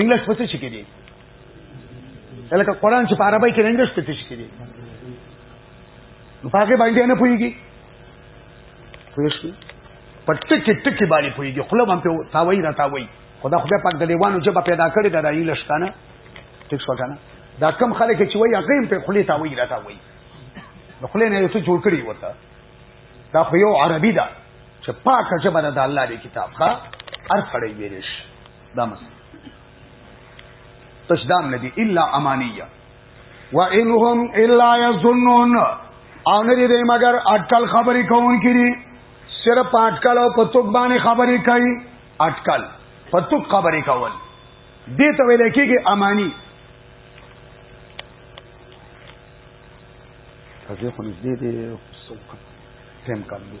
انګلیش په څه شي کې دی لکه قران چې په عربی کې انګلیش په څه شي کې دی په هغه باندې نه پويږي پوه شئ په ټکی ټکی باندې پويږي خپل هم په تاوي را تاوي خدا خدای پاک د لیوانو جبا پیدا کړی دا د انګلیش کنه ټیک شو کنه دا کم خلک چې وای هغه هم په خلی تا وای راته وای نو خلی نه یو څه جوړ کړی وته دا خو یو عربي ده چې پاکه ژبه ده د الله دی کتاب ښا هر سړی ویریش دا مس تشدام ندی الا امانیه وانهم الا یظنون او نه دي مگر اٹکل خبرې کوون کړي صرف اٹکل او پتوک باندې خبرې کوي اٹکل پتوک خبرې کوي دې ته ویل کېږي امانی تاسو خو نږدې دې څوک ټیم کم دی